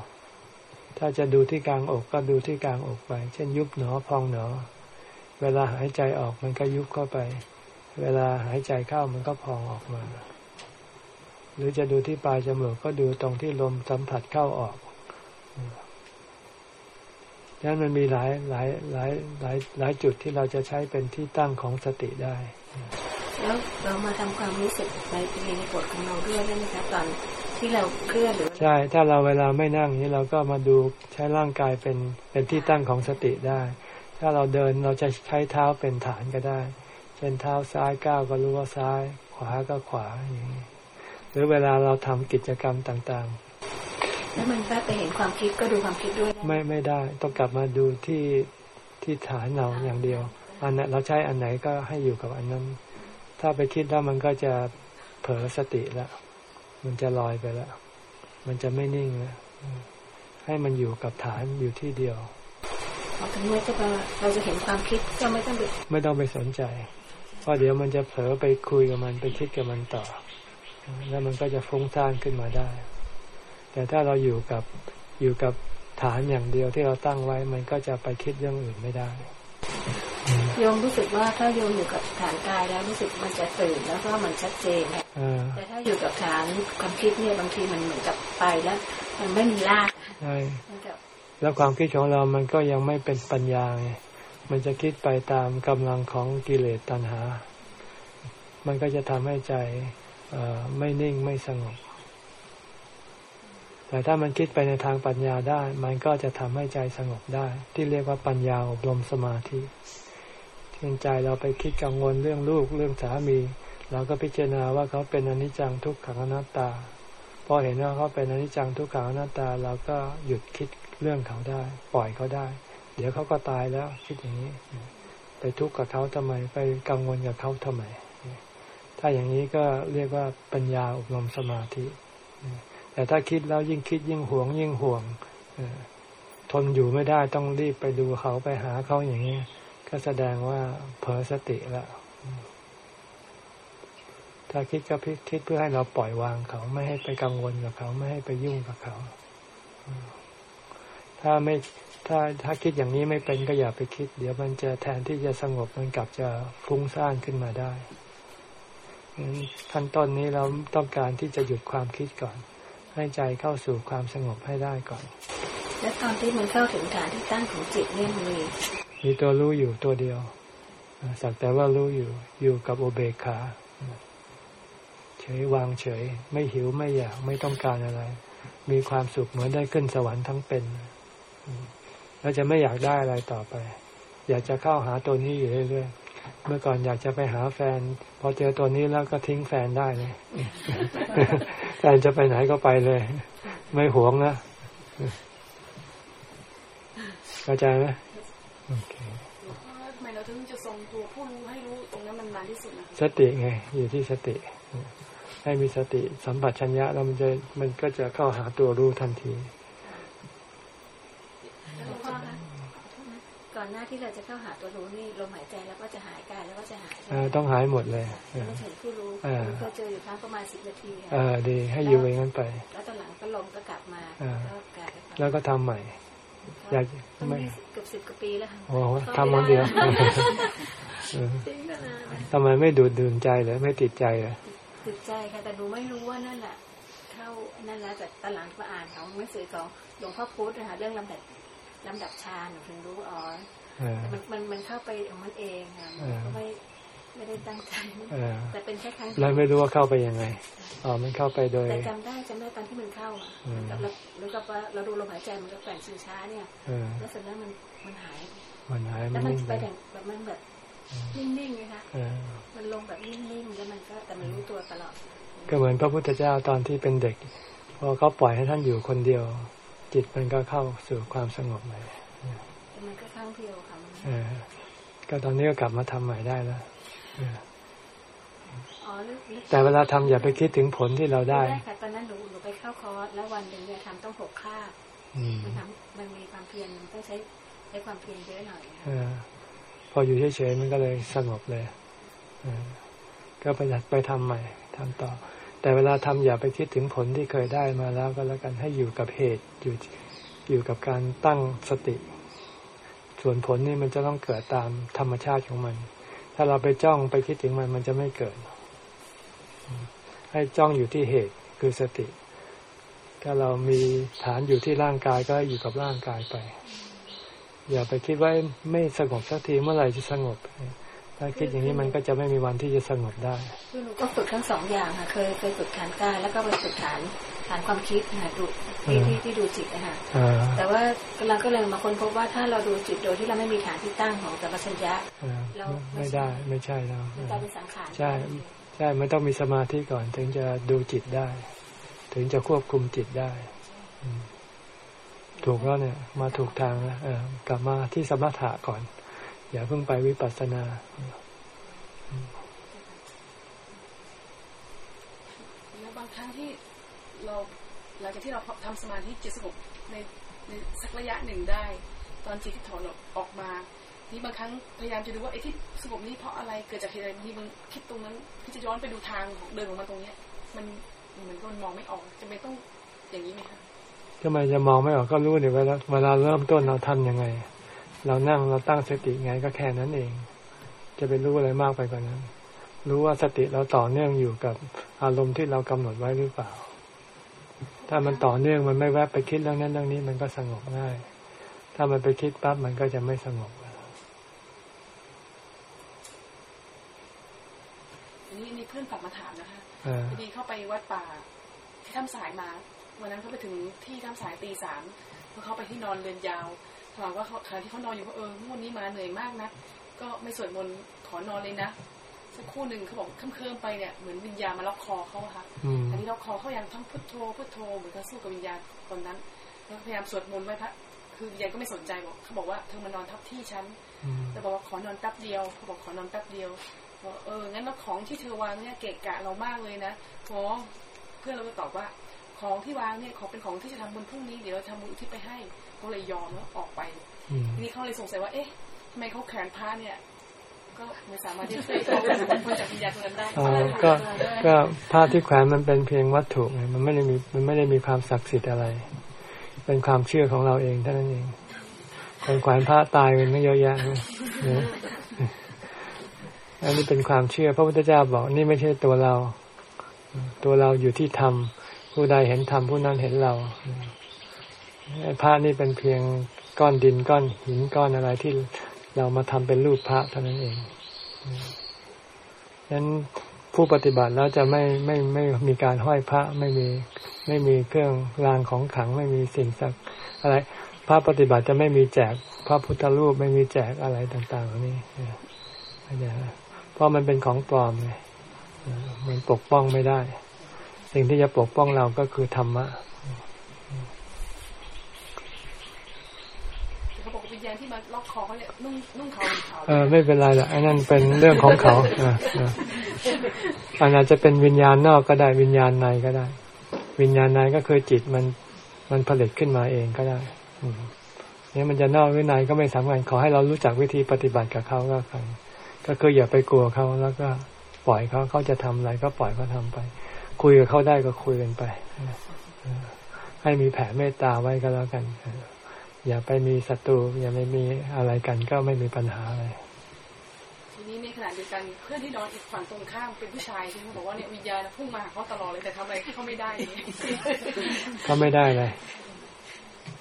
ถ้าจะดูที่กลางอกก็ดูที่กลางอกไป เช่นยุบหนอพองหนอ เวลาหายใจออกมันก็ยุบเข้าไป เวลาหายใจเข้ามันก็พองออกมา หรือจะดูที่ปลายจมูกก็ดูตรงที่ลมสัมผัสเข้าออกดังนั้นมันมีหลายหลายหลายหลายหลายจุดที่เราจะใช้เป็นที่ตั้งของสติได้ แล้วเรามาทำความรู้สึกในในกฎของเราด้วยได้ไหมครับตอนที่เราเคลื่อนหรือใช่ ถ้าเราเวลาไม่นั่งนี้เราก็มาดูใช้ร่างกายเป็นเป็นที่ตั้งของสติได้ ถ้าเราเดินเราจะใช้เท้าเป็นฐานก็ได้ช่นเท้าซ้ายก้าวก็รู้ว่าซ้าย ขวาก็ขวาอย่างนี้หรือเวลาเราทำกิจกรรมต่างๆ แล้วมันไปเห็นความคิดก็ดูความคิดด้วย ไม่ไม่ได้ ต้องกลับมาดูที่ที่ฐานเราอย่างเดียว อันนั้นเราใช้อันไหนก็ให้อยู่กับอันนั้น ถ้าไปคิดแล้วมันก็จะเผลอสติแล้วมันจะลอยไปแล้ว มันจะไม่นิ่งแล้วให้มันอยู่กับฐานอยู่ที่เดียวถึงแม้จะเราจะเห็นความคิดก็ไม่ต้องไปไม่ต้องไปสนใจเพราะเดี๋ยวมันจะเผลอไปคุยกับมันไปคิดกับมันต่อ แล้วมันก็จะฟุ้งซ่านขึ้นมาได้ แต่ถ้าเราอยู่กับอยู่กับฐานอย่างเดียวที่เราตั้งไว้ มันก็จะไปคิดเรื่องอื่นไม่ได้ โยมรู้สึกว่าถ้าโยมอยู่กับฐานกายแล้วรู้สึกมันจะตื่นแล้วก็มันชัดเจนแต่ถ้าอยู่กับฐานความคิดเนี่ยบางทีมันเหมือนกับไปแล้ว มันไม่มีรากใช่แล้วความคิดของเรามันก็ยังไม่เป็นปัญญาไงมันจะคิดไปตามกำลังของกิเลสตัณหา มันก็จะทำให้ใจไม่นิ่งไม่สงบ แต่ถ้ามันคิดไปในทางปัญญาได้ มันก็จะทำให้ใจสงบได้ ที่เรียกว่าปัญญาอบรมสมาธิ เช่นใจเราไปคิดกังวลเรื่องลูกเรื่องสามี เราก็พิจารณาว่าเขาเป็นอนิจจังทุกขังอนัตตา พอเห็นว่าเขาเป็นอนิจจังทุกขังอนัตตา เราก็หยุดคิดเรื่องเขาได้ ปล่อยเขาได้ เดี๋ยวเขาก็ตายแล้วคิดอย่างนี้ ไปทุกข์กับเขาทำไม ไปกังวลกับเขาทำไม ถ้าอย่างนี้ก็เรียกว่าปัญญาอบรมสมาธิ แต่ถ้าคิดแล้วยิ่งคิดยิ่งห่วง ยิ่งห่วงทนอยู่ไม่ได้ต้องรีบไปดูเขาไปหาเขาอย่างนี้ ก็แสดงว่าเผลอสติแล้วถ้าคิดก็คิดเพื่อให้เราปล่อยวางเขา ไม่ให้ไปกังวลกับเขา ไม่ให้ไปยุ่งกับเขา ถ้าไม่ถ้าถ้าคิดอย่างนี้ไม่เป็นก็อย่าไปคิด เดี๋ยวมันจะแทนที่จะสงบมันกลับจะฟุ้งซ่านขึ้นมาได้ขั้นต้นนี้เราต้องการที่จะหยุดความคิดก่อน ให้ใจเข้าสู่ความสงบให้ได้ก่อน และตอนที่มันเข้าถึงฐานที่ตั้งของจิตเนี่ยมี มีตัวรู้อยู่ตัวเดียวสักแต่ว่ารู้อยู่อยู่กับโอเบคขา เฉยวางเฉย ไม่หิวไม่อยากไม่ต้องการอะไร มีความสุขเหมือนได้ขึ้นสวรรค์ทั้งเป็น แล้วจะไม่อยากได้อะไรต่อไป อยากจะเข้าหาตัวนี้อยู่เรื่อยๆเมื่อก่อนอยากจะไปหาแฟน พอเจอตัวนี้แล้วก็ทิ้งแฟนได้เลยแฟนจะไปไหนก็ไปเลย ไม่หวงนะเข้าใจไหม โอเคทำไมเราถึงจะทรงตัวผู้รู้ให้รู้ตรงนั้นมันนานที่สุดนะสติไงอยู่ที่สติ ให้มีสติสัมผัสชัญญะแล้วมันจะมันก็จะเข้าหาตัวรู้ทันทีก่อนหน้าที่เราจะเข้าหาตัวรู้นี่ลมหายใจแล้วก็จะหายกายแล้วก็จะหายต้องหายหมดเลยไม่ถึงผู้รู้ก็เจออยู่ครั้งประมาณสิบนาทีเออดีให้อยู่อย่างนั้นไป แล้วตอนหลังก็ลมก็กลับมาแล้วก็ทำใหม่ อยากไม่เกือบสิบกว่าปีแล้วโอ้ทำมันเดียวทำไมไม่ดูดดื่มใจเลยไม่ติดใจเลยติดใจค่ะแต่ดูไม่รู้ว่านั่นแหละเข้านั่นแล้วแต่ตอนหลังมาอ่านของหนังสือของหลวงพ่อพุธนะคะเรื่องลำดับลำดับชาหนูถึงรู้อ๋อมันมันมันเข้าไปของมันเองค่ะก็ไม่ ไม่ได้ตั้งใจแต่เป็นแค่ครั้งแล้วไม่รู้ว่าเข้าไปยังไงอ๋อมันเข้าไปโดยแต่จำได้จำได้ตอนที่มันเข้าอะแล้วแล้วก็ว่าเราดูลมหายใจมันก็แกว่งช้าเนี่ยแล้วเสร็จแล้วมันมันหายมันหายแล้วมันไปแบบมันแบบนิ่งๆไงคะมันลงแบบนิ่งๆแล้วมันก็แต่มันรู้ตัวตลอดก็เหมือนพระพุทธเจ้าตอนที่เป็นเด็กพอเขาปล่อยให้ท่านอยู่คนเดียว จิตมันก็เข้าสู่ความสงบเลยมันก็ข้างเพียวค่ะก็ตอนนี้ก็กลับมาทำใหม่ได้แล้ว แต่เวลาทำอย่าไปคิดถึงผลที่เราได้ค่ะตอนนั้นหนูหนูไปเข้าคอร์สแล้ววันหนึ่งเนี่ยทำต้องหกค่ามันทำมันมีความเพียรมันต้องใช้ใช้ความเพียรเยอะหน่อยพออยู่เฉยๆมันก็เลยสงบเลยก็ไปไปทำใหม่ทำต่อ แต่เวลาทำอย่าไปคิดถึงผลที่เคยได้มาแล้วก็แล้วกันให้อยู่กับเหตุอยู่อยู่กับการตั้งสติ ส่วนผลนี่มันจะต้องเกิดตามธรรมชาติของมัน ถ้าเราไปจ้องไปคิดถึงมันมันจะไม่เกิด ให้จ้องอยู่ที่เหตุคือสติ ถ้าเรามีฐานอยู่ที่ร่างกายก็อยู่กับร่างกายไป อย่าไปคิดว่าไม่สงบสักทีเมื่อไหร่จะสงบ ถ้าคิดอย่างนี้มันก็จะไม่มีวันที่จะสงบได้คือหนูก็ฝึกทั้งสองอย่างค่ะ เคยเคยฝึกฐานกายแล้วก็ไปฝึกฐาน ฐานความคิดนะดูที่ที่ที่ดูจิตนะคะแต่ว่ากำลังก็เลยมาค้นพบว่าถ้าเราดูจิตโดยที่เราไม่มีฐานที่ตั้งของสัมปชัญญะเราไม่ได้ไม่ใช่เรากลายเป็นสังขารใช่ใช่มันต้องมีสมาธิก่อน ถึงจะดูจิตได้ ถึงจะควบคุมจิตได้ถูกแล้วเนี่ย มาถูกทางแล้วกลับมาที่สมถะก่อน อย่าเพิ่งไปวิปัสสนา แล้วบางครั้งที่เราหลั งจากที่เราทำสมาธิจิตสงบในในสักระยะหนึ่งได้ ตอนจิตที่ถอนออกมา นี่บางครั้งพยายามจะดูว่าไอ้ที่สงบนี้เพราะอะไรเกิดจากเหตุอะไรบางทีมันคิดตรงนั้นที่จะย้อนไปดูทางของเดินของมันตรงเนี้ย มันเหมือนมันมองไม่ออกจะไม่ต้องอย่างนี้ไหมคะทำไมจะมองไม่ออกก็รู้เนี่ยเวลาเวลาเริ่มต้นเราทำยังไง เรานั่งเราตั้งสติไงก็แค่นั้นเอง จะไปรู้อะไรมากไปกว่านั้น รู้ว่าสติเราต่อเนื่องอยู่กับอารมณ์ที่เรากำหนดไว้หรือเปล่า ถ้ามันต่อเนื่องมันไม่แวบไปคิดเรื่องนั้นเรื่องนี้มันก็สงบง่าย ถ้ามันไปคิดปั๊บมันก็จะไม่สงบอันนี้มีเพื่อนกลับมาถามนะคะพอดีเข้าไปวัดป่าที่ถ้ำสายมาวันนั้นเขาไปถึงที่ถ้ำสายตีสามพอเขาไปที่นอนเรือนยาวถามว่าขณะที่เขานอนอยู่ว่าเออวันนี้มาเหนื่อยมากนะก็ไม่สวดมนต์ขอนอนเลยนะสักคู่หนึ่งเขาบอกเคลิ้มไปเนี่ยเหมือนวิญญาณมาล็อกคอเขาค่ะอั นนี้ล็อกคอเขายังทั้งพุทโธพุทโธเหมือนกับสู้กับวิญญาณตอนนั้นแล้วพยายามสวดมนต์ไว้พระคคือวิญญาณก็ไม่สนใจบอกเขาบอกว่าเธอมานอนทับที่ฉันอืมแต่บอกว่าขอนอนแป๊บเดียวเขาบอกขอนอนแป๊บเดียวบอกเอองั้นแล้วของที่เธอวางเนี่ยเกะกะเรามากเลยนะอ๋อเพื่อนเราก็ตอบว่าของที่วางเนี่ยของเป็นของที่จะทำบุญพรุ่งนี้เดี๋ยวเราทำบุญอุที่ไปให้เขาเลยยอมแล้วออกไปอืมทีนี้เขาเลยสงสัยว่าเอ๊ะทำไมเขาแขวนพระเนี่ย ก็ไม่สามารถที่จะพ้นจากวิญญาณนั้นได้ก็ก็ผ้าที่แขวนมันเป็นเพียงวัตถุไงมันไม่ได้มีมันไม่ได้มีความศักดิ์สิทธิ์อะไร เป็นความเชื่อของเราเองเท่านั้นเองคนแขวนพระตายกันไม่เยอะแยะนะอันนี้เป็นความเชื่อ พระพุทธเจ้าบอกนี่ไม่ใช่ตัวเรา ตัวเราอยู่ที่ธรรมผู้ใดเห็นธรรมผู้นั้นเห็นเราพระนี่เป็นเพียงก้อนดินก้อนหินก้อนอะไรที่ เรามาทำเป็นรูปพระเท่านั้นเองฉะนั้นผู้ปฏิบัติแล้วจะไม่ไม่ไม่มีการห้อยพระไม่มีไม่มีเครื่องรางของขลังไม่มีสิ่งศักอะไร พระปฏิบัติจะไม่มีแจกพระพุทธรูปไม่มีแจกอะไรต่างๆเหล่านี้เข้าใจไหมเพราะมันเป็นของปลอมไงมันปกป้องไม่ได้ สิ่งที่จะปกป้องเราก็คือธรรมะ เขาบอกว่าวิ ญญาณที่มาล็อกคอเขาเนี่ยนุ่งนุ่งเขาวขาวเออไม่เป็นไรหรอกไอ้นั่นเป็นเรื่องของเขาเออเอออันอาจจะเป็นวิญญาณนอกก็ได้วิญญาณในก็ได้ วิญญาณในก็คือจิตมันมันผลิตขึ้นมาเองก็ได้อืมเนี่ยมันจะนอกหรือในก็ไม่สำคัญขอให้เรารู้จักวิธีปฏิบัติกับเขาก็กันก็คืออย่าไปกลัวเขาแล้วก็ปล่อยเขาเขาจะทำอะไรก็ปล่อยเขาทำไป คุยกับเขาได้ก็คุยกันไปเออให้มีแผ่เมตตาไว้ก็แล้วกันเอออย่าไปมีศัตรูอย่าไม่มีอะไรกันก็ไม่มีปัญหาอะไรทีนี้ในขณะเดียวกันเพื่อนที่นอนอีกฝั่งตรงข้ามเป็นผู้ชายที่เขาบอกว่าเนี่ยวิญญาณพุ่งมาหาเขาตลอดเลยแต่ทำอะไรเขาไม่ได้เลยก็ไม่ได้เลย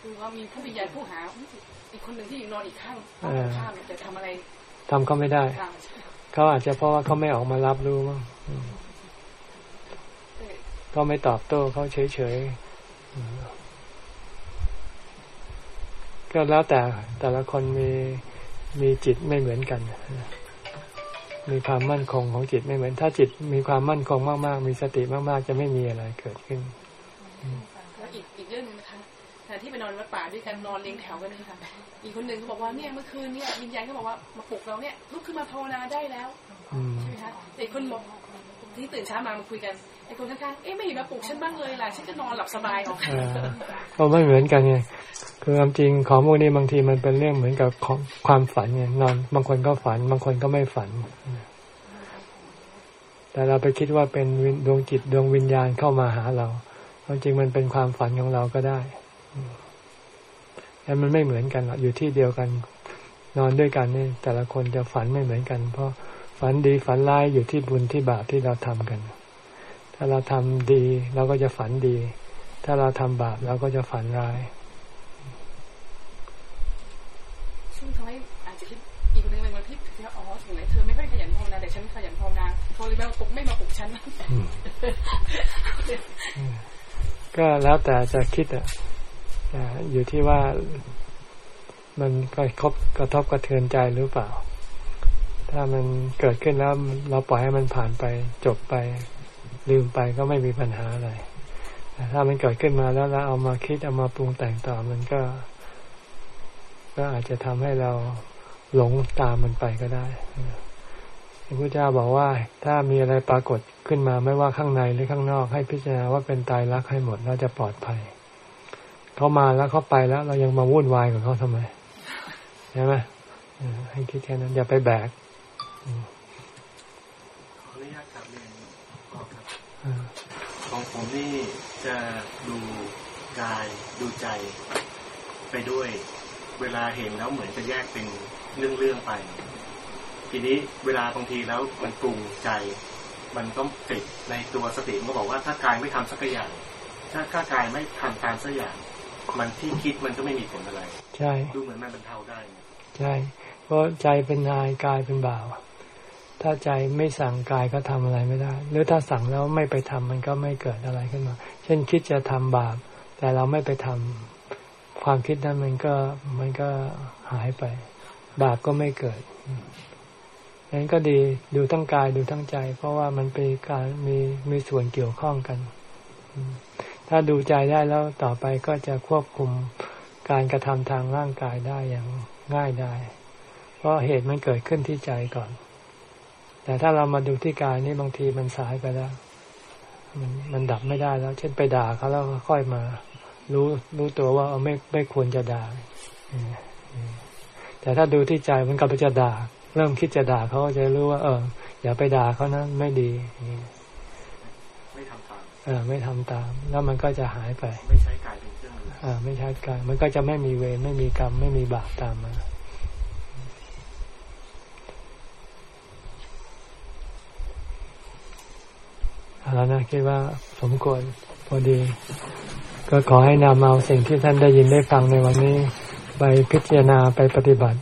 คือว่ามีผู้วิญญาณผู้หาอีกคนหนึ่งที่อยู่นอนอีกข้างเออข้ามเนี่ยแต่ทำอะไรทำเขาไม่ได้ต่างเขาอาจจะเพราะว่าเขาไม่ออกมารับรู้มั้งอืมก็ไม่ตอบโต้เขาเฉยๆอืม ก็แล้วแต่แต่ละคนมีมีจิตไม่เหมือนกัน มีความมั่นคงของจิตไม่เหมือน ถ้าจิตมีความมั่นคงมากๆ มีสติมากๆ จะไม่มีอะไรเกิดขึ้นแล้วอีกอีกเรื่องหนึงนะคะขณะที่ไปนอนวัดป่าด้วยกันนอนเรียงแถวกันนะคะอีกคนหนึ่งเขาบอกว่าเนี่ยเมื่อคืนเนี่ยวิญญาณเขาบอกว่ามาปลุกเราเนี่ยลุกขึ้นมาภาวนาได้แล้วอืมใช่ไหมคะแต่อีกคนบอกที่ตื่นเช้ามามาคุยกัน ไอ้คนข้างๆเอ๊ะไม่เห็นมาปลุกฉันบ้างเลยล่ะฉันก็นอนหลับสบายของเออก็ไม่เหมือนกันไงคือความจริงของพวกนี้บางทีมันเป็นเรื่องเหมือนกับของความฝันไงนอน บางคนก็ฝัน บางคนก็ไม่ฝัน แต่เราไปคิดว่าเป็นดวงจิตดวงวิญญาณเข้ามาหาเราความจริงมันเป็นความฝันของเราก็ได้แต่มันไม่เหมือนกันหรอกอยู่ที่เดียวกัน นอนด้วยกันนี่แต่ละคนจะฝันไม่เหมือนกัน เพราะฝันดีฝันร้ายอยู่ที่บุญที่บาปที่เราทำกัน ถ้าเราทำดีเราก็จะฝันดี ถ้าเราทำบาปเราก็จะฝันร้ายซึ่งทำให้อาจจะคิดอีกคนหนึงเลยมาพิจารณาอ๋อถึงไหนเธอไม่ค่อยขยันภาวนาแต่ฉันขยันภาวนาเขาเลยไม่มาปลุกไม่มาปลุกฉันอืมก็แล้วแต่จะคิดอะแต่อยู่ที่ว่ามันก็ครบกระทบกระเทือนใจหรือเปล่า ถ้ามันเกิดขึ้นแล้วเราปล่อยให้มันผ่านไปจบไป ลืมไปก็ไม่มีปัญหาอะไรแต่ถ้ามันเกิดขึ้นมาแล้วเราเอามาคิดเอามาปรุงแต่งต่อมันก็ ก็อาจจะทำให้เราหลงตามมันไปก็ได้พระพุทธเจ้าบอกว่า ถ้ามีอะไรปรากฏขึ้นมาไม่ว่าข้างในหรือข้างนอก ให้พิจารณาว่าเป็นตายรักให้หมดแล้วจะปลอดภัยเขามาแล้วเขาไปแล้ว เรายังมาวุ่นวายกับเขาทำไมใช่ไหมให้คิดแค่นั้นอย่าไปแบก ขออนุญาตกลับเรียนต่อครับ เออ ของ ผมนี่จะดูกายดูใจไปด้วย เวลาเห็นแล้วเหมือนจะแยกเป็นเรื่องๆไป ทีนี้เวลาบางทีแล้วมันปรุงใจ มันก็ติดในตัวสติมันก็บอกว่าถ้ากายไม่ทำสักอย่าง ถ้าถ้ากายไม่ทำตามสักอย่าง มันที่คิดมันก็ไม่มีผลอะไร ใช่ ดูเหมือนมันบรรเทาได้ ใช่ เพราะใจเป็นนายกายเป็นบ่าว ถ้าใจไม่สั่งกายก็ทำอะไรไม่ได้ หรือถ้าสั่งแล้วไม่ไปทำมันก็ไม่เกิดอะไรขึ้นมา เช่นคิดจะทำบาป แต่เราไม่ไปทำความคิดนั้นมันก็มันก็หายไป บาปก็ไม่เกิดนั้นก็ดีดูทั้งกายดูทั้งใจ เพราะว่ามันเป็นการมีมีส่วนเกี่ยวข้องกัน ถ้าดูใจได้แล้วต่อไปก็จะควบคุมการกระทำทางร่างกายได้อย่างง่ายได้ เพราะเหตุมันเกิดขึ้นที่ใจก่อน แต่ถ้าเรามาดูที่กายนี่บางทีมันสายไปแล้ว มันมันดับไม่ได้แล้ว เช่นไปด่าเขาแล้วก็ค่อยมา รู้รู้ตัวว่าเออไม่ไม่ควรจะด่าแต่ถ้าดูที่ใจมันกำลังจะด่า เริ่มคิดจะด่าเขาก็จะรู้ว่า เออ อย่าไปด่าเขานะไม่ดีไม่ทำตามเออ ไม่ทำตาม แล้วมันก็จะหายไป ไม่ใช้กายเป็นเครื่องมืออ่าไม่ใช่กายมันก็จะไม่มีเวรไม่มีกรรม ไม่มีบาปตามมาเอา แล้วนะคิดว่าสมควรพอดี ก็ขอให้นำเอาสิ่งที่ท่านได้ยินได้ฟังในวันนี้ ไปพิจารณาไปปฏิบัติ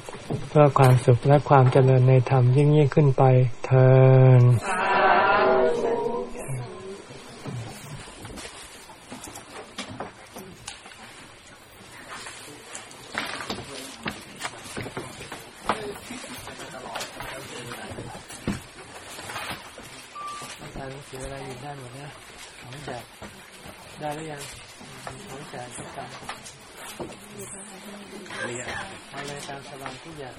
เพื่อความสุขและความเจริญในธรรมยิ่งยิ่งขึ้นไปเทินอาจารย์หนังสืออะไรอยู่ได้หมดนะของแจก ได้หรือยังของแจกทุกการเอาเลยตามสบายทุกอย่าง